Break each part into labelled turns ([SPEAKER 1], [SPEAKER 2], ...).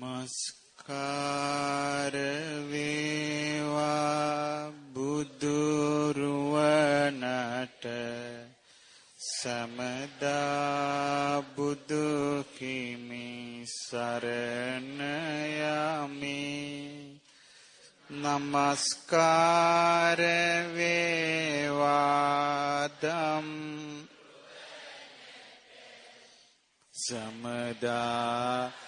[SPEAKER 1] නමස්කාර වේවා බුදුරුවනට සමදා බුදු කිමි සරණ යමි නමස්කාර වේවා දම් සමදා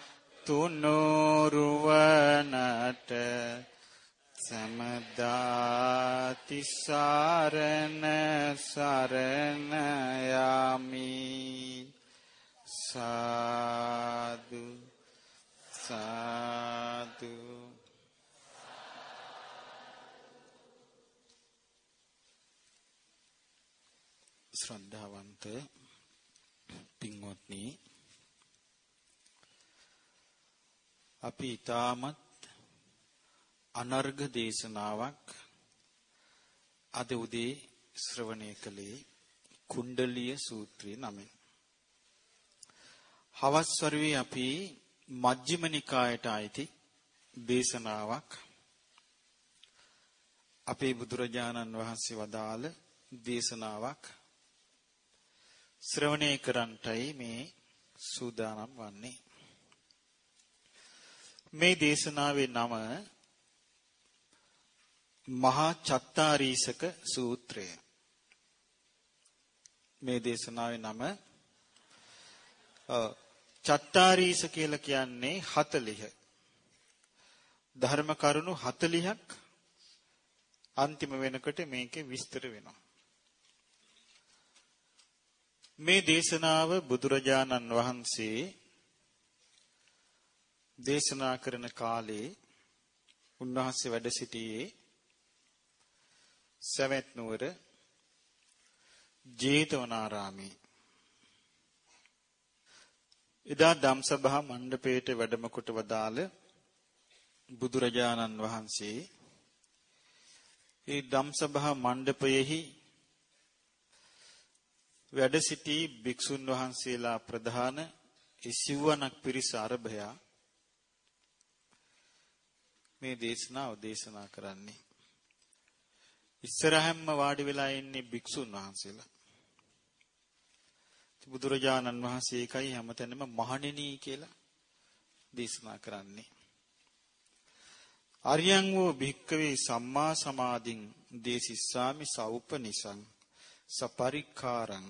[SPEAKER 1] තුනුරුවනට සමදාති සරණ සරණ යමි. සාදු සාදු. ශ්‍රද්ධාවන්ත පින්වත්නි අපි ඊටමත් අනර්ඝ දේශනාවක් අද උදේ ශ්‍රවණය කළේ කුණ්ඩලිය සූත්‍රය නමින්. හවස් වරුවේ අපි මජ්ක්‍ධිම නිකායට අයිති දේශනාවක් අපේ බුදුරජාණන් වහන්සේ වදාළ දේශනාවක් ශ්‍රවණය කරන්ටයි මේ සූදානම් වන්නේ. මේ දේශනාවේ නම මහා චත්තාරීසක සූත්‍රය. මේ දේශනාවේ නම චත්තාරීස කියලා කියන්නේ 40. ධර්ම කරුණු 40ක් අන්තිම වෙනකොට මේකේ විස්තර වෙනවා. මේ දේශනාව බුදුරජාණන් වහන්සේ දේශනා කරන කාලේ උන්වහන්සේ වැඩ සිටියේ සවැත් නුවර ජේතවනාරාමේ. එදා ධම්සභා මණ්ඩපයේට වැඩම කොට වදාළ බුදුරජාණන් වහන්සේ ඒ ධම්සභා මණ්ඩපයෙහි වැඩ සිටි භික්ෂුන් වහන්සේලා ප්‍රධාන ඉසිවණක් පිරිස අරභයා මේ දේශනාව දේශනා කරන්නේ. ඉස්සරහැම්ම වාඩි වෙලා ඉන්නේ භික්ෂුන් වහන්සේලා. බුදුරජාණන් වහන්සේ ඒකයි හැමතැනම මහණෙනි කියලා දේශනා කරන්නේ. අරියං වූ භික්කවේ සම්මා සමාධින් දේසිස්සාමි සෞපනිසං සපරික්කාරං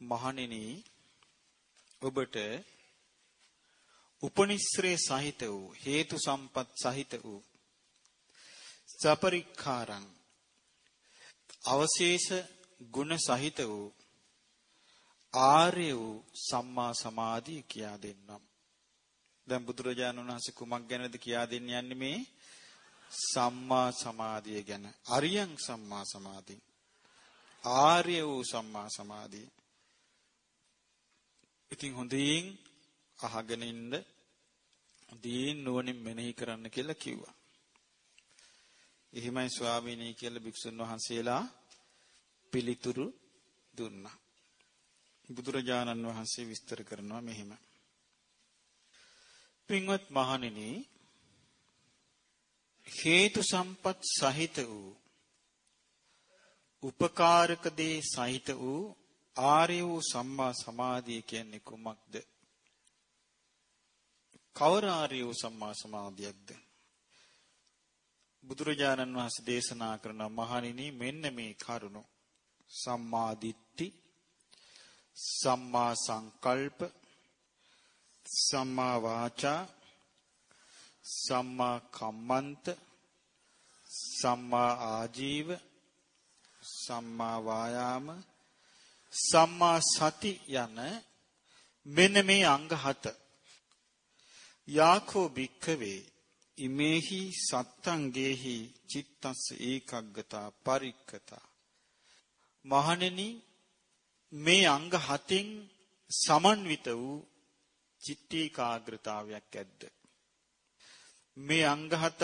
[SPEAKER 1] මහණෙනි ඔබට උපනිශ්‍රේ සහිත වූ හේතු සම්පත් සහිත වූ සපරික්කාරං අවශේෂ ගුණ සහිත වූ ආර්ය වූ සම්මා සමාධිය කියා දෙන්නම්. දැන් බුදුරජාණන් වහන්සේ කුමක් ගැනද කියා දෙන්න යන්නේ මේ සම්මා සමාධිය ගැන. අරියං සම්මා සමාධි. ආර්ය වූ සම්මා සමාධිය. ඉතින් හොඳින් අහගෙන ඉන්න දීන් නුවණින් මෙනෙහි කරන්න කියලා කිව්වා. එහිමයි ස්වාමීනි කියලා භික්ෂුන් වහන්සේලා පිළිතුරු දුන්නා. බුදුරජාණන් වහන්සේ විස්තර කරනවා මෙහෙම. පින්වත් මහණෙනි හේතු සම්පත් සහිත වූ උපකාරක දේ සහිත වූ ආර්ය වූ සම්මා සමාධිය කියන්නේ කුමක්ද? කවර ආර්ය වූ සම්මා සමාධියක්ද? බුදුරජාණන් වහන්සේ දේශනා කරන මහණෙනි මෙන්න මේ කරුණ සම්මා දිට්ඨි සම්මා සංකල්ප සම්මා වාචා සම්මා කම්මන්ත සම්මා ආජීව සම්මා වායාම සම්මා සති යන මෙන්න මේ අංග හත යාකෝ භික්ඛවේ ඉමේහි සත්තංගේහි චිත්තස්ස ඒකග්ගතා පරික්කතා. මහණෙනි මේ අංග හතෙන් සමන්විත වූ චිත්තීකාග්‍රතාවයක් ඇද්ද? මේ අංග හත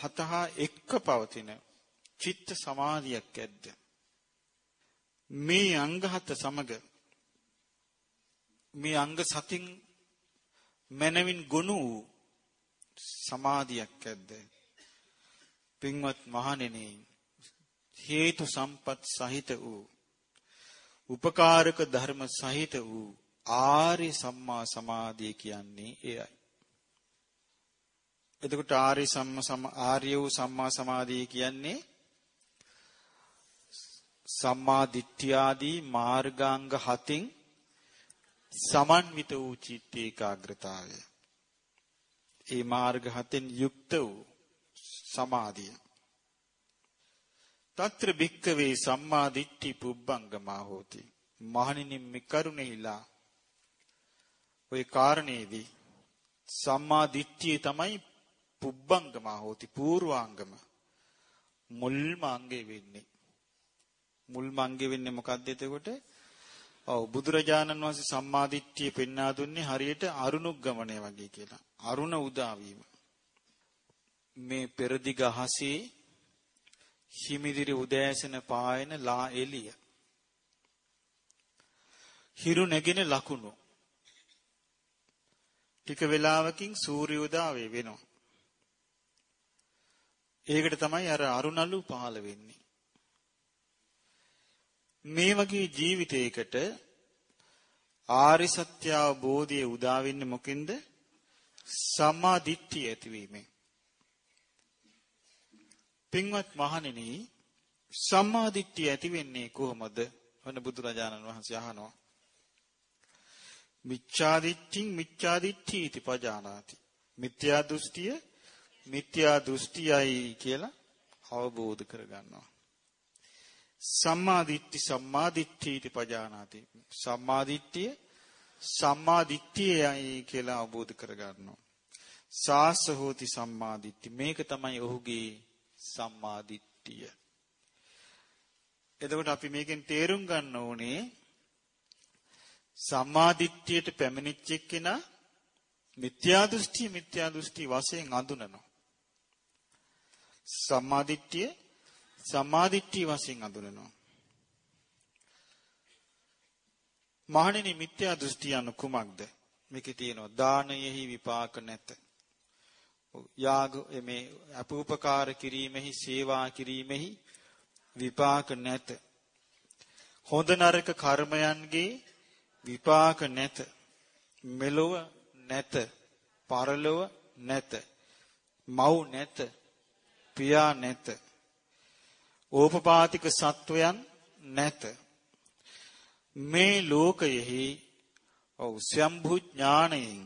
[SPEAKER 1] හතහා එක්ක පවතින චිත්ත සමාධියක් ඇද්ද? මේ අංග හත සමග මේ අංග සතින් මනවින් ගොනු වූ සමාධියක් ඇද්ද පින්වත් මහණෙනි හේතු සම්පත් සහිත වූ උපකාරක ධර්ම සහිත වූ ආර්ය සම්මා සමාධිය කියන්නේ එයයි. එතකොට ආර්ය සම්ම සම ආර්ය වූ සම්මා සමාධිය කියන්නේ සම්මා දිට්ඨියාදී මාර්ගාංග හතින් සමන්විත වූ චිත්ත ඒකාග්‍රතාවය. ඒ මාර්ග හතෙන් යුක්ත වූ සමාධිය. తත්‍ර භික්කවේ සම්මා දිට්ඨි පුබ්බංගමා හෝති. මහණෙනි මෙකරුණෙහිලා ওই කාරණේදී සම්මා දිට්ඨිය තමයි පුබ්බංගමා හෝති පූර්වාංගම මුල්ම අංගේ වෙන්නේ. මුල්ම අංගේ වෙන්නේ මොකද්ද එතකොට? ඔව් බුදුරජාණන් වහන්සේ සම්මාදිට්ඨිය පෙන්වා දුන්නේ හරියට අරුණුග්ගමණය වගේ කියලා. අරුණ උදා වීම. මේ පෙරදිග අහසේ හිමිදිරි උදෑසන පායන ලා එළිය. හිරු නැගෙන ලකුණු. ටික වෙලාවකින් සූර්ය උදාවේ වෙනවා. ඒකට තමයි අර අරුණලු පහළ වෙන්නේ. මේ වගේ ජීවිතයකට ආරි සත්‍ය අවබෝධය උදා වෙන්නේ මොකෙන්ද? සම්මා දිට්ඨිය ඇතිවීමෙන්. පින්වත් මහණෙනි සම්මා දිට්ඨිය ඇති වෙන්නේ කොහොමද? වන බුදුරජාණන් වහන්සේ අහනවා. මිච්ඡා දිට්ඨින් මිච්ඡා දිට්ඨීති පජානාති. මිත්‍යා දෘෂ්ටිය මිත්‍යා දෘෂ්ටියයි කියලා අවබෝධ කරගන්නවා. සම්මාදිට්ඨි සම්මාදිට්ඨීති පජානාති. සම්මාදිට්ඨිය සම්මාදිට්ඨියයි කියලා අවබෝධ කරගන්නවා. සාස හෝති සම්මාදිට්ඨි. මේක තමයි ඔහුගේ සම්මාදිට්ඨිය. එතකොට අපි මේකෙන් තේරුම් ගන්න ඕනේ සම්මාදිට්ඨියට පැමිණිච්ච එක්කෙනා මිත්‍යා දෘෂ්ටි මිත්‍යා දෘෂ්ටි වශයෙන් අඳුනනවා. සම්මාදිට්ඨිය සම්මාදිට්ඨිය වශයෙන් අඳුනනවා. මහණෙනි මිත්‍යා දෘෂ්ටි අනු කුමක්ද? මේකේ තියෙනවා දානයෙහි විපාක නැත. යාග මේ අපූපකාර කිරීමෙහි සේවා කිරීමෙහි විපාක නැත. හොඳ නරක කර්මයන්ගේ විපාක නැත. මෙලොව නැත. පරලොව නැත. මව් නැත. පියා නැත. ඕපපාතික සත්වයන් නැත. මේ ලෝකයෙහි ඔව් ස්වම්භු ඥාණයෙන්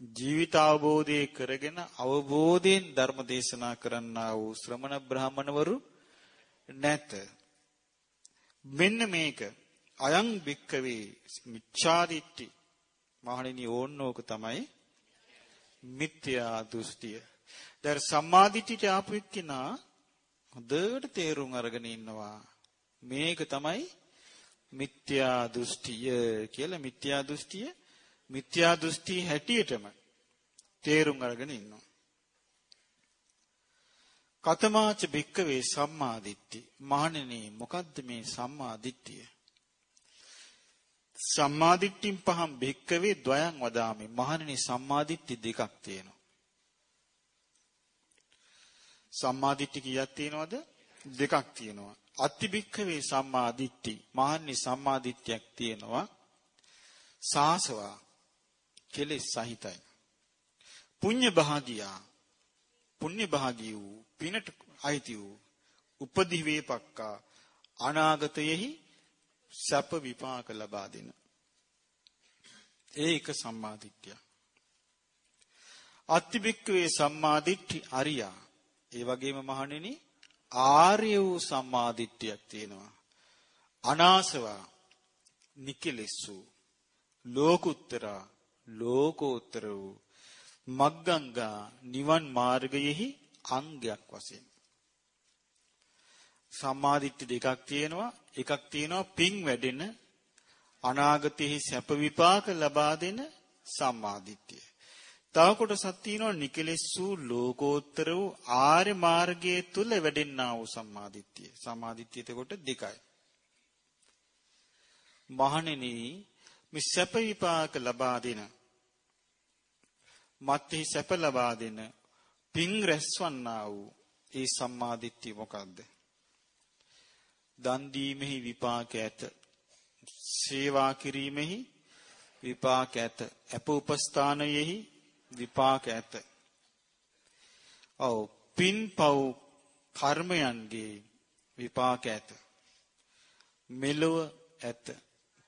[SPEAKER 1] ජීවිත අවබෝධය කරගෙන අවබෝධයෙන් ධර්ම දේශනා කරන්නා වූ ශ්‍රමණ බ්‍රාහමණවරු නැත. මෙන්න මේක අයං භික්කවේ මිච්ඡාදිට්ඨි මහණෙනි ඕන්නෝක තමයි මිත්‍යා දෘෂ්ටිය. දැන් සම්මාදිට්ඨියට ආපු එක්කිනා හොඳට තේරුම් අරගෙන ඉන්නවා. මේක තමයි මිත්‍යා දෘෂ්ටිය කියලා මිත්‍යා දෘෂ්ටිය මිත්‍යා දෘෂ්ටි හැටියටම තේරුම් අරගෙන ඉන්නවා. කතමාච භික්කවේ සම්මාදිට්ඨි මහණෙනි මොකද්ද මේ සම්මාදිට්ඨිය? සම්මාදිට්ඨින් පහම් භික්කවේ ද්වයං වදාමි. මහණෙනි සම්මාදිට්ඨි දෙකක් තියෙනවා. සම්මාදිට්ඨි කීයක් තියෙනවද? දෙකක් තියෙනවා. අත්ති භික්කවේ සම්මාදිට්ඨි. මහණෙනි සම්මාදිට්ඨියක් තියෙනවා. සාසවා කෙලෙස් සහිතයි. පුඤ්ඤ භාගියා පුණ්‍ය භාගී වූ පිනට අයිති වූ උපදි වේපක්කා අනාගතයෙහි සැප විපාක ලබා දෙන. ඒක සම්මාදිට්ඨිය. අත්තිබික්කවේ සම්මාදිට්ඨි අරියා. ඒ වගේම මහණෙනි ආර්ය වූ සම්මාදිට්ඨියක් තියෙනවා. අනාසවා නිකලෙස්සු ලෝකුත්තරා ලෝකෝත්තර වූ මග්ගංගා නිවන් මාර්ගයෙහි අංගයක් වශයෙන්. සම්මාදිට්ඨි දෙකක් තියෙනවා. එකක් තියෙනවා පිං වැඩෙන අනාගතයේ සැප විපාක ලබා දෙන සම්මාදිට්ඨිය. තව කොටසක් තියෙනවා නිකලෙස් වූ ලෝකෝත්තර වූ ආර්ය මාර්ගයේ තුල වැඩෙන්නා වූ සම්මාදිට්ඨිය සම්මාදිට්ඨිය එතකොට දෙකයි මහණෙනි මේ සැප විපාක ලබා දෙන මත්හි සැප ලබා දෙන පිං රැස්වන්නා වූ ඒ සම්මාදිට්ඨිය මොකක්ද? දන් දීමෙහි විපාක ඇත. සේවා කිරීමෙහි විපාක ඇත. අප උපස්ථානයෙහි විපාක ඇත. ඔව් පින්පව් කර්මයන්ගේ විපාක ඇත. මෙලොව ඇත.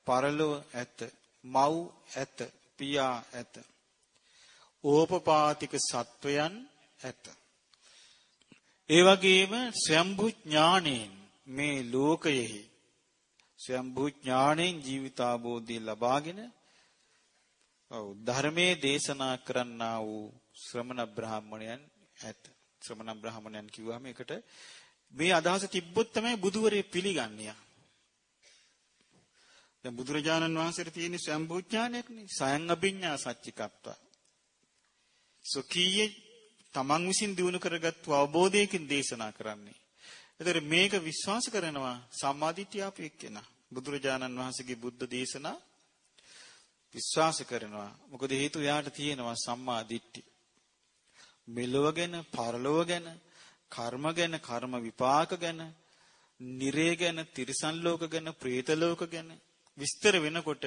[SPEAKER 1] පරලොව ඇත. මව් ඇත. පියා ඇත. ඕපපාතික සත්වයන් ඇත. ඒ වගේම ස්වයම්භු ඥාණයෙන් මේ ලෝකයෙහි ස්වයම්භු ඥාණයෙන් ජීවිතාබෝධය ලබාගෙන ඔව් ධර්මයේ දේශනා කරන්නා වූ ශ්‍රමණ බ්‍රාහ්මණයන් ඇත. ශ්‍රමණ බ්‍රාහ්මණයන් කිව්වම ඒකට මේ අදහස තිබ්බොත් තමයි බුදුවරේ පිළිගන්නේ. දැන් බුදුරජාණන් වහන්සේට තියෙන ස්වයම්භූ ඥානයක්නේ. සයන් අභිඥා සච්චිකත්වා. සොකීයේ තමන් විසින් දිනු කරගත්තු අවබෝධයකින් දේශනා කරන්නේ. ඒතර මේක විශ්වාස කරනවා සම්මාදිට්ඨිය අපේ එක්කෙනා. බුදුරජාණන් වහන්සේගේ බුද්ධ දේශනා විශ්වාස කරනවා. මොකද හේතු යාට තියෙනවා සම්මා දිට්ඨි. මෙලොව ගැන, පරලොව ගැන, කර්ම ගැන, කර්ම විපාක ගැන, නිරේ ගැන, තිරිසන් ලෝක ගැන, പ്രേත ලෝක ගැන විස්තර වෙනකොට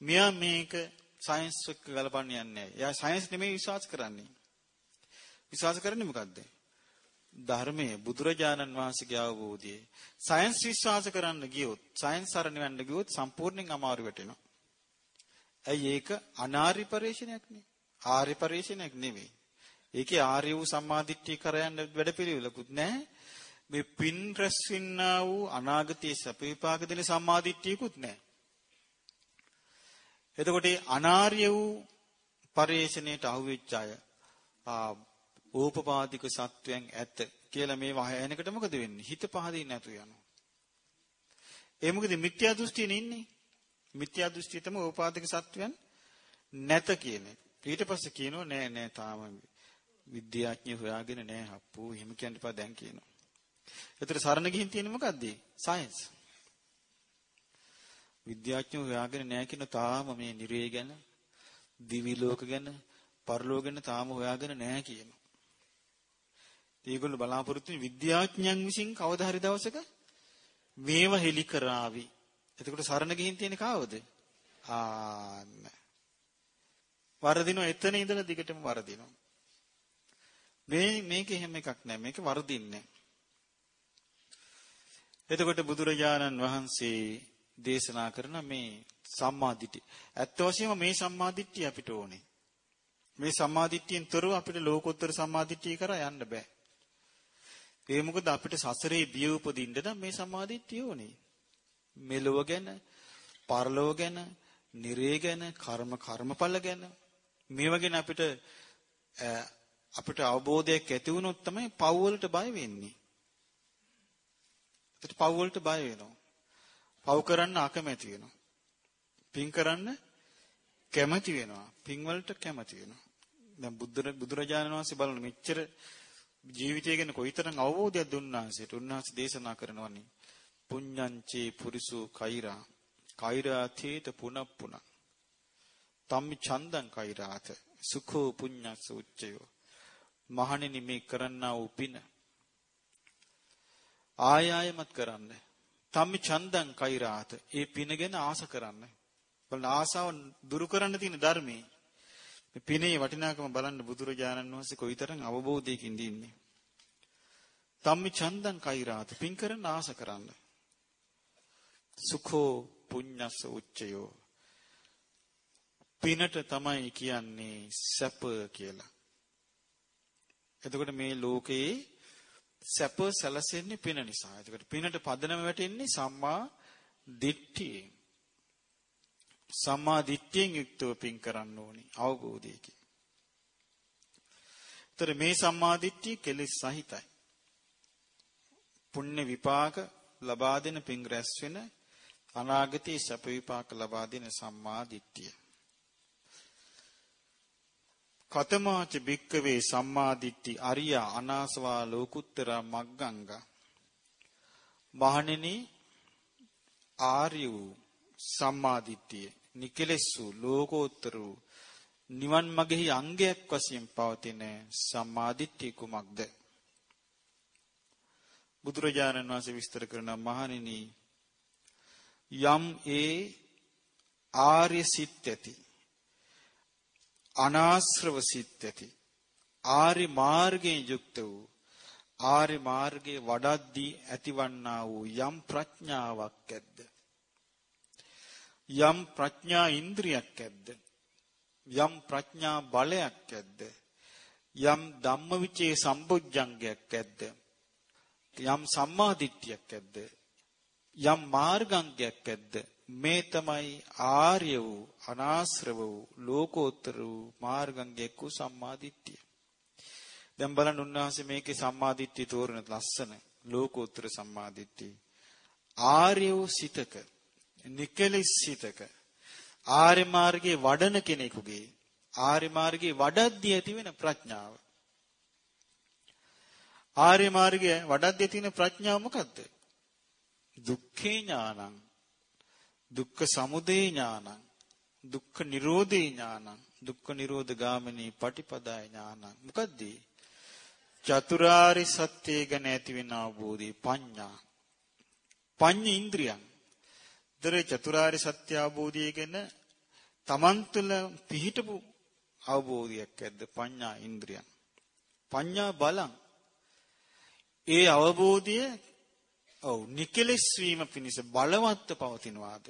[SPEAKER 1] මෙයා මේක සයන්ස් එක්ක ගලපන්න යන්නේ නැහැ. එයා සයන්ස් නෙමෙයි විශ්වාස කරන්නේ. විශ්වාස කරන්නේ මොකද්ද? ධර්මයේ බුදුරජාණන් වහන්සේගේ අවබෝධය. සයන්ස් විශ්වාස කරන්න ගියොත්, සයන්ස් සරණ යන්න ගියොත් සම්පූර්ණයෙන් අමාරු වෙටෙනවා. ඇයි ඒක අනාර්ය පරිශ්‍රණයක් නේ? ආර්ය පරිශ්‍රණයක් නෙවෙයි. ඒකේ ආර්ය වූ සම්මාදිට්ඨිය කරයන් වැඩපිළිවෙලකුත් නැහැ. මේ පින් රැස් වෙන්නා වූ අනාගතයේ සැප විපාක දෙන සම්මාදිට්ඨියකුත් නැහැ. එතකොට අනාර්ය වූ පරිේශණයට අහුවෙච්ච අය ඕපපාතික සත්වයන් ඇත කියලා මේ වහයනකට මොකද වෙන්නේ? හිත පහදින්න නැතු යනවා. ඒ මොකද මිත්‍යා දෘෂ්ටියේ ඉන්නේ. මිත්‍යා දෘෂ්ටිය තමයි ඕපාතික සත්වයන් නැත කියන්නේ. ඊට පස්සේ කියනවා නෑ නෑ තාම විද්‍යාඥයෝ හොයාගෙන නෑ අප්පෝ එහෙම කියන්න එපා දැන් කියනවා. ඒතර සරණ ගිහින් තියෙන්නේ මොකද්ද? සයන්ස්. විද්‍යාඥයෝ හොයාගෙන නෑ කියන තාම මේ නිරේ ගැන, දිවි ලෝක ගැන, පරලෝක ගැන තාම හොයාගෙන නෑ කියනවා. ඒගොල්ලෝ බලාපොරොත්තු වෙන විද්‍යාඥයන් විසින් කවදා හරි දවසක මේව හෙලි කරાવી. එතකොට සරණ ගිහින් තියෙන්නේ කාවද? ආන්න. වරදිනවා එතන ඉඳලා දිගටම වරදිනවා. මේ මේක එහෙම එකක් නෑ. මේක වරදින්නේ එතකොට බුදුරජාණන් වහන්සේ දේශනා කරන මේ සම්මාදිට්ඨිය. ඇත්ත වශයෙන්ම මේ සම්මාදිට්ඨිය අපිට ඕනේ. මේ සම්මාදිට්ඨියෙන් තොරව අපිට ලෝකෝත්තර සම්මාදිට්ඨිය කරා යන්න බෑ. ඒ මොකද අපිට සසරේ බිය උපදින්න නම් මේ සම්මාදිට්ඨිය ඕනේ. මෙලොව ගැන, පරලොව ගැන, නිරේ ගැන, කර්ම කර්මඵල ගැන මේවා ගැන අපිට අපිට අවබෝධයක් ඇති වුණොත් තමයි පව් වලට බය වෙන්නේ. ඒත් පව් වලට බය වෙනවා. පව් කරන්න අකමැති වෙනවා. පින් කරන්න කැමති වෙනවා. පින් වලට කැමති වෙනවා. දැන් බුද්ධ බුදුරජාණන් වහන්සේ බලන මෙච්චර ජීවිතය ගැන කොයිතරම් අවබෝධයක් දුන්නාසෙට උන්වහන්සේ දේශනා කරනවනේ. පුඤ්ඤංචේ පුරිසු කෛරා කෛරාතේත පුනප්පුන. තම්මි චන්දං කෛරාත සුඛෝ පුඤ්ඤස්ස උච්චයෝ. මහණෙනි මේ කරන්නා වූ පින ආය ආයමත් කරන්න. තම්මි චන්දං කෛරාත. ඒ පින ගැන ආස කරන්න. බලන්න ආසාව දුරු කරන්න තියෙන ධර්මයේ. මේ පිනේ වටිනාකම බලන්න බුදුරජාණන් වහන්සේ කොයිතරම් අවබෝධයකින් ඉන්නේ. තම්මි චන්දං කෛරාත. පින් කරන්න ආස කරන්න. සුඛෝ පුඤ්ඤස්ස උච්චයෝ. පිනට තමයි කියන්නේ සැප කියලා. එතකොට මේ ලෝකේ සැප සැලසෙන්නේ පින නිසා. එතකොට පිනට පදනම වැටෙන්නේ සම්මා දිට්ඨියෙන්. සම්මා දිට්ඨියෙන් යුක්තව පින් කරන්න ඕනි අවබෝධයකින්. ତර මේ සම්මාදිට්ඨිය කෙලෙස් සහිතයි. පුණ්‍ය විපාක ලබා දෙන පින් රැස් වෙන අනාගතයේ සැප විපාක ලබා දෙන සම්මාදිට්ඨිය. කතමාච භික්කවේ සම්මාදිට්ඨි අරියා අනාසවා ලෝකුත්තර මග්ගංග මහණෙනි ආර්ය වූ සම්මාදිට්ඨිය නිකලෙස් වූ ලෝකෝත්තර වූ නිවන් මගෙහි අංගයක් වශයෙන් පවතින සම්මාදිට්ඨිය කුමක්ද බුදුරජාණන් වහන්සේ විස්තර කරන මහණෙනි යම් ඒ ආර්ය සිත් ඇති අනාශ්‍රව සිත් ඇති ආරි මාර්ගයෙන් යුක්ත වූ ආරි මාර්ගයේ වඩද්දී ඇතිවන්නා වූ යම් ප්‍රඥාවක් ඇද්ද? යම් ප්‍රඥා ඉන්ද්‍රියක් ඇද්ද? යම් ප්‍රඥා බලයක් ඇද්ද? යම් ධම්මවිචේ සම්බොජ්ජංගයක් ඇද්ද? යම් සම්මාදිට්ඨියක් ඇද්ද? යම් මාර්ගාංගයක් ඇද්ද මේ තමයි ආර්ය වූ අනාශ්‍රව වූ ලෝකෝත්තර වූ මාර්ගංගයක් වූ සම්මාදිට්ඨිය. දැන් බලන්න උන්වහන්සේ මේකේ සම්මාදිට්ඨිය තෝරන ලස්සන ලෝකෝත්තර සම්මාදිට්ඨිය. ආර්ය වූ සිතක නිකලෙස් සිතක ආර්ය මාර්ගයේ වඩන කෙනෙකුගේ ආර්ය මාර්ගයේ වඩද්දී ඇති වෙන ප්‍රඥාව. ආර්ය මාර්ගයේ වඩද්දී තියෙන ප්‍රඥාව මොකද්ද? දුක්ඛේ ඥානං දුක්ඛ සමුදය ඥානං දුක්ඛ නිරෝධේ ඥානං දුක්ඛ නිරෝධ ගාමිනී පටිපදාය ඥානං. මොකද්ද? චතුරාරි සත්‍ය ගැන ඇති වෙන අවබෝධي පඤ්ඤා. පඤ්ඤ ඉන්ද්‍රියං. දර චතුරාරි සත්‍ය අවබෝධය ගැන තමන් තුළ පිහිටපු අවබෝධයක් ඇද්ද? පඤ්ඤා ඉන්ද්‍රියං. පඤ්ඤා බලං. ඒ අවබෝධය ඔව් නිකලෙස් වීම පිණිස බලවත්ව පවතිනවාද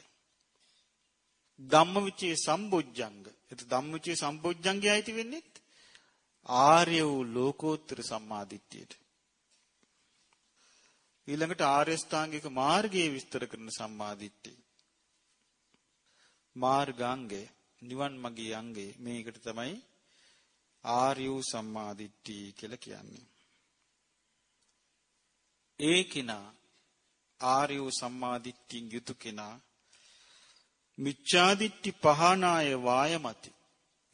[SPEAKER 1] ධම්මවිචේ සම්බොජ්ජංග. එත ධම්මවිචේ සම්බොජ්ජංගය ඇති වෙන්නේ ආර්ය වූ ලෝකෝත්තර සම්මාදිට්ඨියට. ඊළඟට ආර්ය ස්ථාංගික මාර්ගයේ විස්තර කරන සම්මාදිට්ඨිය. මාර්ගාංගය නිවන් මගේ අංගය මේකට තමයි ආර්ය වූ සම්මාදිට්ඨිය කියලා කියන්නේ. ඒ කිනා ආර්ය වූ සම්මාදිට්ඨියෙන් යුතු කෙනා මිච්ඡාදිට්ඨි පහනාය වායමති.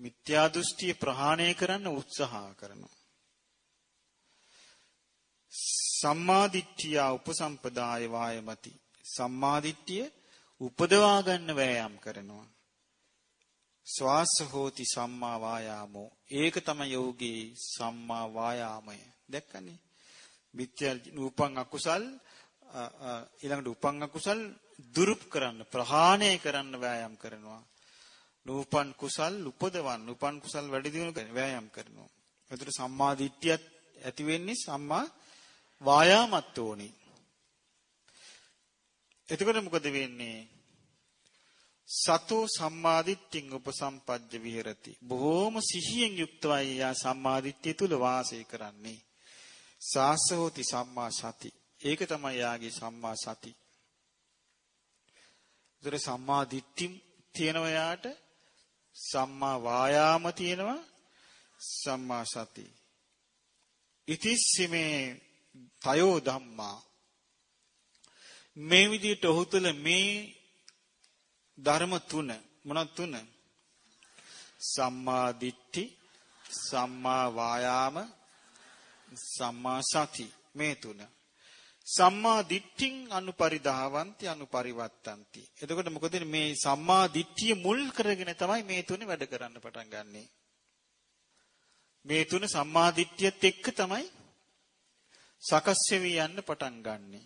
[SPEAKER 1] මිත්‍යා දෘෂ්ටිය ප්‍රහාණය කරන්න උත්සාහ කරනවා. සම්මාදිට්ඨිය උපසම්පදාය වායමති. සම්මාදිට්ඨිය උපදවා ගන්න වෑයම් කරනවා. ස්වාස හෝති සම්මා වායාමෝ. ඒක තමයි යෝගී සම්මා වායාමය. දැක්කනේ? මිත්‍යා නූපං අකුසල් ඊළඟට උපං අකුසල් දුරුප් කරන්න ප්‍රහාණය කරන්න වෑයම් කරනවා. නූපන් කුසල් උපදවන්න උපන් කුසල් වැඩි දියුණු කරන්න වෑයම් කරනවා. එතකොට සම්මා දිට්ඨියත් ඇති වෙන්නේ සම්මා වායාමත් ඕනේ. එතකොට මොකද වෙන්නේ? සතෝ සම්මාදිට්ඨින් උපසම්පජ්ජ විහෙරති. බොහෝම සිහියෙන් යුක්තවයි යා සම්මාදිට්ඨිය තුල වාසය කරන්නේ. සාසෝති සම්මා සති. ඒක තමයි යාගේ සම්මා සති. ඒතර සම්මා දිට්ඨි තියෙනවා යාට සම්මා වායාම තියෙනවා සම්මා සති. ඉතිස්සීමේ තයෝ ධම්මා මේ විදිහට ඔහු තුළ මේ ධර්ම තුන මොනක් තුන සම්මා දිට්ඨි සම්මා වායාම සම්මා සති මේ තුන සම්මා දිට්ඨින් අනුපරිදාවಂತಿ අනුපරිවත්තಂತಿ. එතකොට මොකද මේ සම්මා දිට්ඨිය මුල් කරගෙන තමයි මේ තුනේ වැඩ කරන්න පටන් ගන්නෙ. මේ තුන සම්මා දිට්ඨියත් එක්ක තමයි සකස් වෙවි යන්න පටන් ගන්නෙ.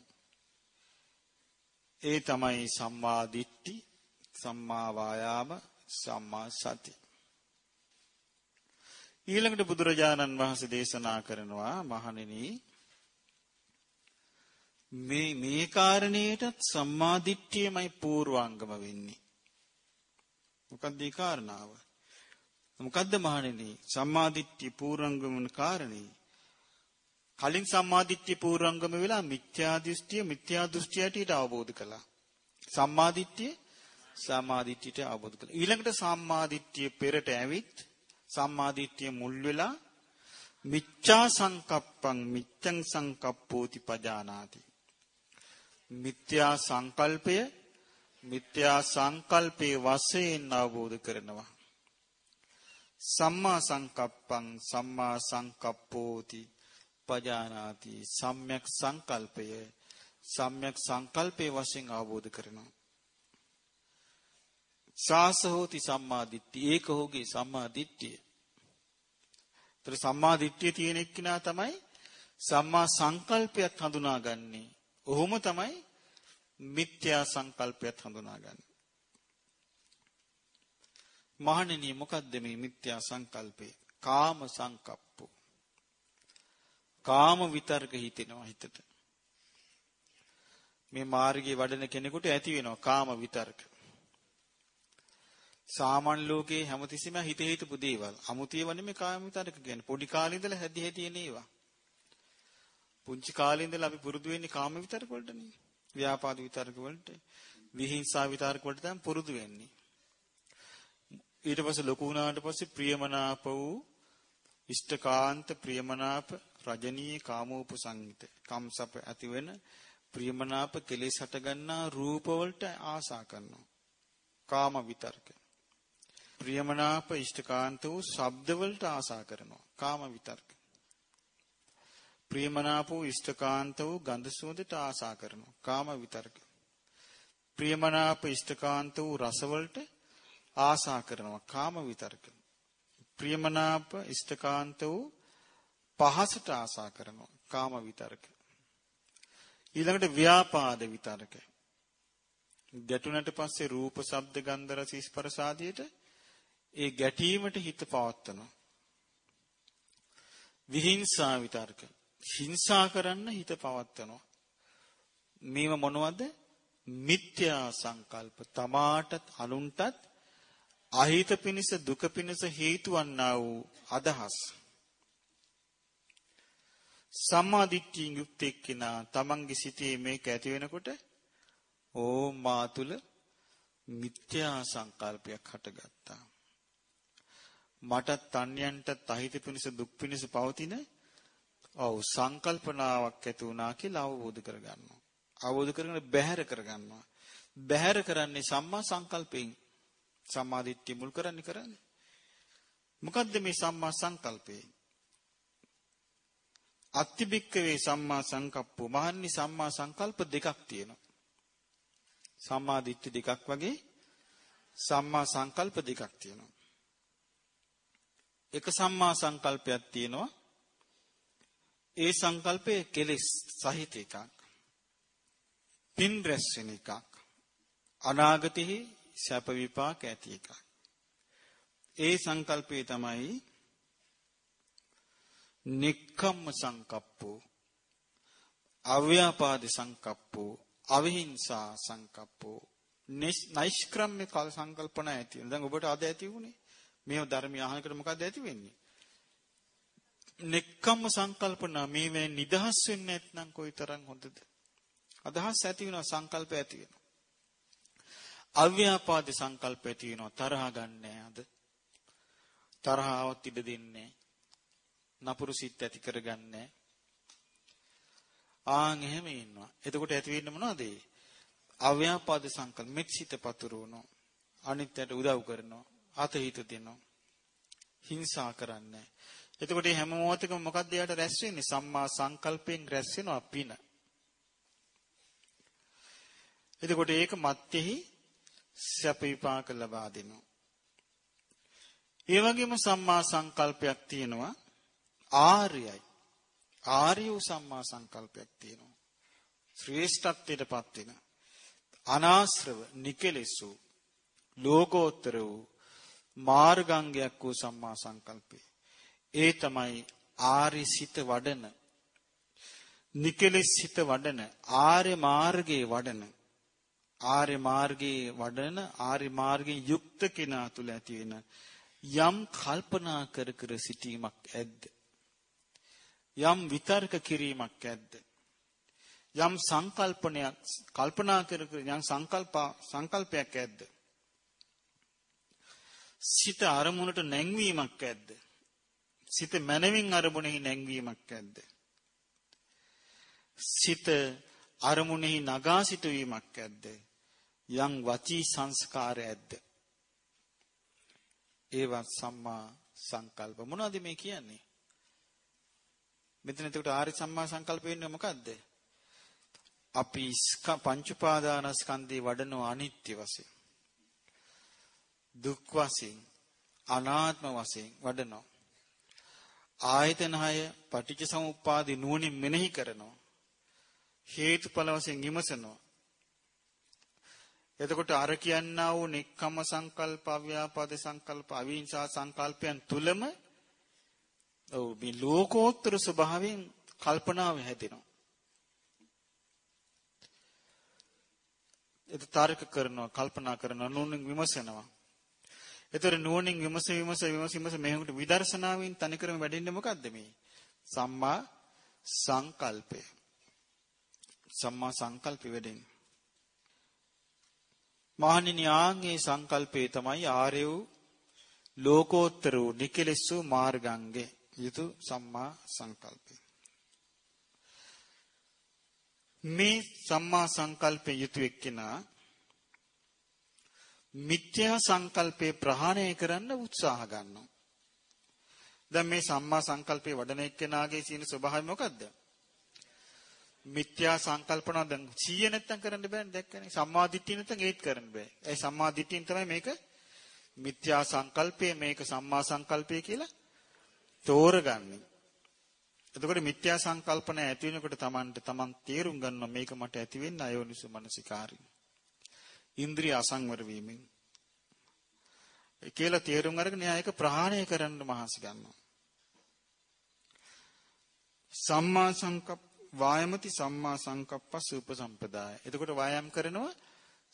[SPEAKER 1] ඒ තමයි සම්මා දිට්ඨි, සම්මා වායාම, සම්මා සති. ඊළඟට බුදුරජාණන් වහන්සේ දේශනා කරනවා මහණෙනි මේ මේ කාරණේටත් සම්මාදිට්ඨියමයි පූර්වාංගම වෙන්නේ. මොකක්ද ඒ කාරණාව? මොකද්ද මහණෙනි? සම්මාදිට්ඨිය පූර්වාංගම වන කාරණේ. කලින් සම්මාදිට්ඨිය පූර්වාංගම වෙලා මිත්‍යා දෘෂ්ටිය මිත්‍යා දෘෂ්ටියට අවබෝධ කළා. සම්මාදිට්ඨිය සම්මාදිට්ඨියට අවබෝධ කළා. ඊළඟට සම්මාදිට්ඨිය පෙරට ඇවිත් සම්මාදිට්ඨිය මුල් වෙලා මිච්ඡා සංකප්පං මිච්ඡං සංකප්පෝති පජානාති. මිත්‍යා සංකල්පය මිත්‍යා සංකල්පේ වශයෙන් අවබෝධ කරනවා. සම්මා සංකප්පං සම්මා සංකප්පෝති පජානාති සම්්‍යක් සංකල්පය සම්්‍යක් සංකල්පයේ වශයෙන් අවබෝධ කරනවා. සාසහෝති සම්මා දිට්ඨිය ඒක ඔහුගේ සම්මා දිට්ඨිය. ඒතර සම්මා දිට්ඨිය තියෙන එක්කිනා තමයි සම්මා සංකල්පයක් හඳුනාගන්නේ. ඔහුම තමයි මිත්‍යා සංකල්පයක් හඳුනාගන්නේ. මහණෙනි මොකද්ද මේ මිත්‍යා සංකල්පේ? කාම සංකප්පෝ. කාම විතර්ක හිතෙනවා හිතට. මේ මාර්ගයේ වඩන කෙනෙකුට ඇති වෙනවා කාම විතර්ක. සාමාන්‍ය ලෝකේ හැමතිස්සෙම හිත හිතපු දේවල්. අමුතියව නෙමෙයි කාම විතර්ක කියන්නේ. පොඩි කාලේ ඉඳලා හැදි හැදි එන ඒවා. පුංචි කාලේ ඉඳලා අපි පුරුදු වෙන්නේ කාම විතර්ක වලටනේ. ව්‍යාපාද විතර්ක වලට, විහිංසා විතර්ක වලට තමයි පුරුදු වෙන්නේ. ඊට පස්සේ ලොකු වුණාට පස්සේ ප්‍රියමනාප වූ ඉෂ්ඨකාන්ත ප්‍රියමනාප රජනීය කාමෝප සංගීත කම්සප ඇති වෙන ප්‍රියමනාප කෙලෙස් හට ගන්නා රූප වලට ආසා කරනවා. කාම විතර්ක. ප්‍රියමනාප ඉෂ්ඨකාන්ත වූ ශබ්ද වලට ආසා කරනවා. කාම විතර්ක. ප්‍රියමනාප වූ ඉෂ්ඨකාන්ත වූ ගන්ධ සුවඳට ආසා කරනවා. කාම විතර්ක. ප්‍රියමනාප ඉෂ්ඨකාන්ත වූ රස වලට ආසා කරනවා. කාම විතර්ක. ප්‍රියමනාප ඉෂ්ඨකාන්ත වූ පහසට ආසා කරනවා. කාම විතර්ක. ඊළඟට ව්‍යාපාද විතර්ක. ගැටුණට පස්සේ රූප, ශබ්ද, ගන්ධ, රස, ස්පර්ශ ආදියට ඒ ගැටීමට හිත පවත්වනවා. විහිංසා විතර්ක. හිංසා කරන්න හිත පවත්වනවා. මේව මොනවද? මිත්‍යා සංකල්ප. තමාටත් අනුන්ටත් අහිත පිනිස දුක පිනිස හේතු වන්නා වූ අදහස්. සම්මා දිට්ඨියෙන් යුක්ත එක්කිනා තමන්ගේ සිතේ මේක ඇති වෙනකොට ඕ මා තුල මිත්‍යා සංකල්පයක් හටගත්තා. මට තන්යන්ට තහිත පිණිස දුක් පිණිස පවතින ඔව් සංකල්පනාවක් ඇති වුණා කියලා අවබෝධ කරගන්නවා. අවබෝධ කරගෙන බැහැර කරගන්නවා. බැහැර කරන්නේ සම්මා සංකල්පයෙන්. සම්මා දිට්ඨිය මුල් කරන්නේ කරන්නේ. මොකද්ද මේ සම්මා සංකල්පේ? අත්තිබික්කවේ සම්මා සංකප්පෝ මහන්නි සම්මා සංකල්ප දෙකක් තියෙනවා. සම්මා දිට්ඨි දෙකක් වගේ සම්මා සංකල්ප දෙකක් තියෙනවා. එක සම්මා සංකල්පයක් තියෙනවා. ඒ සංකල්පය කෙලෙස් සහිත එකක්. පින් රැස් වෙන එකක්. අනාගතෙහි සැප විපාක ඇති එකක්. ඒ සංකල්පය තමයි නික්කම්ම සංකප්පෝ අව්‍යාපාද සංකප්පෝ අවිහිංසා සංකප්පෝ නෛෂ්ක්‍රම්‍ය කල් සංකල්පන ඇති. දැන් ඔබට අද ඇති වුණේ මේ ධර්මය අහනකොට මොකද්ද ඇති වෙන්නේ? නෙක්කම්ම සංකල්පන මේ වේ නිදහස් වෙන්නේ නැත්නම් කොයිතරම් හොඳද? අදහස් ඇති වෙනවා සංකල්ප ඇති වෙනවා. අව්‍යාපාද සංකල්ප ඇති වෙනවා තරහ ගන්නෑ අද. තරහවත් ඉඩ දෙන්නේ නපුරු සිත් ඇති කරගන්නේ ආන් එහෙම ඉන්නවා. එතකොට ඇති වෙන්නේ මොනවද? අව්‍යාපාද සංකල්ප මෙත් සිත පතුරවනවා. අනිත්යට උදව් කරනවා. අතහිත දෙනවා. හිංසා කරන්නේ. එතකොට මේ හැම මොහොතකම මොකද්ද යාට රැස් වෙන්නේ? සම්මා සංකල්පයෙන් රැස් වෙනවා පින. එතකොට ඒක මැත්තේහි සැප විපාක ලබා දෙනවා. ඒ වගේම සම්මා සංකල්පයක් තියෙනවා ආර්යයි. ආර්ය වූ සම්මා සංකල්පයක් තියෙනවා. ශ්‍රේෂ්ඨත්වයටපත් වෙන අනාශ්‍රව නිකලෙසු ලෝකෝත්තර වූ මාර්ගාංගයක් වූ සම්මා සංකල්පය. ඒ තමයි ආර්ය සිත වඩන නිකලෙස් සිත වඩන ආර්ය මාර්ගයේ වඩන. ආර්ය මාර්ගයේ වඩන ආර්ය මාර්ගයෙන් යුක්ත කෙනා තුල ඇති වෙන යම් කල්පනා කර කර සිටීමක් ඇද්ද? යම් විතර්ක කිරීමක් ඇද්ද? යම් සංකල්පනයක් කල්පනා කර කර යම් සංකල්ප සංකල්පයක් ඇද්ද? සිත අරමුණට නැංවීමක් ඇද්ද? සිත මනවින් අරමුණෙහි නැංවීමක් ඇද්ද? සිත අරමුණෙහි නගා සිටවීමක් ඇද්ද? යම් වචී සංස්කාර ඇද්ද? ඒවත් සම්මා සංකල්ප මොනවද මේ කියන්නේ? මෙතන එතකොට ආර්ය සම්මා සංකල්ප වෙන්නේ මොකද්ද? අපි පංච උපාදානස්කන්ධේ වඩන අනිත්‍ය වශයෙන් දුක් වශයෙන් අනාත්ම වශයෙන් වඩනවා. ආයතන හය පටිච්ච සමුප්පාදේ නුවණින් මෙනෙහි කරනවා. හේතුඵල වශයෙන් විමසනවා. එතකොට අර කියන්නා වූ නෙක්ඛම්ම සංකල්ප, අව්‍යාපාද සංකල්ප, අවිහිංසා සංකල්පයන් තුලම ඔව් මේ ලෝකෝත්තර ස්වභාවයෙන් කල්පනාව හැදෙනවා. ඒක තාරක කරනවා, කල්පනා කරනවා, නුවණින් විමසනවා. ඒතර නුවණින් විමස විමස විමස විමස මෙහෙකට විදර්ශනාවෙන් තනිකරම වැඩෙන්නේ මොකද්ද මේ? සම්මා සංකල්පය. සම්මා සංකල්ප වැඩෙන්නේ. මහණෙනි ආන්ගේ සංකල්පේ තමයි ආර්ය වූ ලෝකෝත්තර වූ නිකලෙස් වූ මාර්ගංගේ යුතු සම්මා සංකල්පය. මේ සම්මා සංකල්පේ යුතු එක්කෙනා මිත්‍යා සංකල්පේ ප්‍රහාණය කරන්න උත්සාහ ගන්නවා. දැන් මේ සම්මා සංකල්පේ වඩන එක්කෙනාගේ සීන ස්වභාවය මොකද්ද? මිත්‍යා සංකල්පන දැන් 100 නැත්තම් කරන්න බෑනේ දැක්කනේ. සම්මා දිට්ඨිය නැත්තම් ඒත් කරන්න බෑ. ඒ සම්මා දිට්ඨියෙන් තමයි මේක මිත්‍යා සංකල්පය මේක සම්මා සංකල්පය කියලා තෝරගන්නේ. එතකොට මිත්‍යා සංකල්පන ඇති වෙනකොට Tamanට Taman තේරුම් ගන්නවා මේක මට ඇති වෙන්න අයෝනිසු මනසිකාරී. ඉන්ද්‍රිය අසංවර වීමෙන් කියලා තේරුම් අරගෙන එයා ඒක ප්‍රහාණය කරන්න මහන්සි ගන්නවා. සම්මා සංකප්ප වායමති සම්මා සංකප්පස් උපසම්පදාය. එතකොට වායාම් කරනවා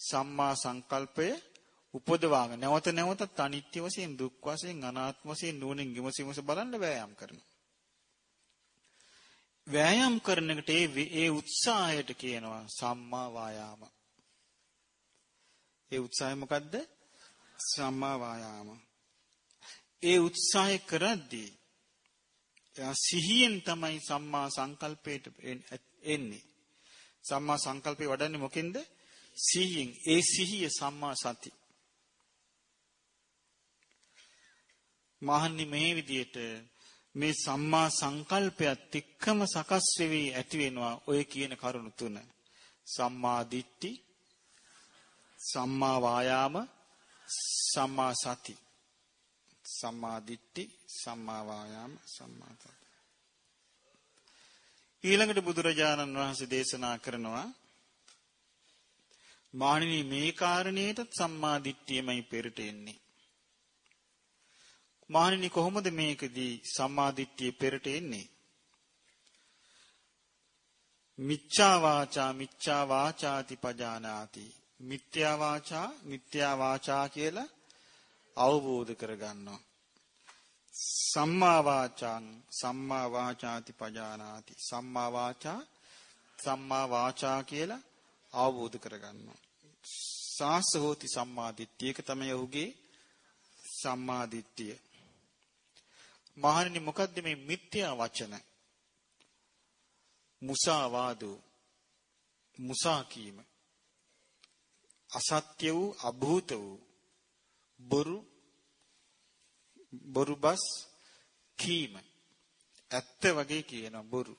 [SPEAKER 1] සම්මා සංකල්පය උපදවාගෙන නැවත නැවතත් අනිත්‍ය වශයෙන් දුක් වශයෙන් අනාත්ම වශයෙන් නුවණින් විමසීමස බලන්න වෑයම් කරනවා. වෑයම් කරන එකට ඒ ඒ උත්සාහයට කියනවා සම්මා වායාම. ඒ උත්සාහය මොකද්ද? සම්මා වායාම. ඒ උත්සාහය කරද්දී එයා සිහියෙන් තමයි සම්මා සංකල්පයට එන්නේ. සම්මා සංකල්පේ වඩන්නේ මොකෙන්ද? සිහියෙන්. ඒ සිහිය සම්මා සති. මහන්නි මේ විදියට මේ සම්මා සංකල්පයත් එක්කම සකස් වෙවි ඇති වෙනවා ඔය කියන කරුණු තුන. සම්මා දිට්ඨි, සම්මා වායාම, සම්මා සති. සම්මා දිට්ඨි සම්මා වායාම සම්මා සති. ඊළඟට බුදුරජාණන් වහන්සේ දේශනා කරනවා මානිනී මේ කාරණේට සම්මා දිට්ඨියමයි පෙරට එන්නේ. මානිනී කොහොමද මේකදී සම්මා දිට්ඨිය පෙරට එන්නේ? මිච්ඡා වාචා මිච්ඡා වාචාති පජානාති. මිත්‍යා වාචා මිත්‍යා වාචා කියලා අවබෝධ කරගන්නවා. සම්මා වාචාං සම්මා වාචාති පජානාති. සම්මා වාචා සම්මා වාචා කියලා අවබෝධ කරගන්නවා. සාස හෝති සම්මා දිට්ඨිය. ඒක තමයි ඔහුගේ සම්මා දිට්ඨිය. මහණෙනි මොකද්ද මේ මිත්‍යා වචන? මුසාවාදෝ මුසා කීම අසත්‍ය වූ අභූත වූ. බොරු බොරු බස් කීම. ඇත්ත වගේ කියන බොරු.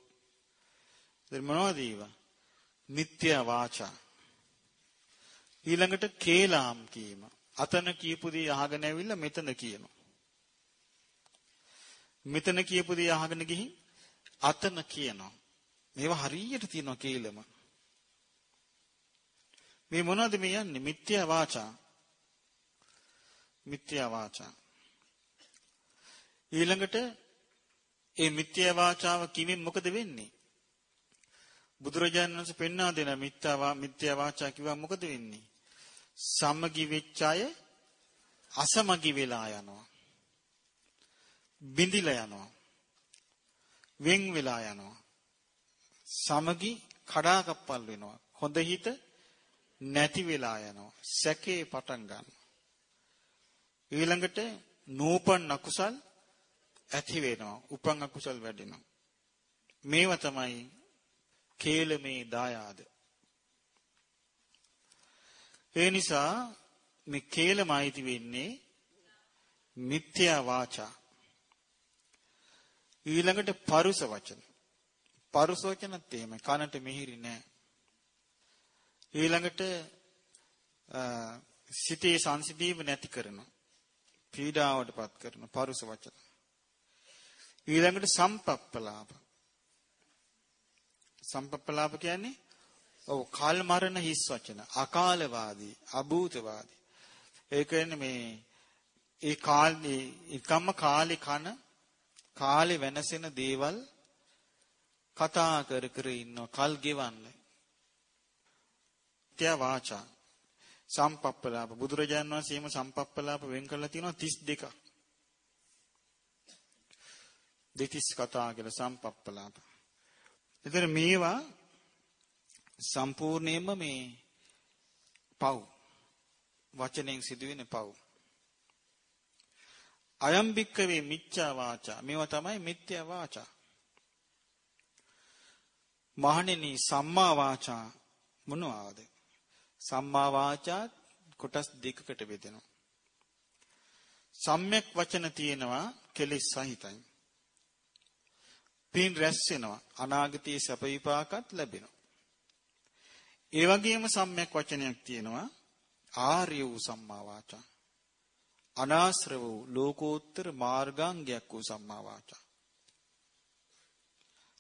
[SPEAKER 1] ඉතින් මොනවද ඒවා මිත්‍යා වාචා. ඊළඟට කේලාම් කීම. අතන කියපු දේ අහගෙන ඇවිල්ලා මෙතන කියනවා. මෙතන කියපු දේ අහගෙන ගිහින් අතන කියනවා. මේවා හරියට තියෙනවා කේලම. මේ මොනවද මේ යන්නේ මිත්‍යා වාචා මිත්‍යා වාචා. ඊළඟට ඒ මිත්‍යා වාචාව කිමින් මොකද වෙන්නේ? බුදුරජාණන් වහන්සේ පෙන්වා දෙන මිත්‍යා මිත්‍යා වාචා කිව්වා මොකද වෙන්නේ? සමගි වෙච්ච අය අසමගි වෙලා යනවා. බිඳිලා යනවා. වෙන් වෙලා යනවා. සමගි කඩාකප්පල් වෙනවා. හොඳ හිත නැති වෙලා යනවා. සැකේ පටන් ගන්නවා. ඊළඟට නූපන් අකුසල් ඇති වෙනවා. උපන් අකුසල් වැඩෙනවා. මේව තමයි කේලමේ දායාද. ඒ නිසා මේ කේලම අයිති වෙන්නේ මිත්‍යා වාචා. ඊළඟට පරුස වචන. පරුස වචනත් එහෙම කනට මිහිරි නෑ. ඊළඟට සිතේ සංසිඳීම නැති කරනවා. පීඩාවටපත් කරන පරුස වචන. ඊළඟට සම්පප්පලාප. සම්පප්පලාප කියන්නේ ඔව් කාල් මරණ හිස් වචන, අකාලවාදී, අභූතවාදී. ඒ කියන්නේ මේ ඒ කාලේ එකම කාලේ කන කාලේ වෙනසෙන දේවල් කතා කර කර ඉන්නවා කල් ගෙවන්නේ. ත්‍ය වාචා සම්පප්පලාප බුදුරජාන් වහන්සේම සම්පප්පලාප වෙන් කරලා තියෙනවා 32ක්. දෙතිස් කතා කියලා සම්පප්පලාප. එතන මේවා සම්පූර්ණයෙන්ම මේ පව් වචනෙන් සිදුවෙන පව්. අයම් භික්කවේ මිච්ඡා වාචා මේවා තමයි මිත්‍යා වාචා. මහණෙනි සම්මා වාචා මොනවාද? සම්මා වාචා කොටස් දෙකකට බෙදෙනවා. සම්‍යක් වචන තියෙනවා කෙලෙස් සහිතයි. පින් රැස් වෙනවා අනාගතයේ සැප විපාකත් ලැබෙනවා. ඒ වගේම සම්‍යක් වචනයක් තියෙනවා ආර්ය වූ සම්මා වාචා. අනාශ්‍ර වූ ලෝකෝත්තර මාර්ගාංගයක් වූ සම්මා වාචා.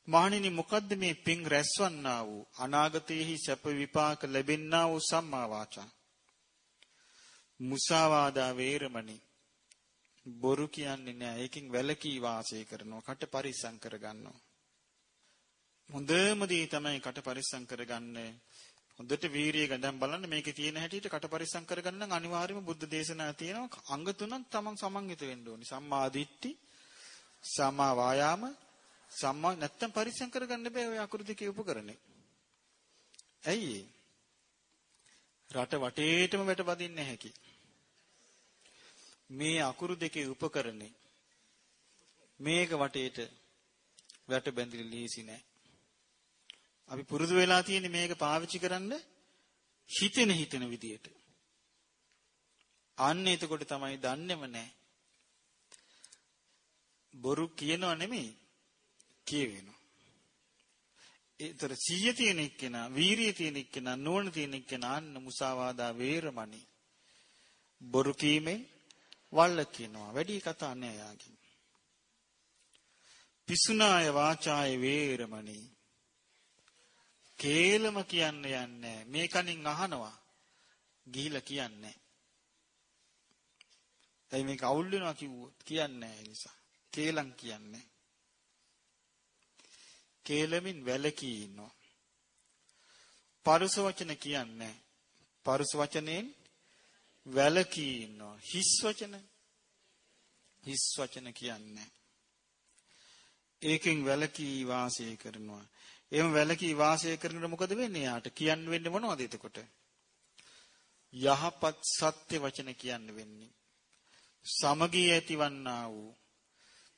[SPEAKER 1] මහණෙනි මොකද්ද මේ පින් රැස්වන්නා වූ අනාගතයේහි සැප විපාක ලැබෙන්නා වූ සම්මා වාචා? මුසාවාදා වේරමණී. බොරු කියන්නේ නෑ. ඒකෙන් වැළකී වාසය කරනවා කට පරිස්සම් කරගන්නවා. හොඳම දේ තමයි කට පරිස්සම් කරගන්නේ. හොඳට වීරිය ගඳන් බලන්න මේකේ තියෙන හැටියට කට පරිස්සම් කරගන්න නම් අනිවාර්යයෙන්ම බුද්ධ දේශනා තියෙනවා. අංග තුනක් තමන් සමන්විත වෙන්න ඕනි. සම්මා දිට්ඨි සම්මා වායාම සම්මා නැත්තම් පරිස්සම් කරගන්න බෑ ඔය අකුරු දෙකේ උපකරණේ ඇයි රට වටේටම වැට වදින්නේ නැහැ මේ අකුරු දෙකේ උපකරණේ මේක වටේට වැට බැඳිලි ලීසි නෑ. අපි පුරුදු වෙලා තියෙන්නේ මේක පාවිච්චි කරන්න හිතෙන හිතෙන විදියට. අන්න එතකොට තමයි දන්නේම නැහැ. බොරු කියනව නෙමෙයි. කියවෙනවා. ඒතර සිහිය තියෙන එක්කෙනා, වීරිය තියෙන එක්කෙනා, නුවණ තියෙන එක්කෙනා අන්න මුසාවාදා වේරමණී. බොරු කීමෙන් වල්ල කියනවා. වැඩි කතා නෑ යාගෙන්. පිසුනාය වාචාය වේරමණී කේලම කියන්න යන්නේ මේ කනින් අහනවා ගිහිලා කියන්නේ ඇයි මේක අවුල් වෙනවා කිව්වොත් කියන්නේ ඒ නිසා කේලම් කියන්නේ කේලමින් වැලකී ඉන්නවා පරුස වචන කියන්නේ පරුස වචනෙන් වැලකී ඉන්නවා හිස් වචන හිස් වචන කියන්නේ ඒකෙන් වැලකී වාසය කරනවා එහෙම වැලකී වාසය කරනකොට මොකද වෙන්නේ යාට? කියන්න වෙන්නේ මොනවද එතකොට? යහපත් සත්‍ය වචන කියන්න වෙන්නේ. සමගිය ඇතිවන්නා වූ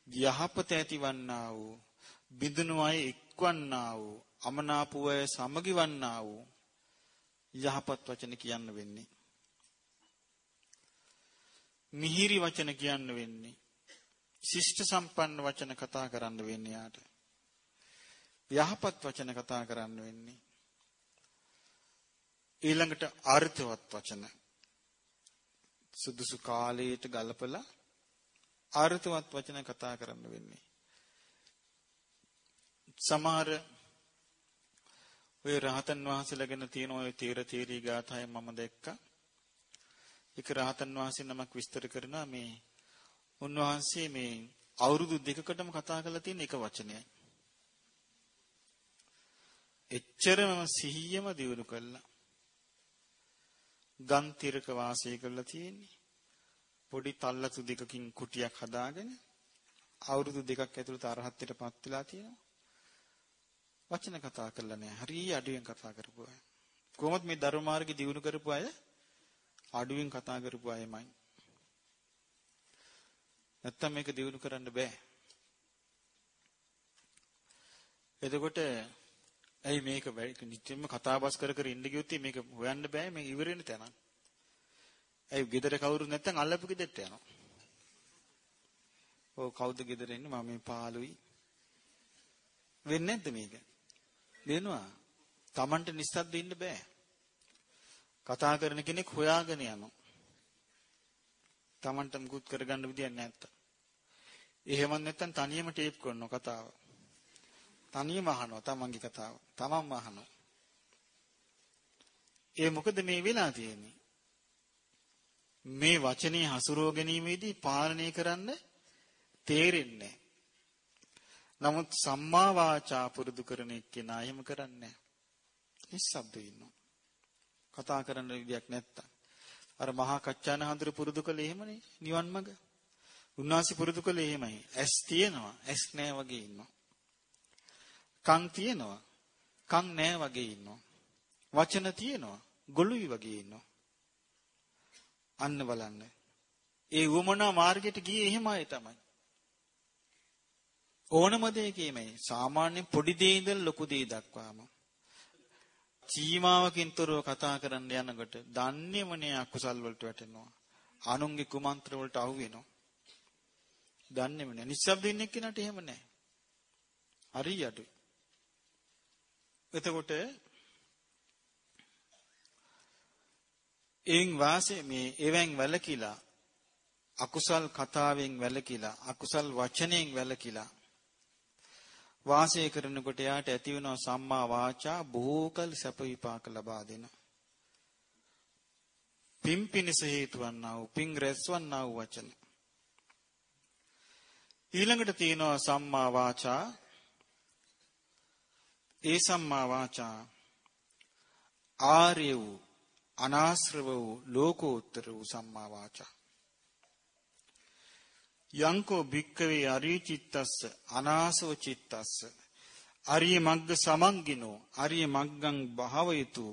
[SPEAKER 1] යහපත ඇතිවන්නා වූ බිඳුණු අය එක්වන්නා වූ අමනාපුව සමගිවන්නා වූ යහපත් වචන කියන්න වෙන්නේ. මිහිරි වචන කියන්න වෙන්නේ. ශිෂ්ට සම්පන්න වචන කතා කරන්න වෙන්නේ යාට. යහපත් වචන කතා කරන්න වෙන්නේ. ඊළඟට අර්ථවත් වචන. සුදුසු කාලයට ගලපලා අර්ථවත් වචන කතා කරන්න වෙන්නේ. සමහර ඔය රහතන් වහන්සේලා ගැන තියෙන ඔය තීර තීරී ගාථාය මම දැක්කා. එක රහතන් වහන්සේ නමක් විස්තර කරනවා මේ උන්වහන්සේ මේ අවුරුදු දෙකකටම කතා කරලා තියෙන එක වචනයයි. එච්චරම සිහියම දියුණු කළා. ගම් තිරක වාසය කරලා තියෙන්නේ. පොඩි තල්ලතු දෙකකින් කුටියක් හදාගෙන අවුරුදු දෙකක් ඇතුළත අරහත්ත්වයටපත් වෙලා තියෙනවා. වචන කතා කරලා නැහැ. හරිය අඩුවෙන් කතා කරපු අය. කොහොමද මේ ධර්ම මාර්ගය දියුණු කරපු අය අඩුවෙන් කතා කරපු අයමයි. නැත්තම් මේක දියුණු කරන්න බෑ. එතකොට ඇයි මේක නිත්‍යම කතා බස් කර කර ඉන්න ගියොත් මේක හොයන්න බෑ මේ ඉවර වෙන තැන. ඇයි ගෙදර කවුරු නැත්තම් අල්ලපු ගෙදරට යනවා. ඔව් කවුද ගෙදර ඉන්නේ මම මේ පාළුයි. වෙන්නේ නැද්ද මේක? වෙනවා. Tamanට නිස්සද්ද ඉන්න බෑ. කතා කරන කෙනෙක් හොයාගෙන යනවා. Tamanට මුකුත් කරගන්න විදියක් නැත්තම්. එහෙම නැත්තම් තනියම ටේප් කරනවා කතාව. තනියම අහනවා තමන්ගේ කතාව. තමන්ම අහනවා. ඒ මොකද මේ වෙලා තියෙන්නේ? මේ වචනේ හසුරව ගැනීමේදී පාලනය කරන්න තේරෙන්නේ නමුත් සම්මා වාචා පුරුදු කරන එක්කෙනා එහෙම කරන්නේ නැහැ. නිස්සබ්ද ඉන්නවා. කතා කරන්න විදියක් නැත්තම්. අර මහා කච්චාන හඳුර පුරුදු කළේ එහෙමනේ නිවන් මඟ. උන්වහන්සේ පුරුදු කළේ එහෙමයි. ඇස් තියෙනවා, ඇස් නැහැ වගේ ඉන්නවා. කන් තියෙනවා, කන් නැහැ වගේ ඉන්නවා. වචන තියෙනවා, ගොළුයි වගේ ඉන්නවා. අන්න බලන්න. ඒ වමනා මාර්ගයට ගියේ එහෙමයි තමයි. ඕනම දෙයකීමයි සාමාන්‍ය පොඩි දේ ඉඳන් ලොකු දේ දක්වාම සීමාවකින් තොරව කතා කරන්න යනකොට දන්නේම නෑ අකුසල් වලට වැටෙනවා. අනුන්ගේ කුමන්ත්‍ර වලට අහු වෙනවා. දන්නේම නෑ. නිස්සබ්ද ඉන්න එක්කෙනාට එහෙම නෑ. හරි අඩුයි. එතකොට එයින් වාසේ මේ එවෙන් වැළකීලා අකුසල් කතාවෙන් වැළකීලා අකුසල් වචනයෙන් වැළකීලා වාසය කරනකොට යාට ඇති වෙනවා සම්මා වාචා බොහෝකල් සැප විපාක ලබා දෙන. පින් පිණිස හේතු වන්නා වූ පින් රැස්වන්නා වූ වචන. ඊළඟට තියෙනවා සම්මා වාචා ඒ සම්මා වාචා ආර්ය වූ අනාශ්‍රව වූ ලෝකෝත්තර වූ සම්මා වාචා යංකෝ භික්කවේ අරිය චිත්තස්ස අනාසව චිත්තස්ස. අරිය මග්ග සමංගිනෝ අරිය මග්ගං භාවයතු.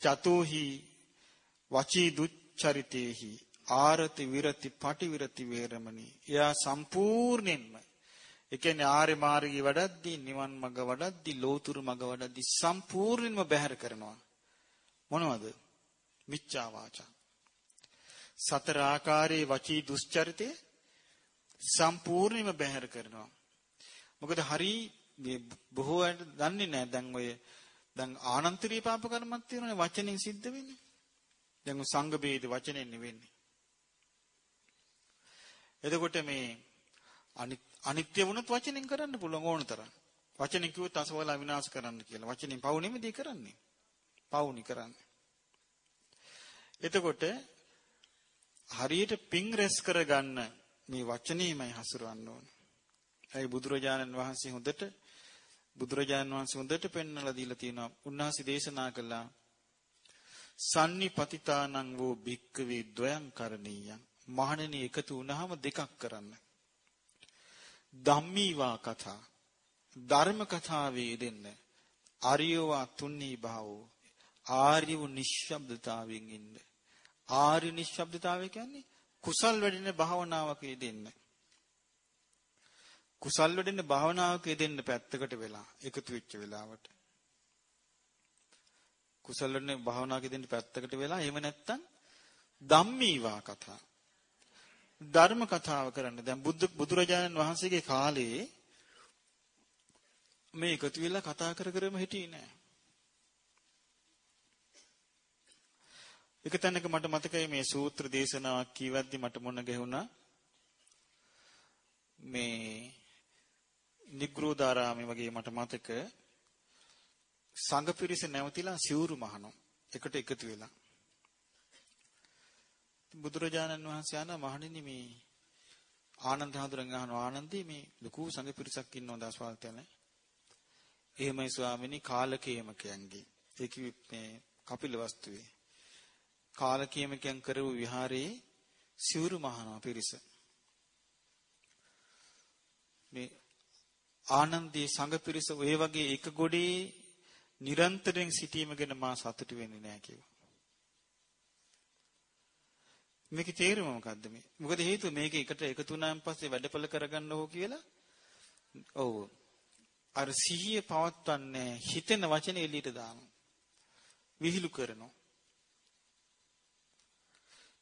[SPEAKER 1] චතෝහි වචී දුච්චරිතේහි ආරති විරති පටි විරති වේරමණී. එයා සම්පූර්ණයෙන්ම ඒ කියන්නේ ආර්ය මාර්ගී වඩද්දී නිවන් මඟ වඩද්දී ලෝතුරු මඟ වඩද්දී සම්පූර්ණයෙන්ම බැහැර කරනවා. මොනවද? මිච්ඡා වාචා. සතර ආකාරයේ වචී දුස්චරිතේ සම්පූර්ණයෙන්ම බැහැර කරනවා. මොකද හරි මේ බොහෝ අය දන්නේ නැහැ දැන් ඔය දැන් ආනන්තරීය පාප කර්මයක් තියෙනනේ වචනෙන් සිද්ධ වෙන්නේ. දැන් සංඝ බේද වචනෙන් නෙවෙන්නේ. එතකොට මේ අනිත්‍ය වුණත් වචනෙන් කරන්න පුළුවන් ඕන තරම්. වචනෙන් කිව්වොත් අසවලා විනාශ කරන්න කියලා. වචනෙන් පවු නෙමෙයි කරන්නේ. පවුනි කරන්නේ. එතකොට හරියට පිං රැස් කරගන්න මේ වචනේමයි හසුරවන්න ඕන. ඒ බුදුරජාණන් වහන්සේ හොඳට බුදුරජාණන් වහන්සේ හොඳට පෙන්වලා දීලා තියෙනවා. උන්වහන්සේ දේශනා කළා සන්නිපතිතානං වූ භික්කවේ ද්වයං කරණීයං. මහණෙනි එකතු වුණාම දෙකක් කරන්න. ධම්මීවා කතා ධර්ම කතාවේ දෙන්න. ආර්යවා තුන්නී භාවෝ ආර්යව නිශ්ශබ්දතාවයෙන් ඉන්න. ආර්ය නිශ්ශබ්දතාවය කියන්නේ කුසල් වැඩෙන භාවනාවක යෙදෙන්න. කුසල් වැඩෙන භාවනාවක යෙදෙන්න පැත්තකට වෙලා එකතු වෙච්ච වෙලාවට. කුසල් වැඩෙන භාවනාවක යෙදෙන්න පැත්තකට වෙලා එහෙම නැත්තම් ධම්මීවා කතා. ධර්ම කතාව කරන්න. දැන් බුදු බුදුරජාණන් වහන්සේගේ කාලේ මේ එකතු වෙලා කතා කර කරම හිටියේ නෑ. එක තැනක මට මතකයි මේ සූත්‍ර දේශනාවක් කියවද්දි මට මොන ගැහුණා? මේ නිග්‍රෝධාරාමේ වගේ මට මතක. සංඝ පිරිස නැවතිලා සිවුරු මහනවා. එකට එකතු වෙලා. බුදුරජාණන් වහන්සේ ආන මහණෙනි මේ ආනන්ද හඳුරන් අහනවා ආනන්දේ මේ ලොකු සංඝ පිරිසක් ඉන්නවද අස්වාල්තයන එහෙමයි ස්වාමිනී කාලකේමකයන්ගේ. ඒක මේ කපිල වස්තුවේ. කාලකීමකයන් කරපු විහාරයේ සිවුරු මහනවා පිරිස. මේ ආනන්දී සංඝ පිරිස ඔය වගේ එක ගොඩේ නිරන්තරයෙන් සිටීම ගැන මා සතුටු වෙන්නේ නැහැ කිව්වා. මේකේ තේරුම මොකද්ද මේ? මොකද හේතුව මේක එකට එකතු වුණාන් පස්සේ වැඩපළ කරගන්න ඕක කියලා. ඔව්. අර සිහිය පවත්වන්නේ හිතෙන වචන එළියට දානවා. විහිළු කරනවා.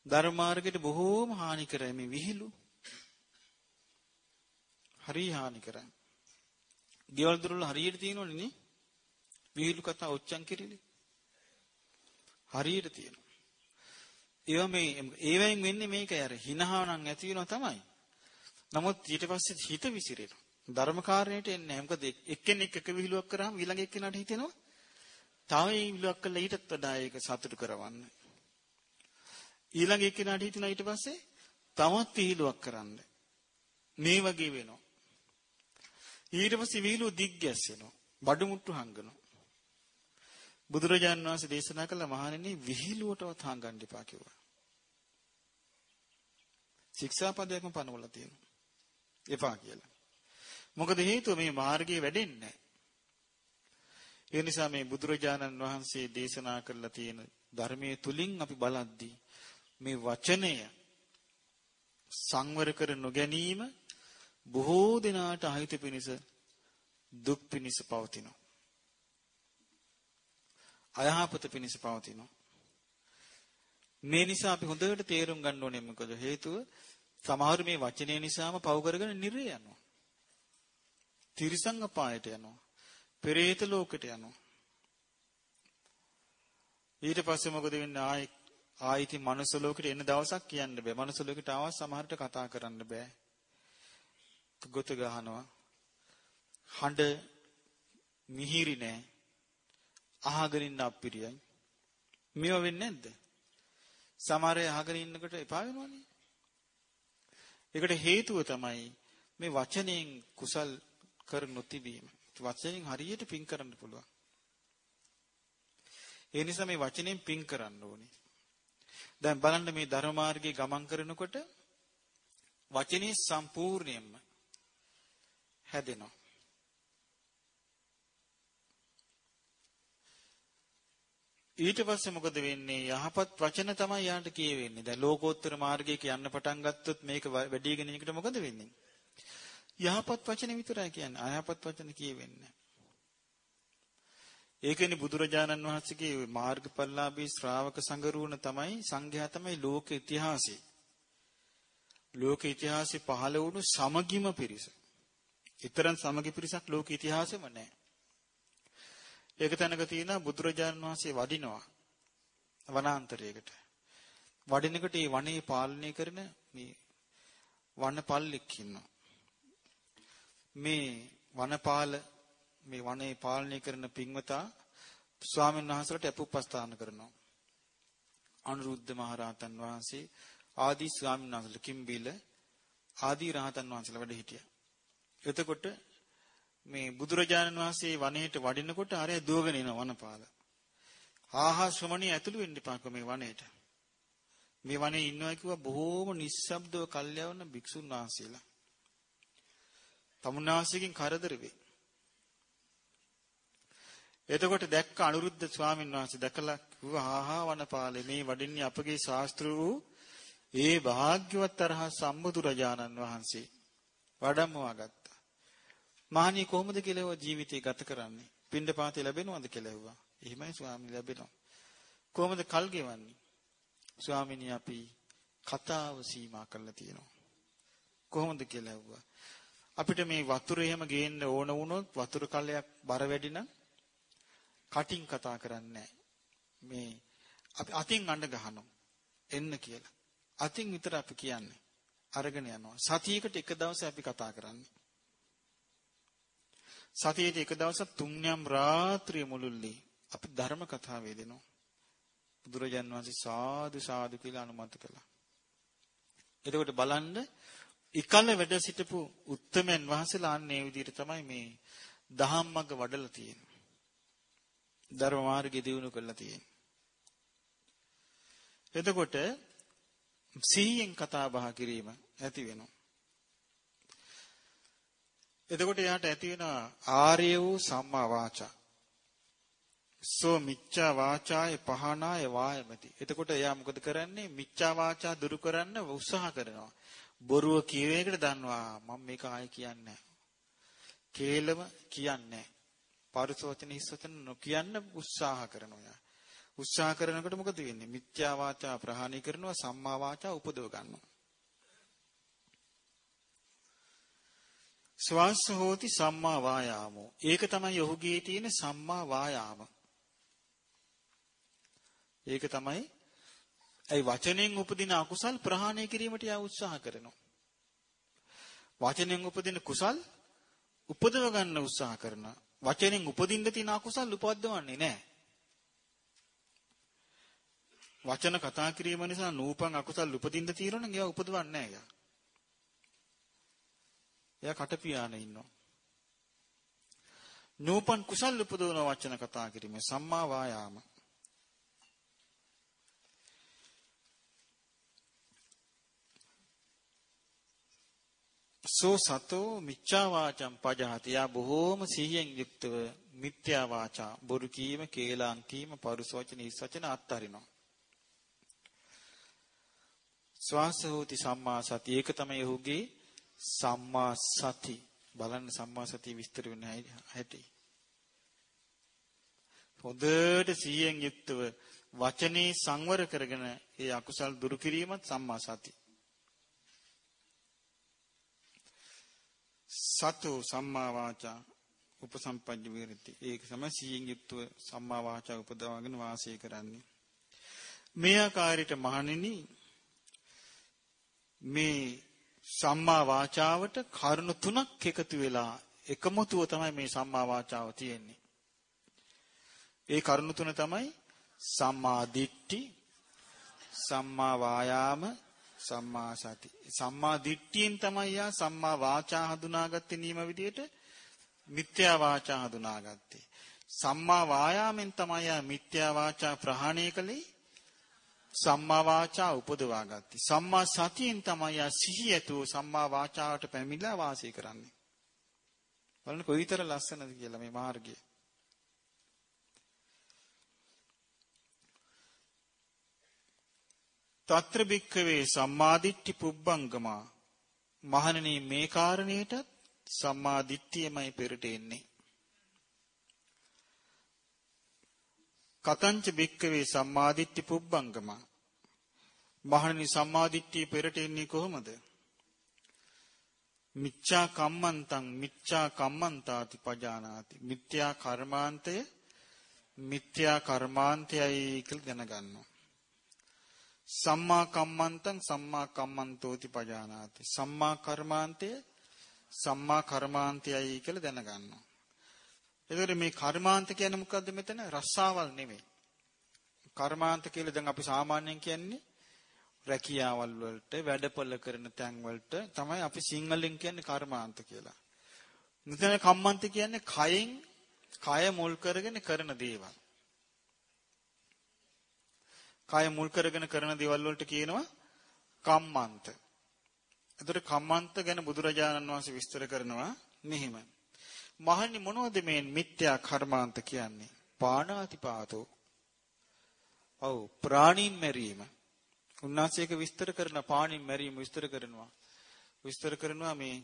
[SPEAKER 1] ධර්මාර්ගයට බොහෝම හානි කරයි මේ විහිළු. හරි හානි කරයි. ගෙවල් දොරවල් හරියට තියෙනවනේ නේ. විහිළු කතා ඔච්චම් කිරිලි. හරියට තියෙනවා. ඒවා මේ ඒවෙන් වෙන්නේ මේක අර හිනහානම් ඇති වෙනවා තමයි. නමුත් ඊට පස්සේ හිත විසිරෙනවා. ධර්මකාරණයට එන්නේ නැහැ. මොකද එක්කෙනෙක් එක විහිළුවක් කරාම ඊළඟ එක්කෙනාට හිතෙනවා තව ඒ විහිළුවක් කළා ඊටත් වඩා ඒක සතුටු කරවන්න. ඊළඟ එක්කෙනාට හිතෙනවා ඊට පස්සේ තවත් විහිළුවක් කරන්න. මේ වගේ වෙනවා. ඊට පස්සේ විහිළුව දිග්ගැස්සෙනවා. බඩු මුට්ටු හංගනවා. බුදුරජාණන් වහන්සේ දේශනා කළ මහණෙනි විහිළුවටවත් හංගන්න එපා කිව්වා. ශික්ෂාපදයක්ම පනවලා තියෙනවා. එපා කියලා. මොකද හේතුව මේ මාර්ගයේ වැඩෙන්නේ ඒ නිසා මේ බුදුරජාණන් වහන්සේ දේශනා කරලා තියෙන ධර්මයේ තුලින් අපි බලද්දී මේ වචනය සංවර කර නොගැනීම බොහෝ දිනාට අහිත පිණිස දුක් පිණිස පවතිනවා. අයහපත පිණිස පවතිනවා. මේ නිසා අපි හොඳට තේරුම් ගන්න ඕනේ මොකද හේතුව සමහර මේ වචනේ නිසාම පව කරගෙන නිරේ යනවා. තිරිසං අපායට යනවා. පෙරේත ලෝකෙට යනවා. ඊට පස්සේ මොකද වෙන්නේ ආයි ආයිති මනුස්ස ලෝකෙට එන දවසක් කියන්න බෑ. මනුස්ස ලෝකෙට ආවත් සමහරට කතා කරන්න බෑ. ගොත ගහනවා. හඬ මිහිරි නෑ. අහගෙන ඉන්න අප්පිරියයි. මේව වෙන්නේ නැද්ද? සමහර අය අහගෙන ඉන්නකොට එපා වෙනවනේ. ඒකට හේතුව තමයි මේ වචනයෙන් කුසල් කර නොතිබීම. වචනෙන් හරියට පින් කරන්න පුළුවන්. ඒ නිසා මේ වචනෙන් පින් කරන්න ඕනේ. දැන් බලන්න මේ ධර්ම මාර්ගයේ ගමන් කරනකොට වචනේ සම්පූර්ණයෙන්ම හැදෙනවා. ඊට පස්සේ මොකද වෙන්නේ යහපත් වචන තමයි යාට කියවෙන්නේ. දැන් ලෝකෝත්තර මාර්ගයක යන්න පටන් ගත්තොත් මේක වැඩිගෙන යනකොට මොකද වෙන්නේ? යහපත් වචන විතරයි කියන්නේ. අයහපත් වචන කියවෙන්නේ ඒකනේ බුදුරජාණන් වහන්සේගේ මාර්ගඵලලාභී ශ්‍රාවක සංගරුවන තමයි සංඝයා තමයි ලෝක ඉතිහාසයේ. ලෝක ඉතිහාසයේ පහළ වුණු සමගිම පිරිස. ඊතරම් සමගි පිරිසක් ලෝක ඉතිහාසෙම නැහැ. ඒක තැනක තියෙනවා බුදුරජාණන් වහන්සේ වඩිනවා වනාන්තරයකට. වඩිනකොට මේ වනයේ පාලනය කරන මේ වනපල්ලෙක් ඉන්නවා. මේ වනපාල මේ වනයේ පාලනය කරන පින්වතා ස්වාමීන් වහන්සේලාට අපුපස්ථාන කරනවා. අනුරුද්ධ මහරහතන් වහන්සේ ආදී ස්වාමීන් වහන්සේලා කිම්බිල ආදී රහතන් වහන්සේලා වැඩ හිටියා. එතකොට මේ බුදුරජාණන් වහන්සේ වනයේට වඩිනකොට අරය දුවගෙන එන වනපාල. ආහා ශ්‍රමණී ඇතුළු වෙන්න එපාක මේ වනයේට. මේ වනයේ ඉන්නවා කිව්වා බොහෝම නිස්සබ්දව කල්යවන භික්ෂුන් වහන්සේලා. තමුන්නාසිකෙන් කරදර වෙයි. එතකොට දැක්ක අනුරුද්ධ ස්වාමීන් වහන්සේ දැකලා කිව්වා ආහා වනපාලේ මේ වඩින්නේ අපගේ ශාස්ත්‍ර වූ ඒ භාග්‍යවත් තරහ සම්බුදු රජාණන් වහන්සේ වඩම්මවා ගත්තා. මහණී කොහොමද කියලා ජීවිතේ ගත කරන්නේ? පින්ඩපාතේ ලැබෙනවද කියලා ඇහුවා. එහෙමයි ස්වාමීන් ලැබෙනවා. කොහොමද කල් ගෙවන්නේ? ස්වාමීනි අපි කතාව සීමා කරලා තියෙනවා. කොහොමද කියලා ඇහුවා. අපිට මේ වතුර එහෙම ගේන්න ඕන වුණොත් වතුර කලයක් බර වැඩි නම් කටින් කතා කරන්නේ මේ අපි අතින් අඬ ගහනවා එන්න කියලා. අතින් විතර අපි කියන්නේ. අරගෙන යනවා. සතියකට එක දවසක් අපි කතා කරන්නේ. සතියේට එක දවසක් තුන්යම් රාත්‍රිය මුළුල්ලේ අපි ධර්ම කතා වේදෙනවා. බුදුරජාන් වහන්සේ සාදු සාදු කියලා අනුමත කළා. එතකොට බලන්න එකල වැඩ සිටපු උත්තමයන් වහන්සේලා අන්නේ විදිහට තමයි මේ දහම්මග වඩලා තියෙන්නේ. ධර්ම මාර්ගය දියුණු කරලා තියෙන්නේ. එතකොට සිහියෙන් කතා බහ කිරීම ඇති වෙනවා. එතකොට යාට ඇති වෙන ආර්ය වූ සම්මා වාචා. සෝ මිච්ඡා වාචාය පහනාය වායමති. එතකොට එයා මොකද කරන්නේ? මිච්ඡා වාචා දුරු කරන්න උත්සාහ කරනවා. බොරුව කියව එකට දන්නවා මම මේක ආයෙ කියන්නේ කේලම කියන්නේ පරුස වචන හිස් වචන නොකියන්න උත්සාහ කරනවා. උත්සාහ කරනකොට මොකද වෙන්නේ? මිත්‍යා වාචා ප්‍රහාණය කරනවා සම්මා වාචා උපදව ගන්නවා. ස්වාස්ස හෝති සම්මා වායාමෝ. ඒක තමයි ඔහුගේ තියෙන සම්මා වායාම. ඒක තමයි ඒ වචනෙන් උපදින අකුසල් ප්‍රහාණය කිරීමට යා උත්සාහ කරනවා. වචනෙන් උපදින කුසල් උපදව ගන්න උත්සාහ කරනවා. වචනෙන් උපදින්න තියෙන අකුසල් උපද්දවන්නේ නැහැ. වචන කතා කිරීම නිසා නූපන් අකුසල් උපදින්න තියෙනවා නම් ඒවා උපදවන්නේ නැහැ යා. එයා කට පියාගෙන ඉන්නවා. නූපන් කුසල් උපදවන වචන කතා කිරීම සම්මා වායාම. සෝ සතෝ මිච්ඡා වාචම් පජහති යා බොහෝම සිහියෙන් යුක්තව මිත්‍යා වාචා බොරු කීම කේලම් කීම පරුස වචන හිස් වචන අත්හරිනවා. ස්වාස හෝති සම්මා සති. ඒක තමයි ඔහුගේ සම්මා සති. බලන්න සම්මා සතිය විස්තර වෙන හැටි. හොඳට සිහියෙන් යුක්තව වචනේ සංවර කරගෙන ඒ අකුසල් දුරු කිරීමත් සම්මා සති. සතු සම්මා වාචා උපසම්පජ්ජ විරති ඒක තමයි සිහියෙන් යුක්තව සම්මා වාචා උපදවාගෙන වාසය කරන්නේ මේ ආකාරයට මහණෙනි මේ සම්මා වාචාවට කරුණු තුනක් එකතු වෙලා එකමුතුව තමයි මේ සම්මා වාචාව තියෙන්නේ. ඒ කරුණු තුන තමයි සම්මා දිට්ඨි, සම්මා වායාම, සම්මා සති. සම්මා දිට්ඨියෙන් තමයි යා සම්මා වාචා හඳුනාගත්තේ නියම විදියට මිත්‍යා වාචා හඳුනාගත්තේ. සම්මා වායාමෙන් තමයි යා මිත්‍යා වාචා ප්‍රහාණය කළේ. සම්මා වාචා උපදවා ගත්තේ. සම්මා සතියෙන් තමයි යා සිහිය ඇතුව සම්මා වාචාවට පැමිණලා වාසය කරන්නේ. බලන්න කොයිතර ලස්සනද කියලා මේ මාර්ගය. తත්‍ර භික්ඛවේ සම්මාදිට්ඨි පුබ්බංගමා. මහණෙනි මේ කාරණේට සම්මාදිට්ඨියමයි පෙරට එන්නේ. කතංච භික්කවේ සම්මාදිට්ඨි පුබ්බංගම. මහණනි සම්මාදිට්ඨිය පෙරට එන්නේ කොහොමද? මිච්ඡා කම්මන්තං මිච්ඡා කම්මන්තාති පජානාති. මිත්‍යා කර්මාන්තය මිත්‍යා කර්මාන්තයයි කියලා දැනගන්නවා. සම්මා කම්මන්තං සම්මා කම්මන්තෝති පජානාති සම්මා කර්මාන්තය සම්මා කර්මාන්තයයි කියලා දැනගන්නවා එතකොට මේ කර්මාන්ත කියන්නේ මොකද්ද මෙතන? රස්සාවල් නෙමෙයි. කර්මාන්ත කියලා දැන් අපි සාමාන්‍යයෙන් කියන්නේ රැකියාවල් වලට වැඩපොළ කරන තැන් වලට තමයි අපි සිංහලෙන් කියන්නේ කර්මාන්ත කියලා. මෙතන කම්මන්ත කියන්නේ කයෙන් කය මුල් කරගෙන කරන දේවල්. කය මුල් කරගෙන කරන දේවල් වලට කියනවා කම්මන්ත. එතකොට කම්මන්ත ගැන බුදුරජාණන් වහන්සේ විස්තර කරනවා මෙහිම. මහන්නේ මොනවද මේ මිත්‍යා කර්මාන්ත කියන්නේ? පාණාතිපාතෝ. ඔව් ප්‍රාණීන් මැරීම. උන්වහන්සේක විස්තර කරන පාණීන් මැරීම විස්තර කරනවා. විස්තර කරනවා මේ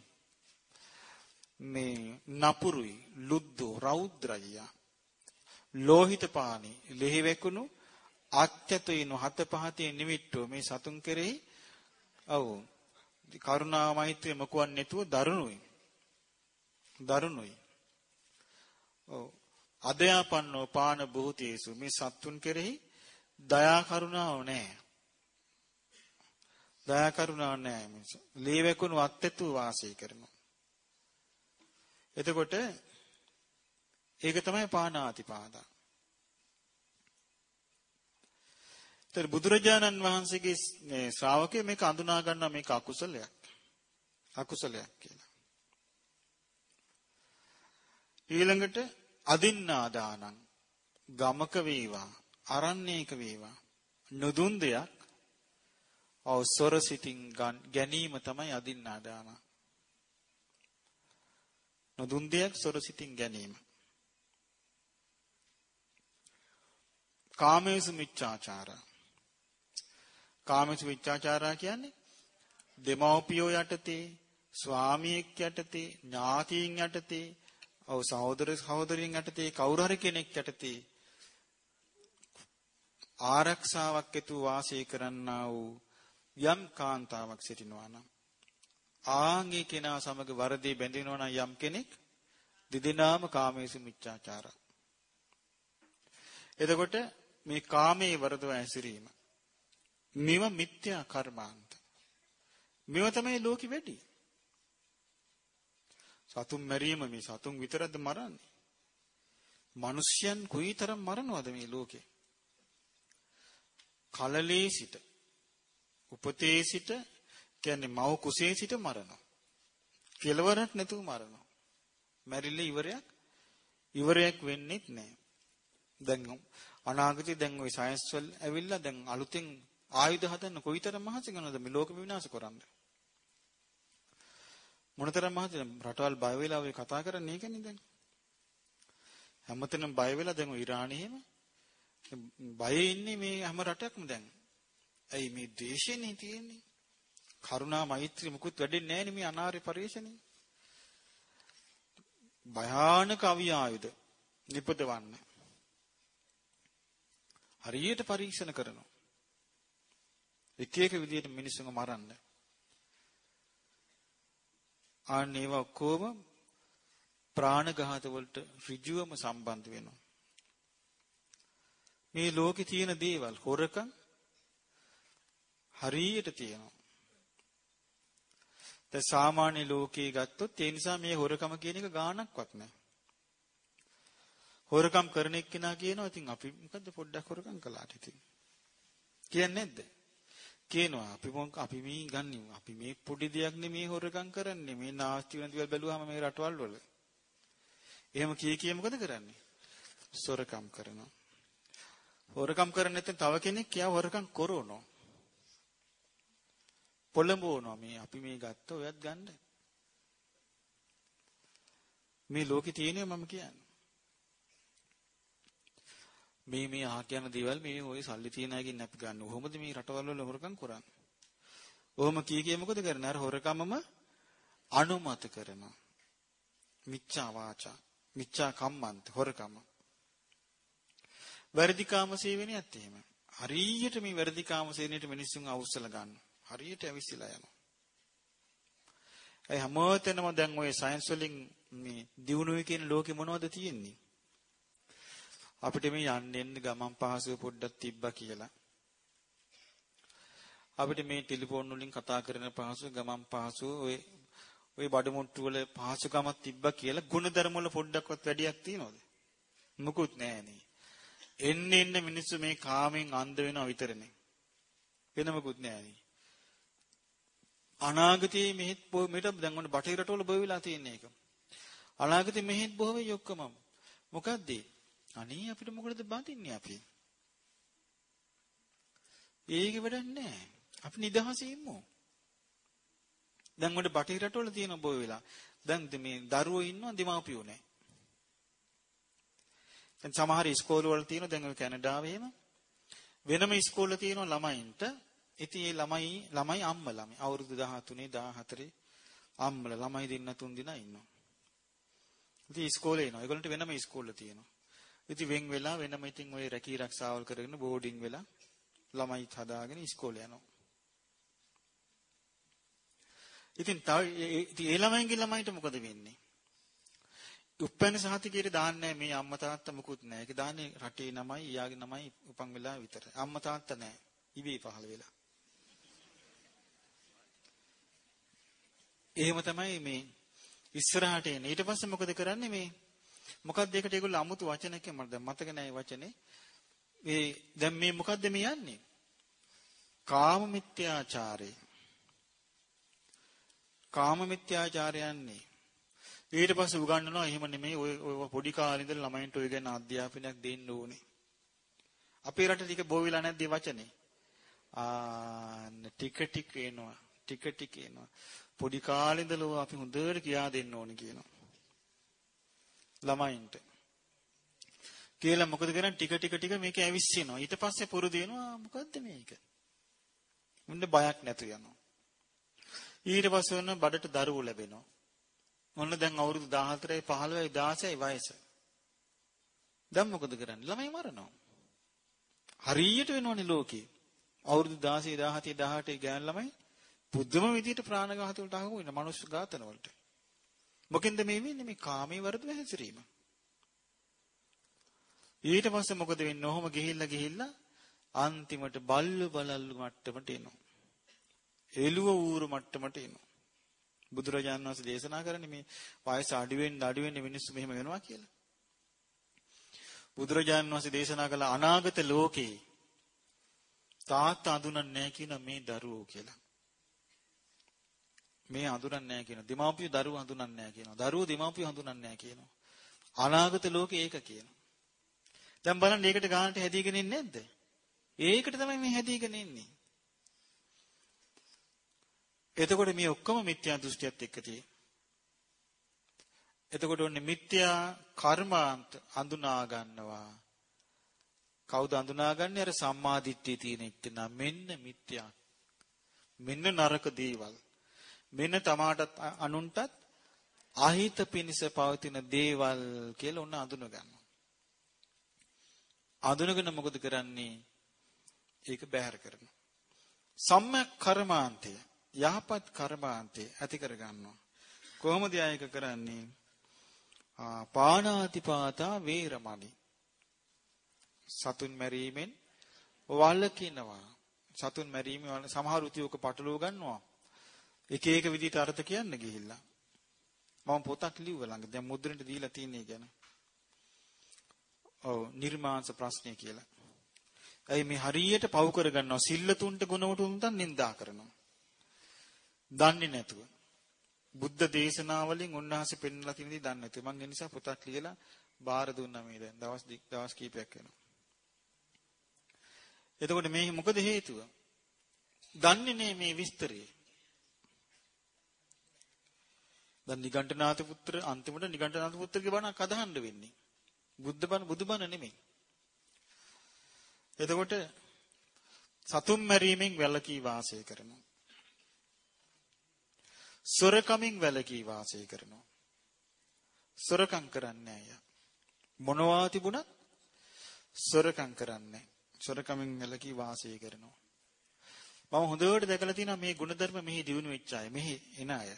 [SPEAKER 1] මේ නපුරුයි ලුද්දෝ රෞද්‍රය ලෝහිත පානි ලෙහි වැකුණු අත්‍යතුයිනු හත පහතේ නිමිට්ටෝ මේ සතුන් කෙරෙහි ඔව් කරුණා මෛත්‍රිය මොකවත් නැතුව දරුණුයි දරුණුයි ඔව්. අදයාපන්නෝ පාන බුහතේසු මේ සත්තුන් කෙරෙහි දයා කරුණාව නැහැ. දයා කරුණාව නැහැ මිස. ලේ වැකුණු අත්‍යතු වාසය කරනවා. එතකොට ඒක තමයි පානාතිපාදා. ඒතර බුදුරජාණන් වහන්සේගේ ශ්‍රාවකය මේක අඳුනා ගන්නවා මේක අකුසලයක්. අකුසලයක් කියලා. ඊළඟට අදින්නාදානං ගමක වේවා අරණ්‍යයක වේවා නුදුන් දෙයක් අවසොර සිටින් ගැනීම තමයි අදින්නාදාන නුදුන් දෙයක් සොර සිටින් ගැනීම කාමේසු මිච්ඡාචාර කාමේසු මිච්ඡාචාරා කියන්නේ දෙමව්පියෝ යටතේ ස්වාමියෙක් යටතේ ඥාතීන් යටතේ ඔව් සහෝදර සහෝදරියන් යටතේ කවුරු හරි කෙනෙක් යටතේ ආරක්ෂාවක් ඇතුව වාසය කරන්නා වූ යම් කාන්තාවක් සිටිනවා නම් ආන්ගේ කෙනා සමග වරදී බැඳෙනවා නම් යම් කෙනෙක් දිදිනාම කාමේසු මිච්ඡාචාර. එතකොට මේ කාමයේ වරදව ඇසිරීම මෙව මිත්‍යා කර්මාන්ත. මෙව තමයි ලෝකෙ වැඩි. සතුන් මැරීම මේ සතුන් විතරද මරන්නේ? මිනිස්යන් කොයිතරම් මරනවද මේ ලෝකේ? කලලේ සිට උපතේ සිට කියන්නේ මව කුසේ සිට මරනවා. කෙලවරක් නැතුව මරනවා. මැරිල්ල ඉවරයක් ඉවරයක් වෙන්නේත් නැහැ. දැන් අනාගතේ දැන් ওই සයන්ස් වල ඇවිල්ලා දැන් අලුතෙන් ආයුධ හදන්න කොයිතරම් මහන්සි ගන්නවද මේ ලෝක විනාශ කරන්න. මොනතරම් මහන්සිද රටවල් බය වෙලා ඔය කතා කරන්නේ ඒකනේ දැන්. හැමතැනම බය වෙලා දැන් ඔය ඉරානයේ එහෙම බයේ ඉන්නේ මේ හැම රටක්ම දැන්. ඇයි මේ ද්වේෂයනේ තියෙන්නේ? කරුණා මෛත්‍රී මුකුත් වැඩෙන්නේ නැහැ මේ අනාර්ය පරිශ්‍රණේ. භයානක අවිය ආයුධ නිපදවන්න. හරියට පරීක්ෂණ කරනවා. එක එක විදිහට මිනිස්සුන්ව මරන්න. ආන් ඒවා ඔක්කොම ප්‍රාණඝාත වලට ඍජුවම සම්බන්ධ වෙනවා. මේ ලෝකේ තියෙන දේවල් හොරකම් හරියට තියෙනවා. දැන් සාමාන්‍ය ලෝකේ ගත්තොත් ඒ නිසා මේ හොරකම කියන එක ගාණක්වත් නැහැ. හොරකම් කරන එක්කෙනා කියනවා ඉතින් අපි මොකද්ද පොඩ්ඩක් හොරකම් කළාට ඉතින්. කියන්නේ නැද්ද? කියනවා අපි මොකක් අපි මේ ගන්නෙ අපි මේ පොඩි දෙයක් නෙමේ හොරකම් කරන්නේ මේ නාස්ති වෙන දේවල් බැලුවාම මේ රටවල් වල. එහෙම කී කිය මොකද කරන්නේ? සොරකම් කරනවා. හොරකම් කරන්නේ නැත්නම් තව කෙනෙක් කියා හොරකම් කරනවා. පොළඹවනවා මේ අපි මේ ගත්ත ඔයත් ගන්න. මේ ලෝකේ තියෙනේ මම කියන්නේ. මේ මේ අහ කියන දේවල් මේ ওই සල්ලි තියන අයකින් අපි ගන්න. කොහොමද මේ රටවල් වල හොරකම් කරන්නේ? ඔහොම කී කිය මොකද කරන්නේ? අර හොරකමම අනුමත කරනවා. මිච්ඡා වාචා, මිච්ඡා කම්මන්ත හොරකම. වැරදිකාම සේවනයත් එහෙම. හරියට මේ වැරදිකාම සේවනයේට මිනිස්සුන් අවුස්සලා ගන්නවා. හරියට ඇවිස්සලා යනවා. ඒ හැමතැනම දැන් ওই සයන්ස් වලින් මේ දියුණුවේ කියන ලෝකෙ මොනවද තියෙන්නේ? අපිට මේ යන්න එන්න ගමන් පහසුව පොඩ්ඩක් තිබ්බා කියලා. අපිට මේ ටෙලිෆෝන් වලින් කතා කරන පහසුව ගමන් පහසුව ඔය ඔය බඩමුට්ටු වල පහසුකමක් තිබ්බා කියලා ಗುಣධර්ම වල පොඩ්ඩක්වත් වැඩියක් තියනවද? මුකුත් නෑනේ. එන්න එන්න මිනිස්සු මේ කාමෙන් අන්ධ වෙනවා විතරනේ. වෙන මොකුත් නෑනේ. අනාගතයේ මෙහෙත් මෙට දැන් ඔන්න බටහිර රටවල බෝ වෙලා තියෙන එක. අනාගතේ මෙහෙත් බොහෝ වෙයි ඔක්කොම. මොකද්ද? අනේ අපිට මොකටද බඳින්නේ අපි? ඒක වැඩක් නැහැ. අපි නිදහසේ ඉමු. දැන් ඔන්න බටහිර රටවල තියෙන බෝ වෙලා. දැන් මේ දරුවෝ ඉන්නවා දෙමාපියෝ නැහැ. දැන් සමහර ඉස්කෝල වල තියෙන දැන් ඔය කැනඩාවේ එහෙම වෙනම ඉස්කෝල තියෙන ළමයින්ට ඉතින් ඒ ළමයි ළමයි අම්ම ළමයි අවුරුදු 13 14 අම්මල ළමයි දෙන්න තුන් දෙනා ඉන්නවා. ඉතින් ඉස්කෝලේ එනවා. ඒගොල්ලන්ට වෙනම ඉස්කෝල තියෙනවා. ඉතින් වෙන් වෙලා වෙනම ඉතින් ওই රැකී ආරක්ෂාවල් කරගෙන බෝඩින් වෙලා ළමයිත් හදාගෙන ඉස්කෝලේ යනවා. ඉතින් තව ඉතින් ඒ ළමයින්ගේ ළමයිට මොකද වෙන්නේ? උපැන්න සහතිකයට දාන්නේ මේ අම්මා තාත්තා මුකුත් නැහැ. ඒක දාන්නේ රටේ නමයි, ඊයාගේ නමයි උපන් වෙලා විතරයි. අම්මා තාත්තා නැහැ. ඉබේ පහළ වෙලා. එහෙම තමයි මේ ඉස්සරහට එන්නේ. ඊට පස්සේ මොකද කරන්නේ මේ මොකක්ද ඒකට ඒගොල්ලෝ අමුතු වචනයක් මට දැන් මතක නැහැ වචනේ. මේ දැන් මේ මොකද්ද මේ යන්නේ? කාම මිත්‍යාචාරය. කාම මිත්‍යාචාරය යන්නේ. ඊට පස්සේ උගන්වනවා එහෙම නෙමෙයි ඔය ඔය පොඩි කාලේ ඉඳලා ළමයින්ට ඔය ගැන අධ්‍යාපනයක් දෙන්න ඕනේ. අපේ රටේ ටික බෝ වෙලා නැද්ද වචනේ? ආ ටික ටික එනවා. ටික ටික එනවා. පොඩි කාලේ ඉඳලා අපි හොඳට කියා දෙන්න ඕනේ කියනවා. ළමයින්ට. කියලා මොකද කරන්නේ ටික ටික ටික මේක ඇවිස්සෙනවා. ඊට පස්සේ පුරුදු වෙනවා මොකද්ද මේක? මුන්න බයක් නැතු යනවා. ඊට පස්සේ ඔන්න බඩට දරුවෝ ලැබෙනවා. ඔන්න දැන් අවුරුදු 14යි 15යි 16යි වයස. දැන් මොකද කරන්නේ? ළමයි මරනවා. හරියට වෙනවනේ ලෝකේ. අවුරුදු 16 17 18 ගෑන් ළමයි පුදුම විදියට ප්‍රාණඝාත වලට අහු වෙන මනුස්ස ඝාතන වලට. මොකෙන්ද මේ වෙන්නේ මේ කාමයේ වරද හැසිරීම. ඊට පස්සේ මොකද වෙන්නේ? ඔහොම ගිහිල්ලා ගිහිල්ලා අන්තිමට බල්ලු බලල්ලු මට්ටමට එනවා. එළුව ඌරු මට්ටමට එනවා. බුදුරජාණන් වහන්සේ දේශනා කරන්නේ මේ වයස අඩු වෙන්න අඩු වෙන්න මිනිස්සු මෙහෙම වෙනවා කියලා. බුදුරජාණන් වහන්සේ දේශනා කළ අනාගත ලෝකේ තාත්තා අඳුනන්නේ නැහැ කියන මේ දරුවෝ කියලා. මේ හඳුනන්නේ නැහැ කියනවා. දෙමාපියෝ දරුවෝ හඳුනන්නේ නැහැ කියනවා. දරුවෝ දෙමාපියෝ හඳුනන්නේ නැහැ කියනවා. අනාගත ලෝකේ ඒක කියනවා. දැන් බලන්න ඒකට ගානට හැදීගෙන ඉන්නේ නැද්ද? ඒකට තමයි මේ හැදීගෙන ඉන්නේ. එතකොට මේ ඔක්කොම මිත්‍යා දෘෂ්ටියත් එක්ක තියෙන්නේ. එතකොට ඔන්නේ මිත්‍යා කර්මාන්ත අඳුනා ගන්නවා. කවුද අඳුනාගන්නේ අර සම්මාදිට්ඨිය තියෙන එක්කෙනා මෙන්න මිත්‍යා. මෙන්න නරක දේවල්. මෙන්න තමාටත් අනුන්ටත් අහිත පිනිස පවතින දේවල් කියලා ඔන්න අඳුන ගන්නවා. අඳුනගෙන මොකද කරන්නේ? ඒක බැහැර කරනවා. සම්මක් කර්මාන්තය යහපත් කර්මාන්තය ඇති කර ගන්නවා. කොහොමද ආයක කරන්නේ? පාණාතිපාතා වේරමණි. සතුන් මැරීමෙන් වළකිනවා. සතුන් මැරීම සමහර උතියෝක පටලව ගන්නවා. එක එක විදිහට අර්ථ කියන්න ගිහිල්ලා. මම පොතක් ලිව්ව ළඟ දැන් මුද්‍රණයට දීලා තියෙන්නේ ගැන. ඔව් නිර්මාංශ ප්‍රශ්නය කියලා. ඇයි මේ හරියට පව් කරගන්නවා සිල්ලතුන්ට ගුණවතුන්ට නිඳා කරනවා. දන්නේ නැතුව. බුද්ධ දේශනාවලින් උන්වහන්සේ පෙන්වලා තියෙන දේ දන්නේ නැතුව. මම ඒ නිසා පොතක් ලියලා බාර දුන්නා මේ දැන් දවස් දවස් කීපයක් වෙනවා. එතකොට මේ මොකද හේතුව? දන්නේ නේ මේ විස්තරය. දැන් නිගණ්ඨනාථ පුත්‍ර අන්තිමට නිගණ්ඨනාථ පුත්‍රගේ බණක් අදහන්න වෙන්නේ. බුද්ධ බණ බුදුබණ නෙමෙයි. එතකොට සතුම් මැරීමෙන් වැළකී වාසය කරනවා. සොරකමින් වැළකී වාසය කරනවා. සොරකම් කරන්නේ අය. මොනවා තිබුණත් සොරකම් කරන්නේ. සොරකමින් වැළකී වාසය කරනවා. මම හොඳට දැකලා තියෙනවා මේ ಗುಣධර්ම මෙහි දිනු වෙච්ච අය. මෙහි එන අය.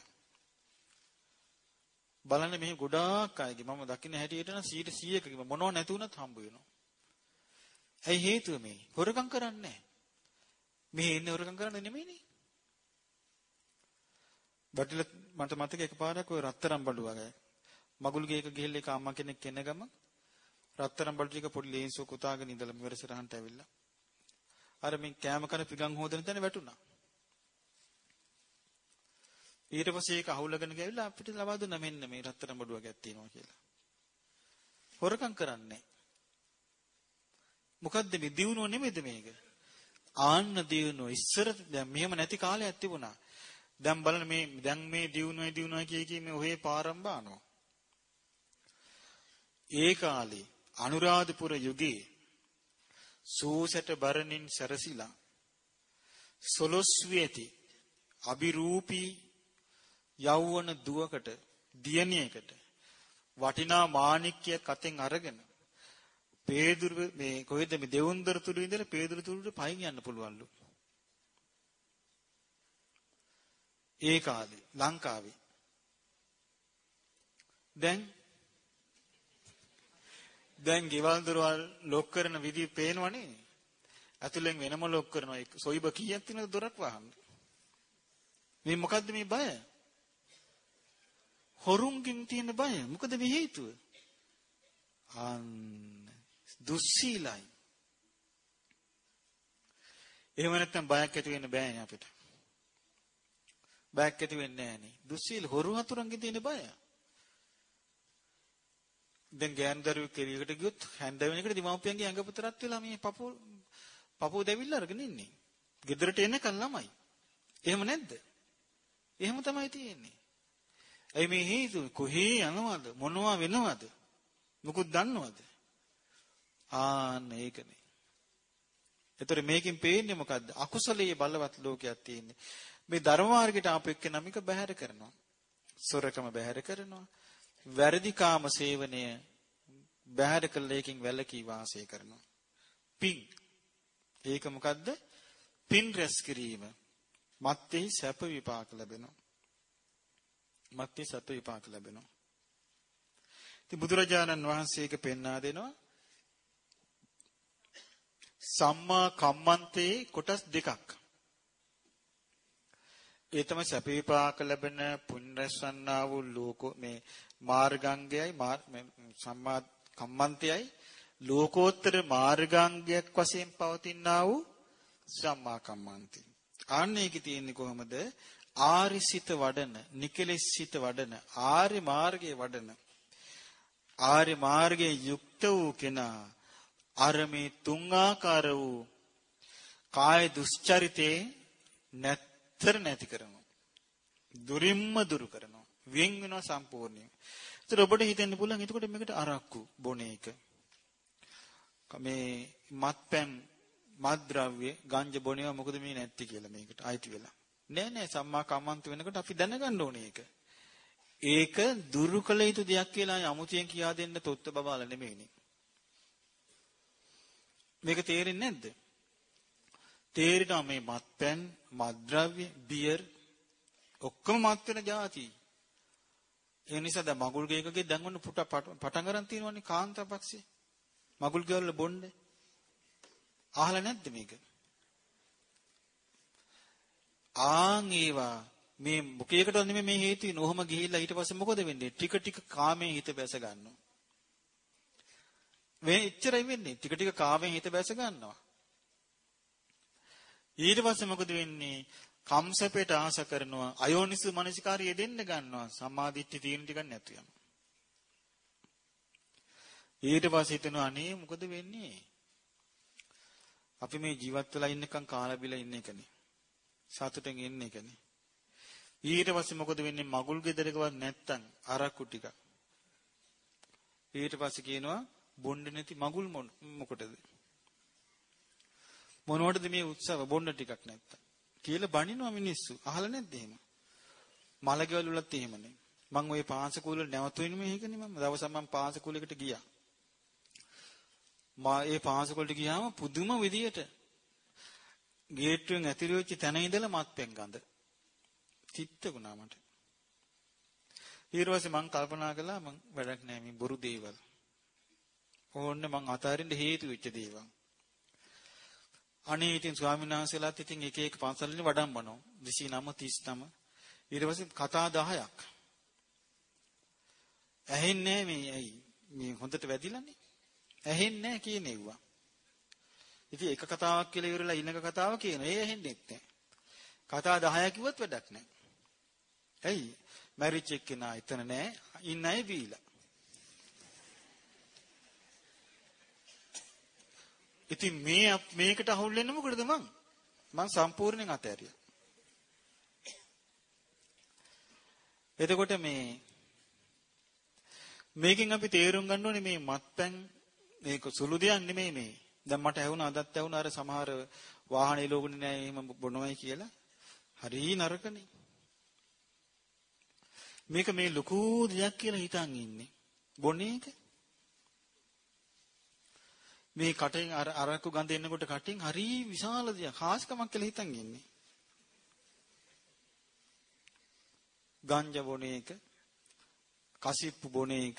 [SPEAKER 1] බලන්න මෙහි ගොඩාක් අයගේ මම දකින්න හැටියට නම් 100%ක මොනව නැති වුණත් හම්බ වෙනවා. ඇයි හේතුව මේ? හොරකම් කරන්නේ නැහැ. මෙහි ඉන්නේ හොරකම් කරන්නේ නෙමෙයිනේ. බටල මට මතක එකපාරක් ඔය රත්තරන් බඩු වගේ මගුල් ගේක ගිහිල්ලා එක අම්මා කෙනෙක් එන ගම රත්තරන් බඩු ටික පොඩි ලේන්සුව කුතාගෙන ඉඳලා මෙවරසරහන්ට ඇවිල්ලා අර මේ කෑම කන පිගන් හොදන තැන වැටුණා ඊට පස්සේ ඒක අහුලගෙන ගිහලා අපිට ලබා දුන්නා මෙන්න මේ රත්තරන් බඩු වගේක් තියෙනවා කියලා. හොරකම් කරන්නේ. මොකද්ද මේ දිනුව නෙමෙයිද මේක? ආන්න දිනුව ඉස්සර දැන් මෙහෙම නැති කාලයක් තිබුණා. දැන් බලන්න මේ දැන් මේ දිනුවයි දිනුවයි කිය කී මේ ඔහේ පාරම් බානවා. ඒ කාලේ අනුරාධපුර යුගයේ සූසට බරණින් සැරසිලා සොලොස්වියති අබිරූපී යෞවන දුවකට දියණියකට වටිනා මාණික්කයක් අතෙන් අරගෙන පේදුරු මේ කොහෙද මේ දෙවුන්දර තුරු ඉඳලා පේදුරු තුරුට පයින් යන්න පුළුවන්ලු. ඒ කාලේ ලංකාවේ. දැන් දැන් ගෙවල් දොරවල් ලොක් කරන විදිහ පේනවනේ ඇතුලෙන් වෙනම ලොක් කරනවා. සොයිබ කීයක් තියෙනවද දොරක් වහන්න? මේ මොකද්ද මේ බය? හොරුන්ගෙන් තියෙන බය මොකද මේ හේතුව අන් දුස්සීලයි එහෙම නැත්නම් බයක් ඇති වෙන්න බෑනේ අපිට බයක් ඇති වෙන්නේ නැහනේ. දුස්සීල හොරු හතුරන්ගේ තියෙන බය. දැන් ගෑන් දරුවෙක් කෙලියකට ගියොත් හැන්ද වෙන එකට දිමාපියන්ගේ ඇඟ පුතරත් වෙලා මේ පපුව පපුව දෙවිල්ල අරගෙන ඉන්නේ. ගෙදරට එනකන් ළමයි. එහෙම නැද්ද? එහෙම තමයි තියෙන්නේ. ඇයි මේ හේතුව කොහේ යනවද මොනවා වෙනවද? මොකුත් දන්නවද? ආන්න ඒකනේ. එතකොට මේකෙන් පේන්නේ මොකද්ද? අකුසලයේ බලවත් ලෝකයක් තියෙන්නේ. මේ ධර්ම මාර්ගයට ආපු එක්කෙනා මේක බැහැර කරනවා. සොරකම බැහැර කරනවා. වැරදි කාම සේවනය බැහැර කළ එකකින් වැළකී වාසය කරනවා. පින්. ඒක මොකද්ද? පින් රැස් කිරීම. මත්තේ සැප විපාක ලැබෙනවා. මත්තේ සැප විපාක ලැබෙනවා. ඉතින් බුදුරජාණන් වහන්සේ ඒක පෙන්වා දෙනවා. සම්මා කම්මන්තේ කොටස් දෙකක්. ඒ තමයි සැප විපාක ලැබෙන පුණ්‍යසන්නා වූ ලෝක මේ මාර්ගාංගයයි සම්මා කම්මන්තයයි ලෝකෝත්තර මාර්ගාංගයක් වශයෙන් පවතිනා වූ සම්මා කම්මන්තය. ආන්නේකේ තියෙන්නේ කොහොමද? ආරිසිත වඩන, නිකලෙස්සිත වඩන, ආර්ය මාර්ගයේ වඩන ආර්ය මාර්ගයේ යුක්ත වූ කෙනා අර මේ තුන් ආකාර වූ කාය දුස්චරිතේ නැත්තර නැති කරනවා. දුරින්ම දුරු කරනවා. වෙන් වෙනවා සම්පූර්ණයෙන්. ඒතර ඔබට හිතෙන්න පුළුවන් එතකොට මේකට අරක්කු බොන එක. මේ මත්පැන් මත්ද්‍රව්‍ය ගංජ බොනේවා මොකද මේ නැති කියලා මේකට අයිති වෙලා. නෑ නෑ සම්මා කම්මන්ත වෙනකොට අපි දැනගන්න ඕනේ ඒක. ඒක දුරු කළ යුතු දෙයක් කියලා අමුතියෙන් කියා දෙන්න තොත්ත බබාල නෙමෙයිනේ. මේක තේරෙන්නේ නැද්ද? තේරෙනවා මේ මත්පැන්, මත්ද්‍රව්‍ය, බියර් ඔක්කොම මත් වෙන જાති. ඒ නිසා දැන් මගුල් ගේකගේ දැන් ඔන්න පුට පටන් ගන්න තියෙනවනේ කාන්තාපක්ෂේ. මගුල් ගෙවල බොන්නේ. අහලා නැද්ද මේක? ආන් ඒවා මේ මොකේකට නෙමෙයි මේ හේතු වෙන. ඔහොම ගිහිල්ලා ඊට පස්සේ මොකද වෙන්නේ? ටික ටික කාමයේ හිත බැස ගන්නවා. මේ එච්චරයි වෙන්නේ. ටික ටික කාමයේ හිත බැස ගන්නවා. ඊට පස්සේ මොකද වෙන්නේ? කම්සපේට ආශ කරනවා. අයෝනිසු මනසිකාරිය දෙන්න ගන්නවා. සම්මාදිට්ඨි තීන ටිකක් නැතු යනවා. ඊට පස්සේ හිතනවා අනේ මොකද වෙන්නේ? අපි මේ ජීවත් වෙලා ඉන්නකම් කාලා බිලා ඉන්න එකනේ. සතුටෙන් ඉන්න එකනේ. ඊට පස්සේ මොකද වෙන්නේ මගුල් ගෙදරකවත් නැත්තම් අරක්කු ටික. ඊට පස්සේ කියනවා බොණ්ඩ නැති මගුල් මොකටද? මොනවටද මේ උත්සව බොණ්ඩ ටිකක් නැත්තම් කියලා බනිනවා මිනිස්සු. අහලා නැද්ද එහෙම? මලගෙවල් වලත් එහෙමනේ. මම ওই පාසකූල නැවතුනේ මේකනේ මම දවසක් මම පාසකූලයකට ගියා. මා ඒ පාසකූලට ගියාම පුදුම විදියට ගේට්ටුවෙන් ඇතිරි වෙච්ච තැන ඉඳලා මත්පැන් ගඳ. තිත්තකුණා මට. ඊට පස්සේ මං කල්පනා කළා මං වැඩක් නෑ මේ බොරු දේවල්. ඕන්න මං අතාරින්න හේතු වෙච්ච දේවල්. අනේ ඉතින් ස්වාමීන් වහන්සේලාත් ඉතින් එක එක පන්සල්වලින් වඩම්බනවා. 29 39 ඊට පස්සේ කතා 10ක්. ඇහෙන්නේ මේ ඇයි මේ හොඳට වැදිලානේ. ඇහෙන්නේ නැහැ කියන ඒවා. ඉතින් එක කතාවක් කියලා ඉවරලා ඊළඟ කතාව කියන. ඒ ඇහෙන්නේ නැහැ. කතා 10 කිව්වත් වැඩක් නැහැ. ඇයි? මැරිච් එක්කෙනා එතන නැහැ. ඉන්න අය බීලා. ඉතින් මේ මේකට අහුල් වෙන්න මොකටද මං? මං සම්පූර්ණයෙන් අතෑරියා. එතකොට මේ මේකෙන් අපි තේරුම් ගන්න ඕනේ මේ මත්පැන් මේක සුළු දෙයක් නෙමෙයි මේ. දැන් මට ඇහුණා අදත් ඇහුණා අර සමහර වාහනේ ලෝගුනේ නෑ එහෙම බොනවයි කියලා. හරි නරකනේ. මේක මේ ලොකු දෙයක් කියලා හිතන් ඉන්නේ. බොන්නේ එක. මේ කටෙන් අර අරක්කු ගඳ එනකොට කටින් හරි විශාල දෙයක් හාස්කමක් කියලා හිතන් ඉන්නේ. ගංජා බොන එක, කසිප්පු බොන එක,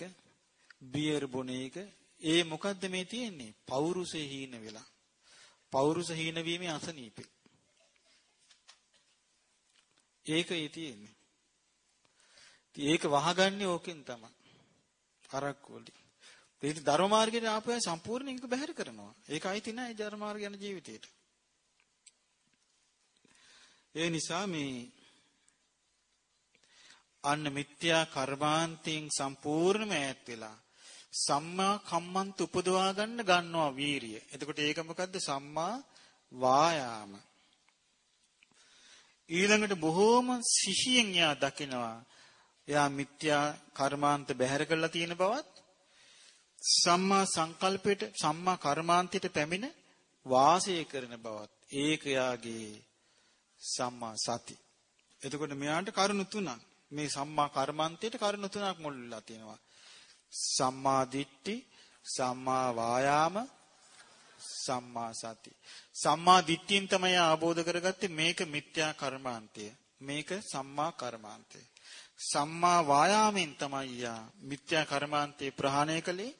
[SPEAKER 1] බියර් බොන එක, ඒ මොකද්ද මේ තියෙන්නේ? පෞරුෂේ හීන වෙලා. පෞරුෂ හීන වීමේ අසනීපේ. ඒක ඒ තියෙන්නේ. ඒක වහගන්නේ ඕකෙන් තමයි. අරක්කු වලින්. ඒක ධර්ම මාර්ගයට ආපු අය සම්පූර්ණයෙන් ඒක බැහැර කරනවා. ඒක අයිති නෑ ධර්ම මාර්ග යන ජීවිතේට. ඒ නිසා මේ අන්න මිත්‍යා කර්මාන්තයෙන් සම්පූර්ණයෙන්ම ඈත් වෙලා සම්මා කම්මන්ත උපදවා ගන්න ගන්නවා වීරිය. එතකොට ඒක මොකද්ද? සම්මා වායාම. ඊළඟට බොහෝම සිහියෙන් යා දකිනවා. එයා මිත්‍යා කර්මාන්ත බැහැර කරලා තියෙන බවත් සම්මා සංකල්පයට සම්මා කර්මාන්තයට පැමිණ වාසය කරන බවත් ඒක යාගේ සම්මා සති එතකොට මෙයාට කරුණු තුනක්. මේ සම්මා කර්මන්තයට කරුණු තුනක් මුල් වෙලා තියෙනවා. සම්මා දිට්ඨි, සම්මා වායාම, සම්මා සති. සම්මා දිට්ඨියෙන් තමයි ආબોධ කරගත්තේ මේක මිත්‍යා කර්මාන්තය. මේක සම්මා කර්මාන්තය. සම්මා වායාමෙන් තමයි යා මිත්‍යා කර්මාන්තේ ප්‍රහාණය කළේ.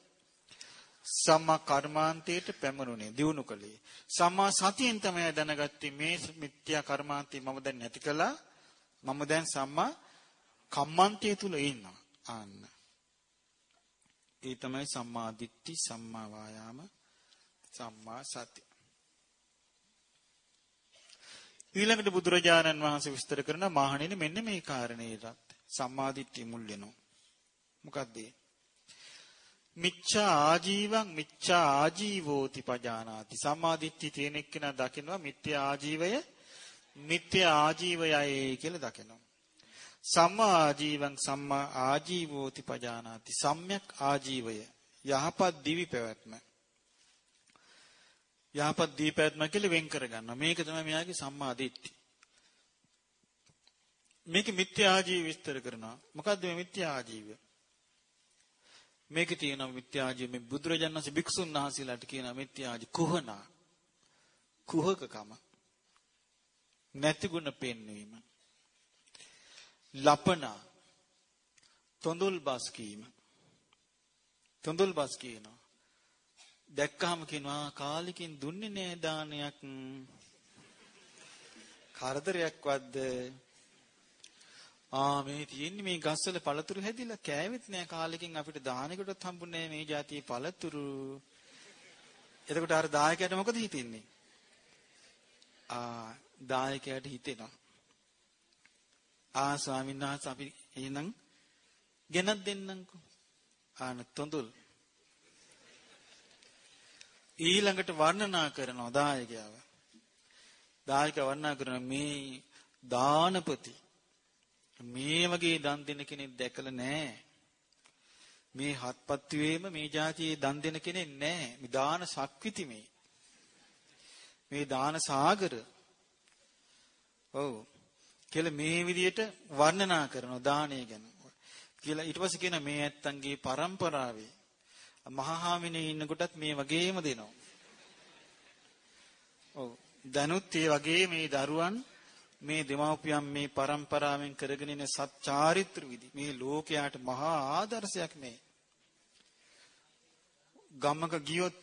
[SPEAKER 1] සම්මා කර්මාන්තයට පැමුණුනේ දිනු කළේ. සම්මා සතියෙන් තමයි දැනගත්තේ මේ මිත්‍යා කර්මාන්තේ මම දැන් නැති කළා. මම දැන් සම්මා කම්මන්තය තුල ඉන්නවා. ආන්න. ඒ තමයි සම්මා දිට්ඨි සම්මා වායාම සම්මා සති. ඊළඟට බුදුරජාණන් වහන්සේ විස්තර කරන මහණෙනි මෙන්න මේ කාරණේට සම්මාදිට්ඨිය මුල් වෙනවා. මොකද්ද? මිච්ඡා ආජීවං මිච්ඡා ආජීවෝති පජානාති. සම්මාදිට්ඨිය තියෙන එක්කෙනා දකිනවා මිත්‍යා ආජීවය මිත්‍යා ආජීවයයි කියලා දකිනවා. සම්මා ආජීවං සම්මා ආජීවෝති පජානාති. සම්‍යක් ආජීවය යහපත් දිවි පැවැත්ම. යහපත් දී පැවැත්ම කියලා වෙන් කරගන්නවා. මේක තමයි මෙයාගේ සම්මා දිට්ඨිය. මේක මිත්‍යා ආජීව විස්තර කරනවා. මොකද්ද මේ මිත්‍යා ආජීවය? මේකේ තියෙනවා මිත්‍යා ආජීව මේ බුදුරජාණන් වහන්සේ භික්ෂුන් වහන්සේලාට කියනවා මිත්‍යා ආජීව කුහනා. කුහකකම. නැති ගුණ පෙන්වීම. ලපනා. තොඳුල් බස් කීම. තොඳුල් බස් කියනවා. දැක්කහම කියනවා කාලිකින් දුන්නේ නෑ දානයක්. කරදරයක්වත්ද ආ මේ තියෙන්නේ මේ ගස්වල පළතුරු හැදිලා කෑවෙත් නෑ කාලෙකින් අපිට දානෙකටත් හම්බුනේ මේ જાතියේ පළතුරු. එතකොට අර දායකයාට මොකද හිතෙන්නේ? ආ දායකයාට හිතෙනවා. ආ ස්වාමීන් වහන්සේ අපි එහෙනම් ගෙනත් දෙන්නම්කෝ. ආන තොඳුල්. ඊළඟට වර්ණනා කරනවා දායකයාව. දායක වර්ණනා කරන මේ දානපති මේ වගේ දන් දෙන කෙනෙක් දැකලා නැහැ. මේ හත්පත් වේම මේ જાතියේ දන් දෙන කෙනෙක් නැහැ. මේ දාන ශක්විති මේ. මේ දාන සාගර. ඔව්. කියලා මේ විදිහට වර්ණනා කරනවා දාණය ගැන. කියලා ඊට පස්සේ කියන මේ ඇත්තන්ගේ પરම්පරාවේ මහහාමිනේ ඉන්න කොටත් මේ වගේම දෙනවා. ඔව්. දනුත් ඒ වගේ මේ දරුවන් මේ දෙමව්පියන් මේ પરම්පරාවෙන් කරගෙන ඉන සත්‍චාරිත්‍ර විදි මේ ලෝකයාට මහා ආදර්ශයක් මේ. ගමක ගියොත්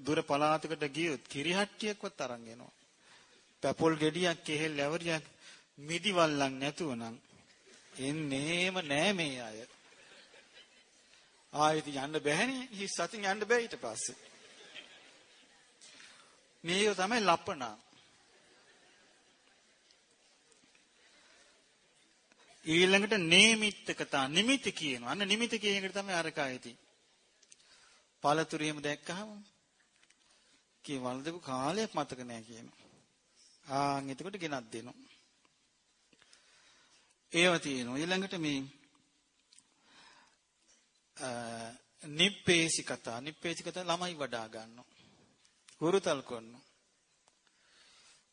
[SPEAKER 1] දුර පළාතකට ගියොත් කිරිහට්ටියක්වත් අරන් එනවා. පැපොල් ගෙඩියක් කෙහෙල් ඇවරියක් මිදිවල්ලන් නැතුව නම් එන්නේම නෑ මේ අය ආයෙත් යන්න බෑනේ හිස් සතින් යන්න බෑ ඊට පස්සේ මේක තමයි ලප්පනා ඊළඟට නේමිත්තකතා නිමිති කියනවා. අන්න නිමිති කියන එකට තමයි අරකයිති. පළතුරු එහෙම දැක්කහම කී වලදපු කාලයක් මතක නැහැ කියනවා. ආන් එතකොට ගෙනත් දෙනවා. ඒව තියෙනවා. ඊළඟට මේ නිප්පේසි කතා නිප්පේසි කතා ළමයි වඩා ගන්නවා. හුරුතල් කරනවා.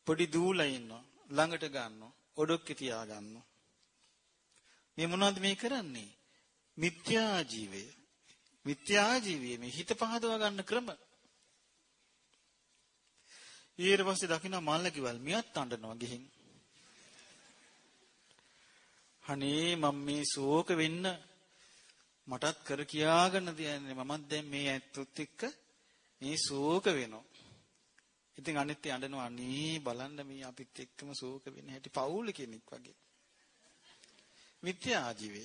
[SPEAKER 1] පොඩි දූලා ඉන්නවා. ළඟට ගන්නවා. ඔඩොක්කේ තියා ගන්නවා. මේ මොනවද මේ කරන්නේ? මිත්‍යා ජීවය. මිත්‍යා ජීවය මේ හිත පහදවා ගන්න ක්‍රම. ඊට පස්සේ දකින්න මල්ලකිවල් මියත් අඬනවා ගිහින්. අනේ මම මේ ශෝක වෙන්න මටත් කර කියාගන්න දෙන්නේ මමත් දැන් මේ ඇත්තොත් එක්ක මේ ශෝක වෙනවා. ඉතින් අනිත් අඬනවා අනේ බලන්න මේ අපිත් එක්කම ශෝක වෙන හැටි පවුල කෙනෙක් වගේ. මිත්‍යා ආජීවය.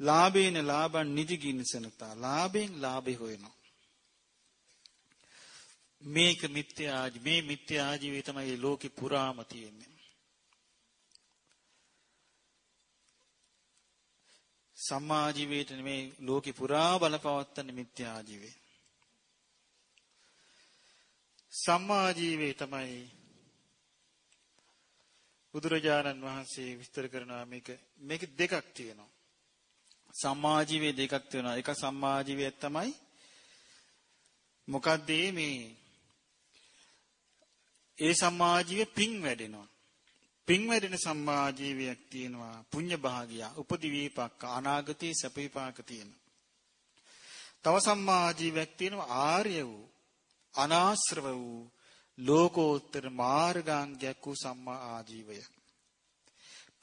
[SPEAKER 1] ලාභේන ලාභං නිදිගින්සනතා ලාභෙන් ලාභේ හොයනවා. මේක මිත්‍යා ආජී මේ මිත්‍යා ආජීවය තමයි ලෝකේ පුරාම තියෙන්නේ. සම්මා ජීවිතේ නෙමේ ලෝකේ පුරා බලපවත්තන මිත්‍යා ආජීවය. සම්මා ජීවේ තමයි බුදුරජාණන් වහන්සේ විස්තර කරනවා මේක මේක දෙකක් තියෙනවා. සම්මාජීවයේ දෙකක් තියෙනවා. එක සම්මාජීවය තමයි මොකද්ද මේ ඒ සම්මාජීවයේ පිං වැඩෙනවා. පින්වැඩෙන සම්මා ජීවියක් තියෙනවා. පුඤ්ඤ භාගිය, උපදි විපාක, අනාගතේ සැප විපාක තියෙනවා. තව සම්මා ජීවියක් තියෙනවා ආර්ය වූ, අනාශ්‍රව වූ ලෝකෝත්තර මාර්ගාංගයක් වූ සම්මා ආජීවය.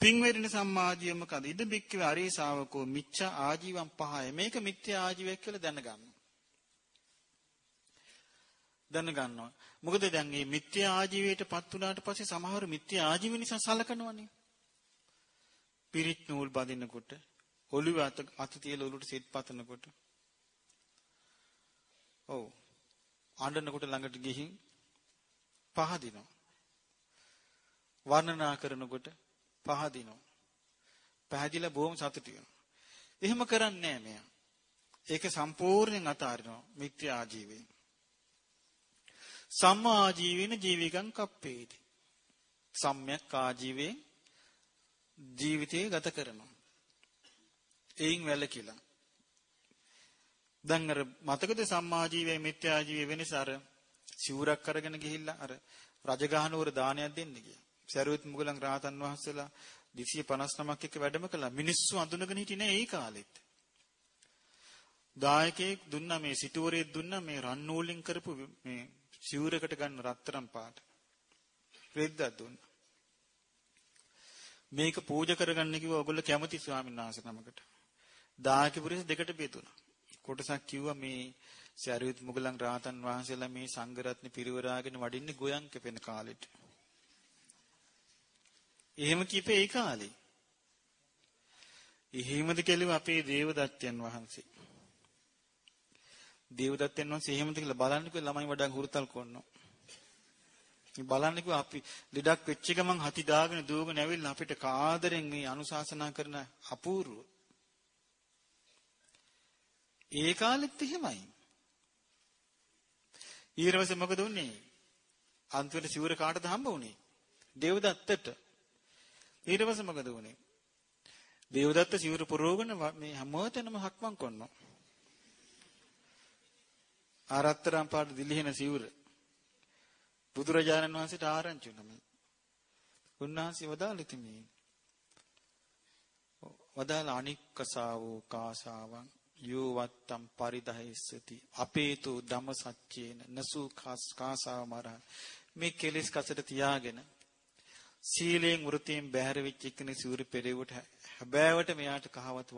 [SPEAKER 1] පින්වැඩෙන සම්මා ආජීව මොකද? ඉද බික්කවේ අරිය ශාවකෝ මිච්ඡා ආජීවම් පහය. මේක මිත්‍යා ආජීවයක් කියලා දැනගන්න. දැනගන්නවා. මොකද දැන් මේ මිත්‍යා ආජීවයටපත් වුණාට පස්සේ සමහර මිත්‍යා ආජීව නිසා සලකනවනේ. පිරිත් නූල් බඳිනකොට, ඔළුව අත අත තියලා ඔළුවට සෙත් පතනකොට. ඔව්. අඬනකොට ළඟට ගිහින් පහදිනවා. වර්ණනා කරනකොට පහදිනවා. පැහැදිලා බොහොම සතුටු වෙනවා. එහෙම කරන්නේ නැහැ මෙයා. ඒක සම්පූර්ණයෙන් අතාරිනවා මිත්‍යා ආජීවයෙන්. සම්මා ආජීවේන ජීවිකං කප්පේති. සම්‍යක් ආජීවයෙන් ජීවිතය ගත කරනවා. එයින් වැළකීලා. දැන් අර මතකද සම්මා ජීවය මිත්‍යා ජීවය වෙනස අර සිවුරක් අරගෙන ගිහිල්ලා අර රජගහනුවර දානයක් දෙන්න ගියා. සරුවත් මුගලන් රාතන් වහන්සේලා 259ක් එක්ක වැඩම කළා. මිනිස්සු අඳුනගෙන හිටියේ නෑ ඒ කාලෙත්. දායකයෙක් දුන්නා මේ සිටුවරයෙක් දුන්නා මේ රන් නූලින් කරපු මේ සිවුරකට ගන්න රත්තරන් පාට. රෙද්දක් දුන්නා. මේක පූජා කරගන්න කිව්වා ඔයගොල්ලෝ කැමති ස්වාමීන් වහන්සේ නමකට. දායක පුරුෂ දෙකට බෙදුණා. කොටසක් කිව්වා මේ සරියුත් මුගලන් රාතන් වහන්සේලා මේ සංඝරත්න පිරිවරාගෙන වඩින්නේ ගෝයන් කැපෙන කාලෙට. එහෙම කිපේ ඒ කාලේ. එහෙමද කෙලිව අපේ දේවදත්තයන් වහන්සේ. දේවදත්තයන් වහන්සේ එහෙමද කියලා බලන්නකෝ ළමයි වඩා හුරුතල් කරනවා. මේ බලන්නකෝ අපි ලෙඩක් වෙච්ච ගමන් හති දාගෙන දුවගෙන ඇවිල්ලා අපිට කාදරෙන් මේ අනුශාසනා කරන අපූර්ව. ඒ කාලෙත් එහෙමයි. ඊළඟට මොකද උනේ? අන්තිමට සිවුර කාටද හම්බ වුනේ? දේවදත්තට. ඊට පස්සේ මොකද වුනේ? දේවදත්ත සිවුර පුරවගෙන මේ හැමතැනම හක්මන් කරනවා. ආරත්තරම් පාට දිලිහෙන සිවුර. බුදුරජාණන් වහන්සේට ආරංචි වුණා. උන්වහන්සේ වදාළේ මේ වදාළ අනික්කසාවෝ කාසාවන් යෝවත්තම් පරිදහයස්සති අපේතු ධම සච්චේන නසු කාසාව මරහ මේ කෙලෙස් කසට තියාගෙන සීලයෙන් වෘතියෙන් බැහැර වෙච්ච එක්කනේ සිවුරු පෙරෙවට හැබෑවට මෙයාට කහවත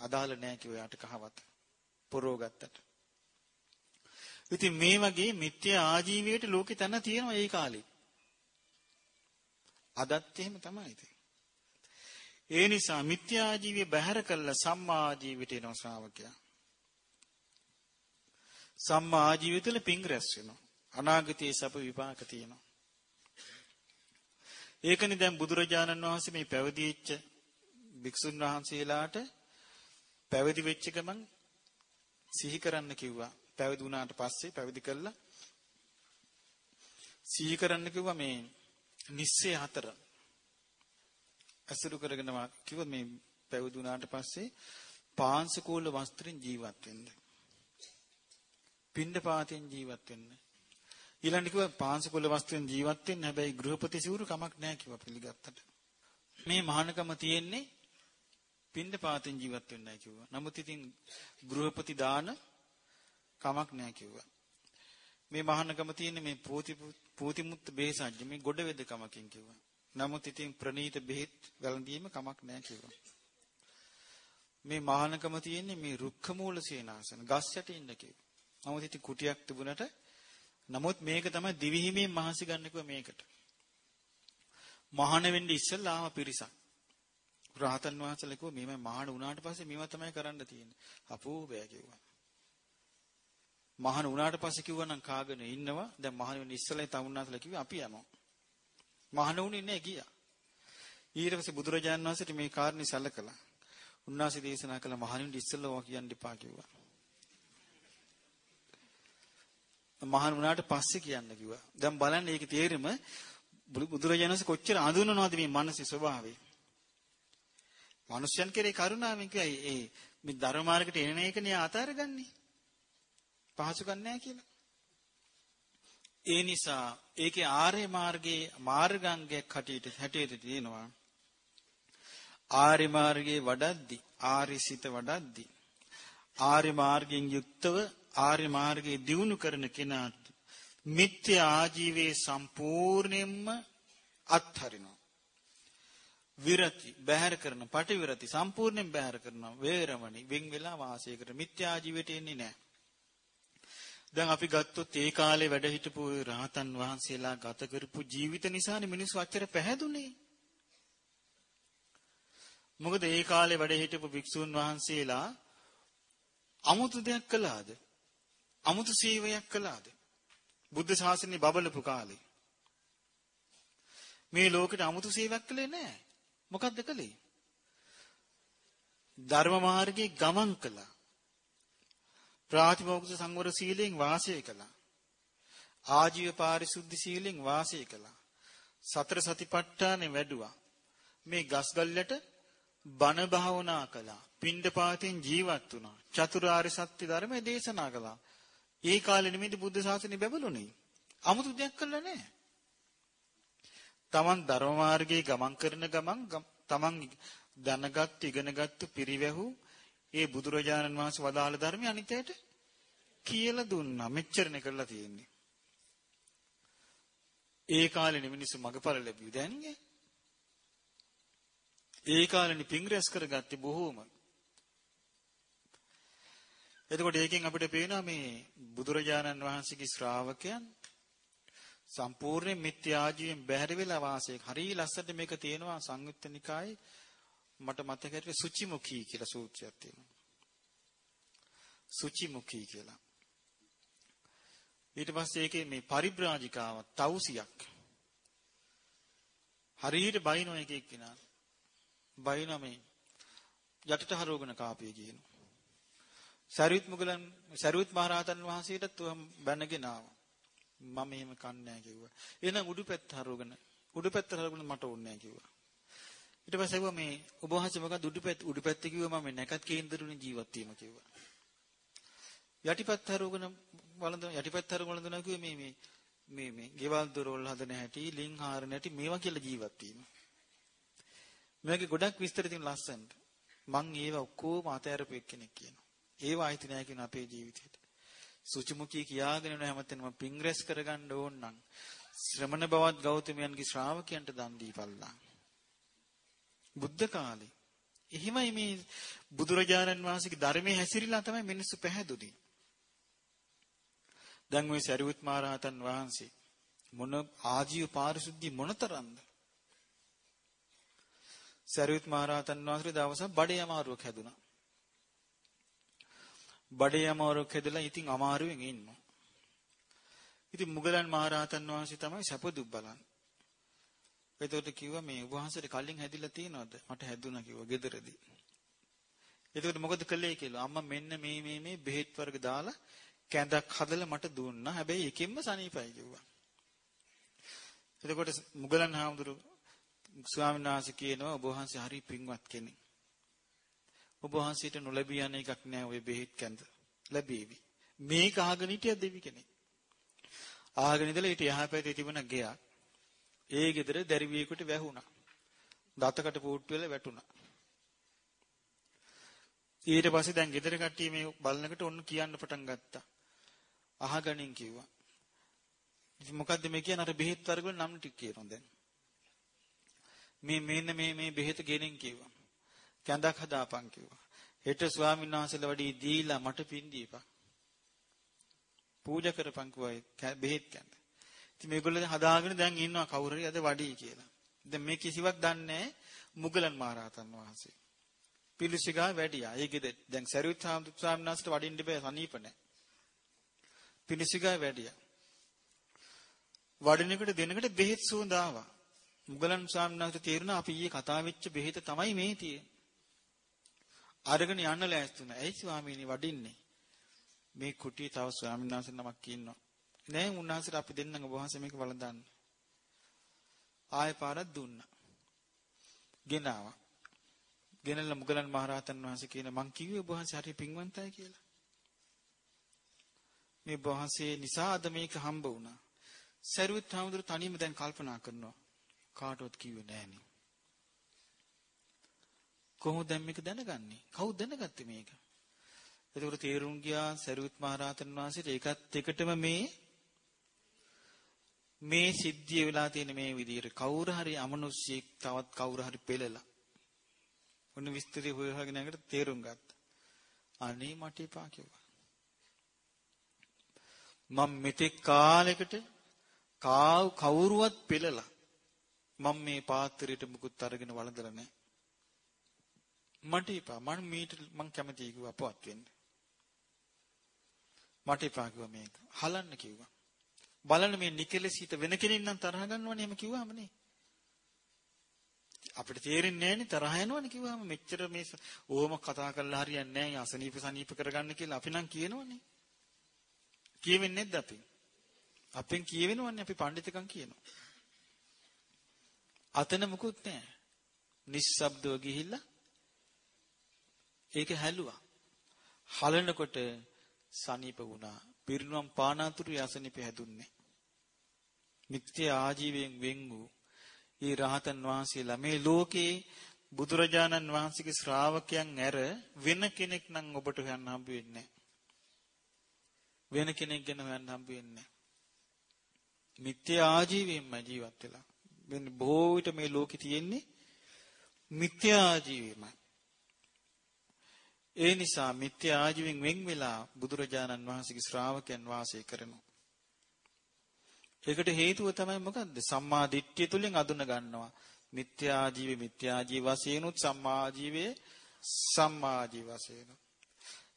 [SPEAKER 1] අදාළ නැහැ කිව්ව යාට කහවත පොරව ගත්තට ඉතින් මේ වගේ මිත්‍යා ආජීවයට ලෝකේ තන තියෙනවා ඒ කාලේ. අදත් එහෙම තමයි ඉතින්. ඒ නිසා මිත්‍යා ආජීවය බැහැර කළා සම්මා ආජීවයට එනවා ශ්‍රාවකයා. සම්මා ආජීවය තුළ පිං රැස් වෙනවා. අනාගතයේ සප විපාක තියෙනවා. ඒකනේ දැන් බුදුරජාණන් වහන්සේ මේ පැවිදිච්ච භික්ෂුන් වහන්සේලාට පැවිදි වෙච්ච ගමන් සිහි කරන්න කිව්වා. පැවිදි වුණාට පස්සේ පැවිදි කළා සිහි කරන්න කිව්වා මේ නිස්සේ හතර අසුරු කරගෙන කිව්වා මේ පැවිදි වුණාට පස්සේ පාංශකූල වස්ත්‍රෙන් ජීවත් වෙන්න. පින්ඩ පාතෙන් ජීවත් වෙන්න. ඊළඟට කිව්වා පාංශකූල වස්ත්‍රෙන් ජීවත් වෙන්න හැබැයි ගෘහපති සිවුරු කමක් නැහැ කිව්වා පිළිගත්තට. මේ මහානකම තියෙන්නේ පින්ඩ පාතෙන් ජීවත් වෙන්නයි කිව්වා. නමුත් ඉතින් ගෘහපති දාන කමක් නැහැ කිව්වා. මේ මහානකම තියෙන මේ පූති පූතිමුත් බේසජ්ජ මේ ගොඩ වෙද කමකින් කිව්වා. නමුත් ඉතින් ප්‍රනීත බෙහෙත් වැළඳීම කමක් නැහැ කිව්වා. මේ මහානකම තියෙන්නේ මේ රුක්ඛ මූල සේනාසන ගස් යට ඉන්න කිව්වා. නමුත් ඉතින් කුටියක් තිබුණට නමුත් මේක තමයි දිවිහිමෙන් මහන්සි ගන්න කිව්වා මේකට. මහාන වෙන්න ඉස්සෙල්ලා ආව පිරිසක්. රහතන් වහන්සේලා කිව්වා මේ මහාන වුණාට පස්සේ මේවා තමයි කරන්න තියෙන්නේ. අපෝ බෑ කිව්වා. මහාන වුණාට පස්සේ කිව්වනම් කාගෙන ඉන්නවා. දැන් මහාන වෙන්න ඉස්සෙල්ලා තමුන්නාසලා කිව්වා අපි යනවා. මහාන වුණේ නැහැ ගියා. ඊට පස්සේ බුදුරජාණන් වහන්සේට මේ කාරණේ සැලකලා උන්වහන්සේ දේශනා කළ මහාන වෙන්න ඉස්සෙල්ලා ඔවා කියන්න එපා කිව්වා. මහාන වුණාට පස්සේ කියන්න කිව්වා. දැන් බලන්න මේකේ තේරෙම බුදුරජාණන් වහන්සේ කොච්චර අඳුනනවද මේ මනසේ ස්වභාවය. මනුෂ්‍යයන් කෙරේ කරුණාවෙන් කියයි ඒ මේ ධර්ම මාර්ගයට එන එකනේ අතාරගන්නේ. පහසුකම් නැහැ කියලා. ඒ නිසා ඒකේ ආර්ය මාර්ගයේ මාර්ගාංගයක් හැටියට හැටියට තියෙනවා. ආර්ය මාර්ගයේ වඩද්දි ආර්ය සිත වඩද්දි ආර්ය මාර්ගයෙන් යුක්තව ආර්ය මාර්ගයේ දියුණු කරන කෙනාට මිත්‍ය ආජීවයේ සම්පූර්ණයෙන්ම අත්හරිනවා. විරති බැහැර කරන පටිවිරති සම්පූර්ණයෙන් බැහැර කරනවා වේරමණි වෙන් වෙලා වාසය කර මිත්‍යා ජීවිතේ එන්නේ නැහැ දැන් අපි ගත්තොත් ඒ කාලේ වැඩ හිටපු රහතන් වහන්සේලා ගත කරපු ජීවිත නිසානේ මිනිස්සු අච්චර පැහැදුනේ. මොකද ඒ කාලේ වැඩ හිටපු භික්ෂුන් වහන්සේලා අමුතු දෙයක් කළාද? අමුතු සේවයක් කළාද? බුද්ධ ශාසනය බබලපු කාලේ. මේ ලෝකෙට අමුතු සේවයක් කළේ නැහැ. මොකද්ද කළේ? ධර්ම මාර්ගයේ ගමන් කළා. ප්‍රාතිමෝක්ෂ සංවර සීලයෙන් වාසය කළා. ආජීව පාරිශුද්ධ සීලයෙන් වාසය කළා. සතර සතිපට්ඨානෙ වැඩුවා. මේ ගස්ගල්ලට බණ භාවනා කළා. පින්ඩපාතෙන් ජීවත් වුණා. චතුරාර්ය සත්‍ය ධර්මය දේශනා කළා. ඒ කාලෙ නෙමෙයි බුද්ධ ශාසනය බැබළුනේ. 아무තු දෙයක් කළා නැහැ. තමන් ධර්ම මාර්ගයේ ගමන් කරන ගමන් තමන් දැනගත් ඉගෙනගත් පිරිවැහු ඒ බුදුරජාණන් වහන්සේ වදාළ ධර්මය අනිත්‍යයට කියලා දුන්නා. මෙච්චරනේ කරලා තියෙන්නේ. ඒ කාලේ මිනිස්සු මගපර ලැබුවේ දැන්නේ. ඒ කාලේ පිං රැස් කරගත්තේ බොහෝම. එතකොට ඒකෙන් අපිට පේනවා මේ බුදුරජාණන් වහන්සේගේ ශ්‍රාවකයන් සම්පූර්ණ මිත්‍යාජීවයෙන් බැහැර වෙලා වාසය. හරිය ලස්සනට මේක තියෙනවා සංයුත්ත නිකායේ මට මතක හිටියේ සුචිමුඛී කියලා සූත්‍රයක් තියෙනවා. සුචිමුඛී කියලා. ඊට පස්සේ ඒකේ මේ පරිබ්‍රාජිකාව තවුසියක්. හරියට බයිනෝ එක එක්කිනා. බයිනෝ මේ යටට හරවගෙන කාපිය කියනවා. සරියුත් මුගලන් සරියුත් මහරහතන් වහන්සේටත් බැනගෙන ආවා. මම එහෙම කන්නේ නැහැ කිව්වා. එහෙනම් උඩු පැත්ත හරවගෙන උඩු පැත්ත හරවගෙන මට ඕනේ නැහැ කිව්වා. ඊට පස්සේ ඇහුවා මේ ඔබ වහන්සේ මොකද උඩු පැත්ත උඩු පැත්ත කිව්වා මම නැකත් කේන්දරුනේ ජීවත් වීම කිව්වා. යටිපැත්ත හරවගෙන වළඳ යටිපැත්ත හරවගෙන වළඳනවා කිව්වේ මේ මේ මේ මේ ගෙවල් දොරවල් හදන හැටි ලින් හාරන හැටි මේවා කියලා ජීවත් වීම. මේකේ ගොඩක් විස්තර තියෙන ලස්සනට. මං ඒවා ඔක්කොම අතහැරපු එක්කෙනෙක් කියනවා. ඒවා අයිති නැහැ කියන අපේ ජීවිතේට. සුචිමුඛී කියාගෙන යන හැමතැනම පිං රැස් කරගන්න ඕන නම් ශ්‍රමණ බවත් ගෞතමයන්ගේ ශ්‍රාවකයන්ට දන් දීපල්ලා. බුද්ධ කාලේ එහෙමයි මේ බුදුරජාණන් වහන්සේගේ ධර්මයේ හැසිරීලා තමයි මිනිස්සු පැහැදුනේ. දැන් මේ සරියුත් මහරහතන් වහන්සේ මොන ආජීව පාරිශුද්ධිය මොනතරම්ද? සරියුත් මහරහතන් වහන්සේ දවසක් බඩේ අමාරුවක් හැදුනා. බඩේ අමාරුවක් හැදලා ඉතින් අමාරුවෙන් ඉන්නවා. ඉතින් මුගලන් මහරහතන් වහන්සේ තමයි සැප දුක් බලන්නේ. එතකොට කිව්වා මේ ඔබ වහන්සේට කලින් හැදිලා තියෙනවද? මට හැදුණා කිව්වා ගෙදරදී. එතකොට මොකද කළේ කියලා අම්මා මෙන්න මේ මේ මේ බෙහෙත් වර්ග දාලා කැඳක් හදලා මට දුන්නා. හැබැයි එකෙන්ම සනීපයි කිව්වා. එතකොට මුගලන් හාමුදුරු ස්වාමීන් වහන්සේ කියනවා ඔබ වහන්සේ හරි පින්වත් කෙනෙක්. ඔබ වහන්සේට නොලැබී යන එකක් නෑ ওই බෙහෙත් කැඳ. ලැබෙවි. මේක අහගෙන හිටිය දෙවි කෙනෙක්. අහගෙන ඉඳලා ඊට යහපැතේ තිබුණ ගෙයක්. ඒ ගෙදර දැරිවියෙකුට වැහුණා. දතකට පූට්ටු වෙලා වැටුණා. ඊට පස්සේ දැන් ගෙදර කට්ටිය මේ බලනකට ඔන්න කියන්න පටන් ගත්තා. අහගනින් කිව්වා. ඉතින් මොකද්ද මේ කියන්නේ අර බෙහෙත් වර්ග වල නම් ටික කියනවා දැන්. මේ මෙන්න මේ මේ බෙහෙත ගෙනින් කිව්වා. කැඳක් හදාපන් කිව්වා. හෙට ස්වාමීන් වහන්සේලා වැඩි දීලා මට පින් දීපන්. පූජා කරපන් කිව්වා බෙහෙත් කැඳ. ඉතින් මේගොල්ලෝ හදාගෙන දැන් ඉන්නවා කවුරු හරි අද වඩී කියලා. දැන් මේ කිසිවක් දන්නේ මුගලන් මහරහතන් වහන්සේ. පිළිසිගා වැඩියා. ඒකෙද දැන් සරියුත් ස්වාමීන් වහන්සේට වඩින්න බෑ සනීප නැහැ. පිළිසිගා වැඩියා. වඩිනකොට දෙනකොට බෙහෙත් සුවඳ ආවා. මුගලන් ස්වාමීන් වහන්සේ තේරුණා අපි ඊයේ කතා වෙච්ච බෙහෙත තමයි මේ තියෙන්නේ. අරගෙන යන්න ලෑස්තුණා. ඇයි ස්වාමීනි වඩින්නේ? මේ කුටියේ තව ස්වාමීන් වහන්සේ නමක් ඉන්නවා. නෑ උන්වහන්සේට අපි දෙන්නම ඔබ වහන්සේ මේක වළඳන්න. ආයෙ පාරක් දුන්නා. ගෙනාවා. ගෙනල්ලා මුගලන් මහරහතන් වහන්සේ කියන මං කිව්වේ ඔබ වහන්සේ හරි පිංවන්තයි කියලා. මේ වහන්සේ නිසා අද මේක හම්බ වුණා. සරුවත් හාමුදුරු තනියම දැන් කල්පනා කරනවා. කාටවත් කිව්වේ නෑනේ. කොහොමද දැන් මේක දැනගන්නේ? කවුද දැනගත්තේ මේක? එතකොට තේරුම් ගියා සරුවත් මහරහතන් වහන්සේට ඒකත් එකටම මේ මේ සිද්ධිය වෙලා තියෙන මේ විදිහට කවුරු හරි අමනුෂ්‍යෙක් තවත් කවුරු හරි පෙළලා ඔන්න විස්තරي හොයහගෙන යනකට තේරුම් ගත්තා. අනේ මට එපා කිව්වා. මම මෙතෙක් කාලෙකට කාව කවුරුවත් පෙළලා මම මේ පාත්‍රයට මුකුත් අරගෙන වළඳලා නැහැ. මට එපා. මම මීට මං කැමතියි කිව්වා අපවත් වෙන්න. මට එපා කිව්වා මේක. හලන්න කිව්වා. බලන්න මේ නිකලසිත වෙන කෙනෙක් නම් තරහ ගන්නවනේ එහෙම කිව්වම නේ. අපිට තේරෙන්නේ නැහැනේ තරහ යනවනේ කිව්වම මෙච්චර මේ ඕම කතා කරලා හරියන්නේ නැහැ අසනීප සනීප කරගන්න කියලා අපි නම් කියනවනේ. කියවෙන්නේ නැද්ද අපි? අපෙන් කියවෙනවන්නේ අපි පඬිතුකම් කියනවා. අතන මුකුත් නැහැ. නිස්සබ්දව ගිහිල්ලා ඒක හැලුවා. හලනකොට සනීප වුණා. පිරිනුවම් පානාතුරු යසනිප හැදුන්නේ. මිත්‍ය ආජීවයෙන් වෙන් වූ ඒ රහතන් වහන්සේලා මේ ලෝකේ බුදුරජාණන් වහන්සේගේ ශ්‍රාවකයන් ඇර වෙන කෙනෙක් නම් ඔබට හොයන්න හම්බ වෙන්නේ වෙන කෙනෙක් ගැන හොයන්න හම්බ වෙන්නේ මිත්‍ය ආජීවයෙන්ම ජීවත් වෙලා. වෙන බොහෝ විට මේ ලෝකේ තියෙන්නේ මිත්‍ය ආජීවයමයි. ඒ නිසා මිත්‍ය ආජීවෙන් වෙන් වෙලා බුදුරජාණන් වහන්සේගේ ශ්‍රාවකයන් වාසය කරනවා. ඒකට හේතුව තමයි මොකද්ද? සම්මා දිට්ඨිය තුලින් අඳුන ගන්නවා. මිත්‍යා ජීවේ මිත්‍යා ජීව වශයෙන්ුත් සම්මා ජීවේ සම්මා ජීව වශයෙන්.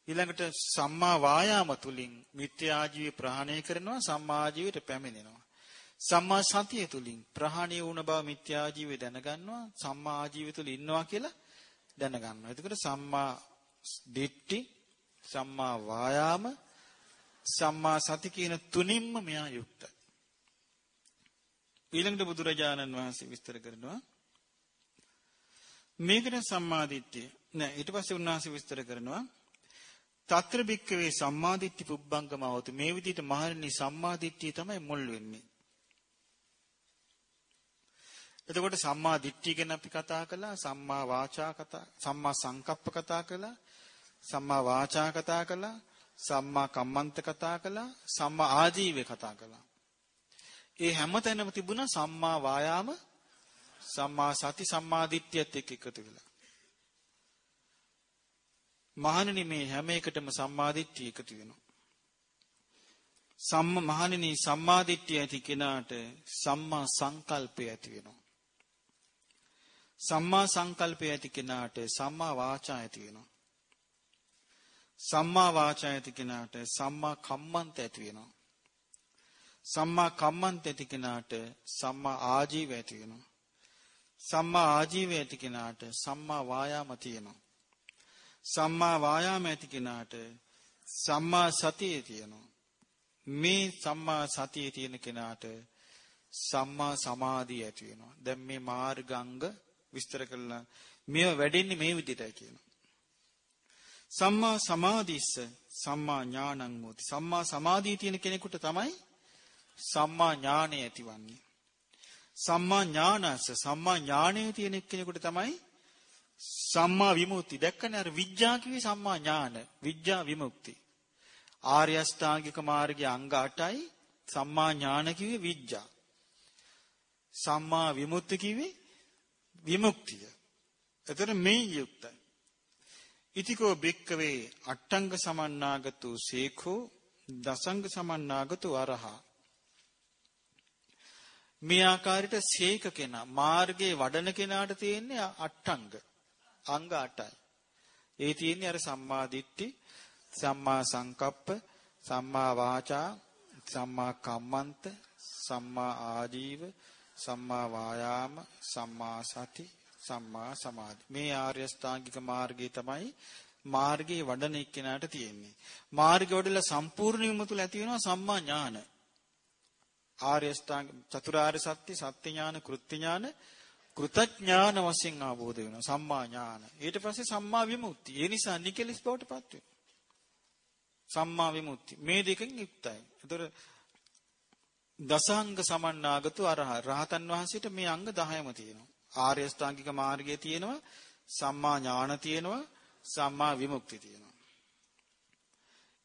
[SPEAKER 1] ඊළඟට සම්මා වායාම තුලින් මිත්‍යා ජීවේ ප්‍රහාණය කරනවා සම්මා ජීවිතයට පැමිණෙනවා. සම්මා සතිය තුලින් ප්‍රහාණය වුණ බව මිත්‍යා ජීවේ දැනගන්නවා සම්මා ජීවිත තුල ඉන්නවා කියලා දැනගන්නවා. එතකොට සම්මා දිට්ඨි සම්මා වායාම සම්මා සති කියන තුනින්ම මෙයා යුක්තයි. ඊළඟට බුදුරජාණන් වහන්සේ විස්තර කරනවා මේකට සම්මාදිට්ඨිය නෑ. ඊට පස්සේ උන්වහන්සේ විස්තර කරනවා తත්‍ර බික්කවේ සම්මාදිට්ඨි පුබ්බංගමවතු මේ විදිහට මහණෙනි සම්මාදිට්ඨිය තමයි මුල් වෙන්නේ. එතකොට සම්මා දිට්ඨිය ගැන අපි කතා කළා සම්මා වාචා කතා සම්මා සංකප්ප කතා කළා සම්මා වාචා කතා කළා සම්මා කම්මන්ත කතා කළා සම්මා ආජීවය කතා කළා. ඒ හැමතැනම තිබුණා සම්මා වායාම සම්මා සති සම්මා දිට්ඨියත් එක්ක එකතු වෙලා. මහණෙනි මේ හැම එකටම සම්මා දිට්ඨිය එකතු වෙනවා. සම්ම මහණෙනි සම්මා දිට්ඨිය ඇති කෙනාට සම්මා සංකල්පය ඇති වෙනවා. සම්මා සංකල්පය ඇති කෙනාට සම්මා වාචා ඇති වෙනවා. සම්මා වාචා ඇති කෙනාට සම්මා කම්මන්ත ඇති වෙනවා. සම්මා කම්මන්ත ඇති කෙනාට සම්මා ආජීව ඇති වෙනවා. සම්මා ආජීව ඇති කෙනාට සම්මා වායාම තියෙනවා. සම්මා වායාම ඇති කෙනාට සම්මා සතිය තියෙනවා. මේ සම්මා සතිය තියෙන කෙනාට සම්මා සමාධිය ඇති වෙනවා. දැන් මේ මාර්ගාංග විස්තර කළා. මේව වැඩෙන්නේ මේ විදිහටයි කියනවා. සම්මා සමාධිස්ස සම්මා ඥානං මොති. සම්මා සමාධිය තියෙන කෙනෙකුට තමයි සම්මා ඥානය ඇතිවන්නේ. සම්මා ඥානස්ස සම්මා ඥානය තියෙන කෙනෙකුට තමයි සම්මා විමුක්ති. දැක්කනේ අර විඥා කිව්වේ සම්මා ඥාන. විඥා විමුක්ති. ආර්ය අෂ්ටාංගික මාර්ගයේ අංග 8යි සම්මා ඥාන කිව්වේ විඥා. සම්මා විමුක්ති කිව්වේ විමුක්තිය. එතන මේ යුක්තයි. ඉතිකෝ බික්කවේ අට්ටංග සමන්නාගතු සේඛෝ දසංග සමන්නාගතු අරහා මේ ආකාරයට සීක කෙනා මාර්ගයේ වඩන කෙනාට තියෙන්නේ අට්ටංග අංග 8යි. ඒ තියෙන්නේ අර සම්මා දිට්ඨි, සම්මා සංකප්ප, සම්මා වාචා, සම්මා කම්මන්ත, සම්මා ආජීව, සම්මා වායාම, සම්මා සති, සම්මා සමාධි. මේ ආර්ය ස්ථාංගික මාර්ගය තමයි මාර්ගයේ වඩන එක්කෙනාට තියෙන්නේ. මාර්ගය වඩලා සම්පූර්ණ වීම තුළ ඇති වෙනවා සම්මා ඥාන. ආර්ය ස්ථාංග චතුරාර්ය සත්‍ය සත්‍ය ඥාන කෘත්‍ය ඥාන කෘතඥාන වශයෙන් ආબોධ වෙනවා සම්මා ඥාන. ඊට පස්සේ සම්මා විමුක්ති. ඒ නිසා නිකලස් බවට පත් වෙනවා. සම්මා විමුක්ති. මේ දෙකෙන් යුක්තයි. ඒතර දසංග සමන්නාගතු අරහ රහතන් වහන්සේට මේ අංග 10ම තියෙනවා. ආර්ය ශ්‍රාංගික මාර්ගය තියෙනවා, සම්මා ඥාන තියෙනවා, සම්මා විමුක්ති තියෙනවා.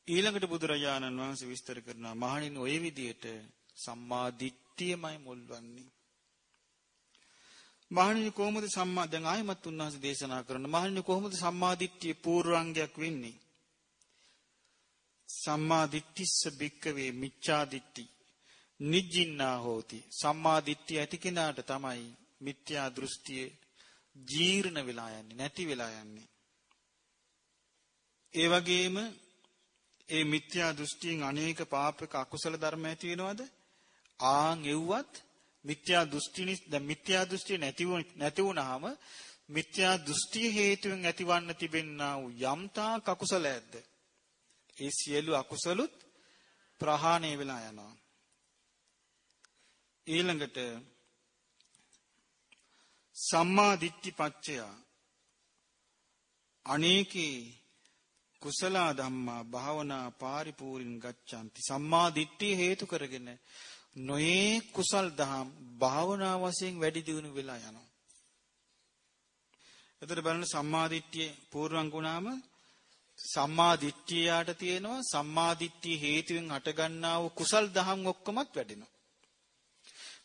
[SPEAKER 1] ඊළඟට බුදුරජාණන් වහන්සේ විස්තර කරනවා මහණෙනි ওই විදිහට සම්මා දිට්ඨියමයි මුල්වන්නේ. මහණෙනි කොහොමද සම්මා දැන් ආයමත් උන්වහන්සේ දේශනා කරන මහණෙනි කොහොමද සම්මා දිට්ඨිය පූර්වාංගයක් වෙන්නේ? සම්මා දිට්ඨිස්ස බික්කවේ මිච්ඡා දිට්ඨි නිජ්ජින්නා හෝති සම්මා දිට්ඨිය ඇති කෙනාට තමයි මිත්‍යා දෘෂ්ටිය ජීර්ණ වෙලා යන්නේ නැති වෙලා යන්නේ. ඒ වගේම ඒ මිත්‍යා දෘෂ්ටියෙන් අනේක පාපක අකුසල ධර්ම ඇති වෙනවද? ආන් එව්වත් මිත්‍යා දෘෂ්ටිනි දැන් මිත්‍යා දෘෂ්ටිය නැති නැති වුනහම මිත්‍යා දෘෂ්ටිය හේතුවෙන් ඇතිවන්න තිබෙන්නා වූ යම්තා කකුසලයක්ද ඒ සියලු අකුසලුත් ප්‍රහාණය වෙලා යනවා. ඊළඟට සම්මා දිට්ඨි පච්චය අනේකේ කුසල ධම්මා භාවනා පාරිපූර්ණ ගච්ඡanti සම්මා දිට්ඨිය හේතු කරගෙන නොයේ කුසල් දහම් භාවනා වශයෙන් වැඩි දියුණු වෙලා යනවා. එතකොට බලන්න සම්මා දිට්ඨිය පූර්වං ගුණාම සම්මා දිට්ඨියට තියෙනවා සම්මා දිට්ඨිය හේතුවෙන් හටගන්නා වූ කුසල් දහම් ඔක්කොමත් වැඩෙනවා.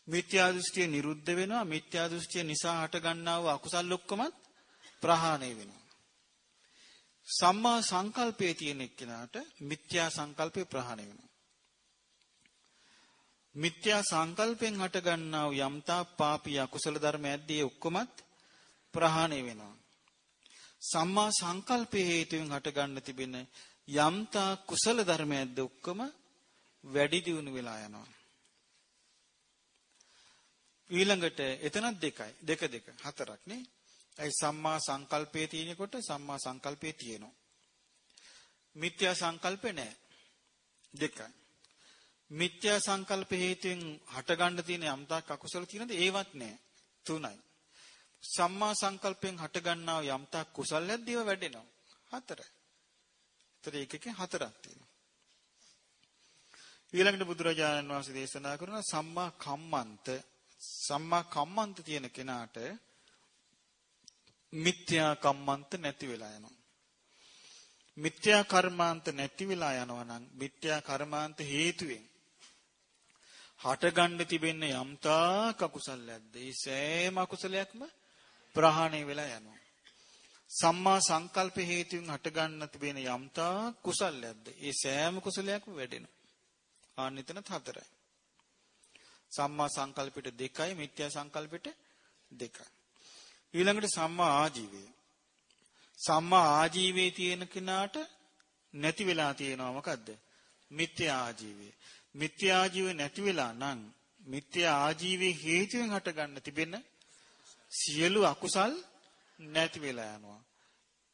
[SPEAKER 1] මිත්‍යා දෘෂ්ටිය නිරුද්ධ වෙනවා මිත්‍යා දෘෂ්ටිය නිසා හටගන්නා වූ අකුසල් ඔක්කොමත් ප්‍රහාණය වෙනවා. සම්මා සංකල්පයේ තියෙන එක්කෙනාට මිත්‍යා සංකල්පේ ප්‍රහාණය වෙනවා. මිත්‍යා සංකල්පෙන් හටගන්නා වූ යම්තා පාපී අකුසල ධර්ම ඇද්දී ඔක්කොමත් ප්‍රහාණය වෙනවා. සම්මා සංකල්පයේ හේතුවෙන් හටගන්න තිබෙන යම්තා කුසල ධර්ම ඇද්ද ඔක්කොම වැඩි දියුණු වෙලා යනවා. ඊළඟට එතනත් දෙකයි. දෙක දෙක හතරක් නේ. ඒ සම්මා සංකල්පයේ තියෙනකොට සම්මා සංකල්පයේ තියෙනවා. මිත්‍යා සංකල්පේ නැහැ. දෙකයි. මිත්‍යා සංකල්ප හේතුවෙන් හටගන්න තියෙන යම්තාක් අකුසල තියෙනද ඒවත් නැහැ. තුනයි. සම්මා සංකල්පයෙන් හටගන්නා යම්තාක් කුසලයක් දිව වැඩෙනවා. හතරයි. ඒතර ඒකකේ හතරක් තියෙනවා. ඊළඟට බුදුරජාණන් වහන්සේ දේශනා කරන සම්මා කම්මන්ත සම්මා කම්මන්ත තියෙන කෙනාට මිත්‍යා කම්මන්ත නැති වෙලා යනවා. මිත්‍යා කර්මාන්ත නැති වෙලා යනවා නම් මිත්‍යා කර්මාන්ත හේතුවෙන් හටගන්න තිබෙන යම්තා කකුසල්යක්ද ඒ සෑම අකුසලයක්ම ප්‍රහාණය වෙලා යනවා. සම්මා සංකල්ප හේතුවෙන් හටගන්න තිබෙන යම්තා කුසල්යක්ද ඒ සෑම කුසලයක්ම වැඩෙනවා. ආනිතන හතරයි. සම්මා සංකල්පෙට දෙකයි මිත්‍යා සංකල්පෙට දෙකයි. ඊළඟට සම්මා ආජීවය. සම්මා ආජීවයේ තියෙන කෙනාට නැති වෙලා තියෙනවා මොකද්ද? මිත්‍යා ආජීවය. මිත්‍යා ආජීවය නැති වෙලා නම් මිත්‍යා ආජීවයේ හේතුවෙන් හටගන්න තිබෙන සියලු අකුසල් නැති වෙලා යනවා.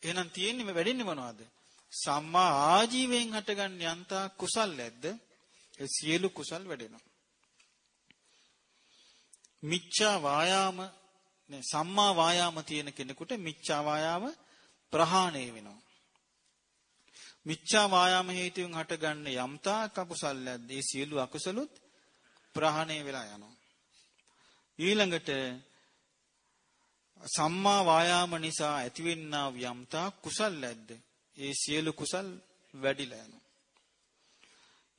[SPEAKER 1] එහෙනම් තියෙන්නේ වැඩින්නේ මොනවද? සම්මා ආජීවයෙන් හටගන්න යන්තා කුසල් නැද්ද? ඒ සියලු කුසල් වැඩෙනවා. මිච්ඡා වායාම සම්මා වායාම තියෙන කෙනෙකුට මිච්ඡා වායාම ප්‍රහාණය වෙනවා. මිච්ඡා වායාම හේතුවෙන් හටගන්න යම්තා අකුසල්යක්ද ඒ සියලු අකුසලුත් ප්‍රහාණය වෙලා යනවා. ඊළඟට සම්මා වායාම නිසා ඇතිවෙන්නා යම්තා කුසල්යක්ද ඒ සියලු කුසල් වැඩිලා යනවා.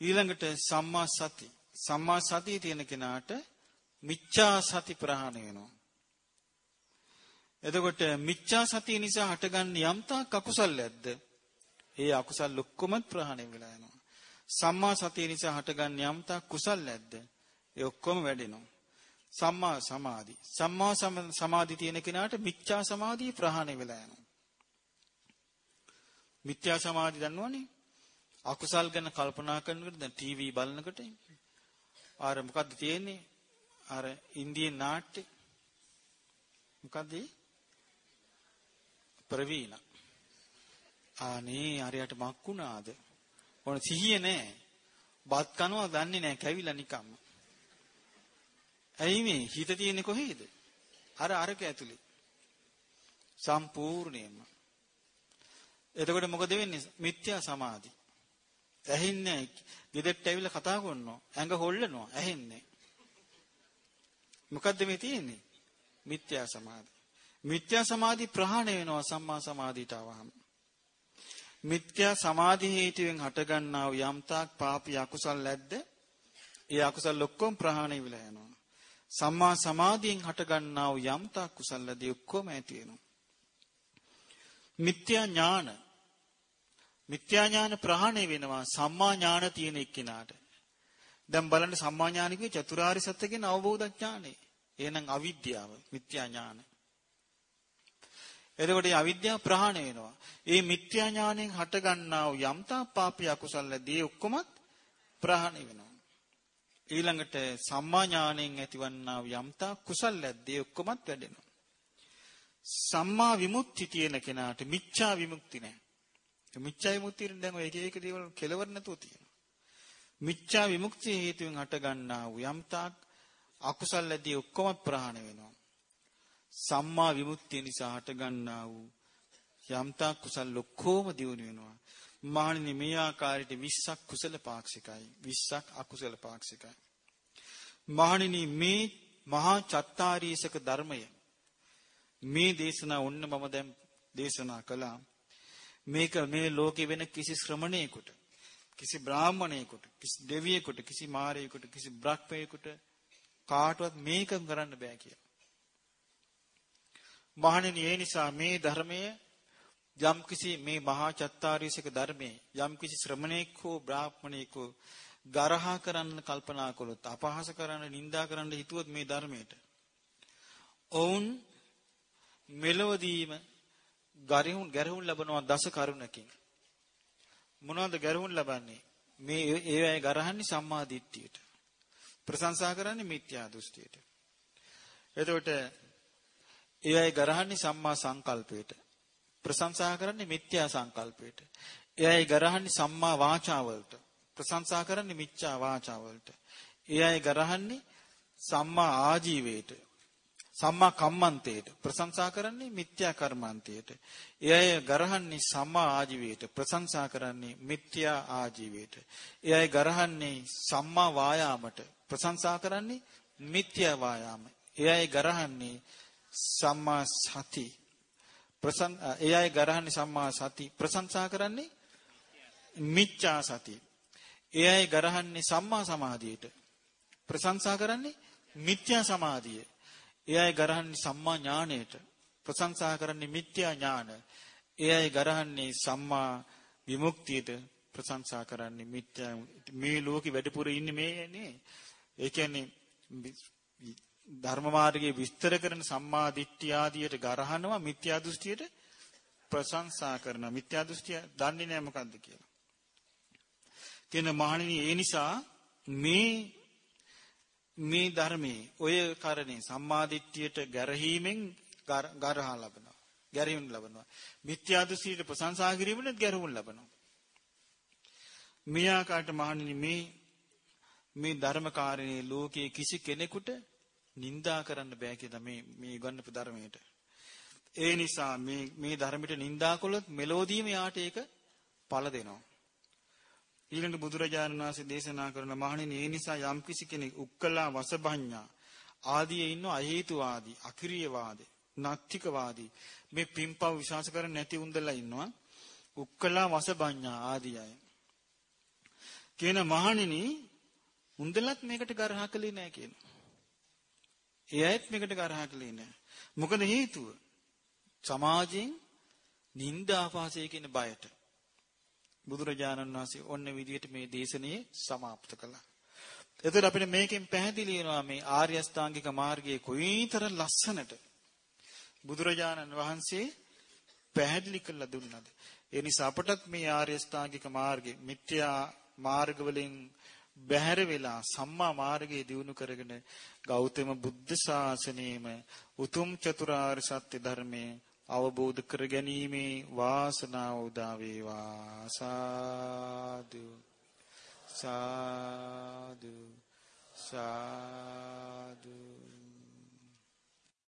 [SPEAKER 1] ඊළඟට සම්මා සති සම්මා සතිය තියෙන කෙනාට මිච්ඡා සති ප්‍රහාණය වෙනවා. එතකොට මිච්ඡා සතිය නිසා හටගන්න යම්තාක් අකුසල්යක්ද ඒ අකුසල් ඔක්කොම ප්‍රහාණය වෙලා යනවා. සම්මා සතිය නිසා හටගන්න යම්තාක් කුසල්යක්ද ඒ ඔක්කොම වැඩෙනවා. සම්මා සමාධි. සම්මා සමාධි තියෙන කෙනාට මිච්ඡා සමාධිය ප්‍රහාණය වෙලා යනවා. මිත්‍යා සමාධි දන්නවනේ? අකුසල් ගැන කල්පනා කරනකොට දැන් ටීවී බලනකොට ආර මොකද්ද තියෙන්නේ? අර ඉන්දියන් නාට්‍ය මොකද්ද ප්‍රවීණ. අනේ අරයට මක්කුණාද ඕන සිහිය නෑ. බත් කනවා දන්නේ නෑ කැවිලා නිකම්ම. ඇයි මේ? හිත තියෙන්නේ කොහේද? අර අරක ඇතුලේ. සම්පූර්ණයෙන්ම. එතකොට මොකද වෙන්නේ? මිත්‍යා සමාධි. ඇහෙන්නේ ගෙදරට ඇවිල්ලා කතා කරනවා. ඇඟ හොල්ලනවා. ඇහෙන්නේ. මොකද්ද මේ තියෙන්නේ? මිත්‍යා සමාධි. මිත්‍යා සමාධි ප්‍රහාණය වෙනවා සම්මා සමාධියට આવහම. මිත්‍යා සමාධි හේතුවෙන් හටගන්නා වූ යම්තාක් පාපී අකුසල් නැද්ද? ඒ අකුසල් ඔක්කොම ප්‍රහාණය වෙලා යනවා. සම්මා සමාධියෙන් හටගන්නා වූ යම්තාක් කුසල්ලදී ඔක්කොම ඇති වෙනවා. මිත්‍යා ඥාන මිත්‍යා ඥාන ප්‍රහාණය වෙනවා සම්මා ඥාන තියෙන එක්කිනාට. දැන් බලන්න සම්මා ඥානිකේ චතුරාර්ය සත්‍ය කියන අවබෝධ ඥානෙ. එහෙනම් අවිද්‍යාව මිත්‍යා ඥාන. එතකොට මේ අවිද්‍යාව ප්‍රහාණය වෙනවා. ඒ මිත්‍යා ඥාණයෙන් හටගන්නා වූ යම්තා පාපී අකුසල්දී ඔක්කොමත් ප්‍රහාණය වෙනවා. ඊළඟට සම්මා ඥාණයෙන් ඇතිවන්නා වූ යම්තා කුසල්දී ඔක්කොමත් වැඩෙනවා. සම්මා විමුක්ති තියෙන කෙනාට මිච්ඡා විමුක්ති නැහැ. මිච්ඡා විමුක්තියෙන් දැන් ඔය එක එක දේවල් කෙලවර නැතුව තියෙනවා. මිච්ඡා විමුක්තිය හේතුවෙන් හටගන්නා වූ යම්තාක් අකුසල් ඇදී ඔක්කොම ප්‍රහාණය වෙනවා. සම්මා විමුක්තිය නිසා හටගන්නා වූ යම්තා කුසල් ඔක්කොම දියුණු වෙනවා. මහණෙනි මේ ආකාරයට 20ක් කුසල පාක්ෂිකයි 20ක් අකුසල පාක්ෂිකයි. මහණෙනි මේ මහා චත්තාරීසක ධර්මය මේ දේශනා ඔන්න මම දැන් දේශනා කළා. මේක මේ ලෝකේ වෙන කිසි ශ්‍රමණේකට කිසි බ්‍රාහමණේකට කිසි දෙවියෙකුට කිසි මාරයෙකුට කිසි බ්‍රහ්මයෙකුට කාටවත් මේක කරන්න බෑ කියලා. මහණෙනි ඒ නිසා මේ ධර්මයේ යම්කිසි මේ මහා චත්තාරීසක ධර්මයේ යම්කිසි ශ්‍රමණේක හෝ බ්‍රාහ්මණේක ගරහා කරන්න කල්පනා කළොත් අපහාස කරන්න නිඳා කරන්න හිතුවොත් මේ ධර්මයට ඔවුන් මෙලවදීම ගරිහුන් ගැරහුන් ලබනවා දස කරුණකින් මොනවද ගැරහුන් ලබන්නේ මේ ඒ අය ගරහන්නේ සම්මා දිට්ඨියට ප්‍රශංසා කරන්නේ මිත්‍යා දෘෂ්ටියට එතකොට ඒ අය ගරහන්නේ සම්මා සංකල්පයට. ප්‍රශංසා කරන්නේ මිත්‍යා සංකල්පයට. ඒ අය ගරහන්නේ සම්මා වාචාවලට. ප්‍රශංසා කරන්නේ මිච්ඡා වාචාවලට. ඒ අය ගරහන්නේ සම්මා ආජීවයට. සම්මා කම්මන්තයට. ප්‍රශංසා කරන්නේ මිත්‍යා කර්මන්තයට. ඒ අය ගරහන්නේ සම්මා ආජීවයට. ප්‍රශංසා කරන්නේ මිත්‍යා ආජීවයට. ඒ අය ගරහන්නේ සම්මා වායාමට. ප්‍රශංසා කරන්නේ මිත්‍යා වායාම. ඒ අය ගරහන්නේ සම්මා සති ප්‍රසන් ඒ අය ගරහන්නේ සම්මා සති ප්‍රශංසා කරන්නේ මිච්ඡා සති ඒ අය ගරහන්නේ සම්මා සමාධියට ප්‍රශංසා කරන්නේ මිත්‍යා සමාධිය ඒ අය ගරහන්නේ සම්මා ඥාණයට. ප්‍රශංසා කරන්නේ මිත්‍යා ඥාන. ඒ අය ගරහන්නේ සම්මා විමුක්තියට ප්‍රශංසා කරන්නේ මිත්‍යා මේ ලෝකෙ වැඩිපුර ඉන්නේ මේ නේ. ඒ කියන්නේ ධර්ම මාර්ගයේ විස්තර කරන සම්මා දිට්ඨිය ආදියට ගරහනවා මිත්‍යා දෘෂ්ටියට ප්‍රශංසා කරනවා. මිත්‍යා දෘෂ්ටිය දන්නේ නැහැ මොකද්ද කියලා. කියන මහණෙනි ඒ නිසා මේ මේ ධර්මයේ ඔය කරණේ සම්මා දිට්ඨියට ගැරහීමෙන් ගරහා ලබනවා. ගැරහීම ලබනවා. මිත්‍යා දෘෂ්ටියට ප්‍රශංසා කිරීමෙන් ගැරහුම් ලබනවා. මේ ආකාරයට මහණෙනි මේ මේ ධර්ම කාරණේ ලෝකයේ කිසි කෙනෙකුට නිඳා කරන්න බෑ කියලා මේ මේ ගන්නපු ධර්මයට. ඒ නිසා මේ මේ ධර්මයට නිඳා කළොත් මෙලෝදීම යාට ඒක පළ දෙනවා. ඊළඟ බුදුරජාණන් වහන්සේ දේශනා කරන මහණෙනි ඒ නිසා යම්කිසි කෙනෙක් උක්කලා වසභඤ්ඤා ආදී ඉන්න අහේතුවාදී අකිරියවාදී නත්තිකවාදී මේ පිම්පව් විශ්වාස කරන්නේ නැති උන්දලා ඉන්නවා උක්කලා වසභඤ්ඤා ආදී අය කියන මහණෙනි උන්දලත් මේකට ගරහා කළේ නැහැ කියනවා ඒ අයත් මේකට ගරහා කළේ නැහැ. මොකද හේතුව? සමාජයෙන් නිന്ദාපාසය කියන බයට. බුදුරජාණන් වහන්සේ ඔන්න විදිහට මේ දේශනේ સમાપ્ત කළා. එතකොට අපිට මේකෙන් පැහැදිලි වෙනවා මේ ආර්ය අෂ්ටාංගික මාර්ගයේ කොයිතරම් ලස්සනට බුදුරජාණන් වහන්සේ පැහැදිලි කරලා දුන්නද. ඒ නිසා අපටත් මේ ආර්ය අෂ්ටාංගික මාර්ගේ මිත්‍යා මාර්ග වලින් බැහැර වෙලා සම්මා මාර්ගයේ දියුණු කරගෙන ගෞතම බුද්ධ ශාසනයේම උතුම් චතුරාර්ය සත්‍ය ධර්මයේ අවබෝධ කර ගැනීමේ වාසනාව උදා වේවා. සාදු. සාදු. සාදු.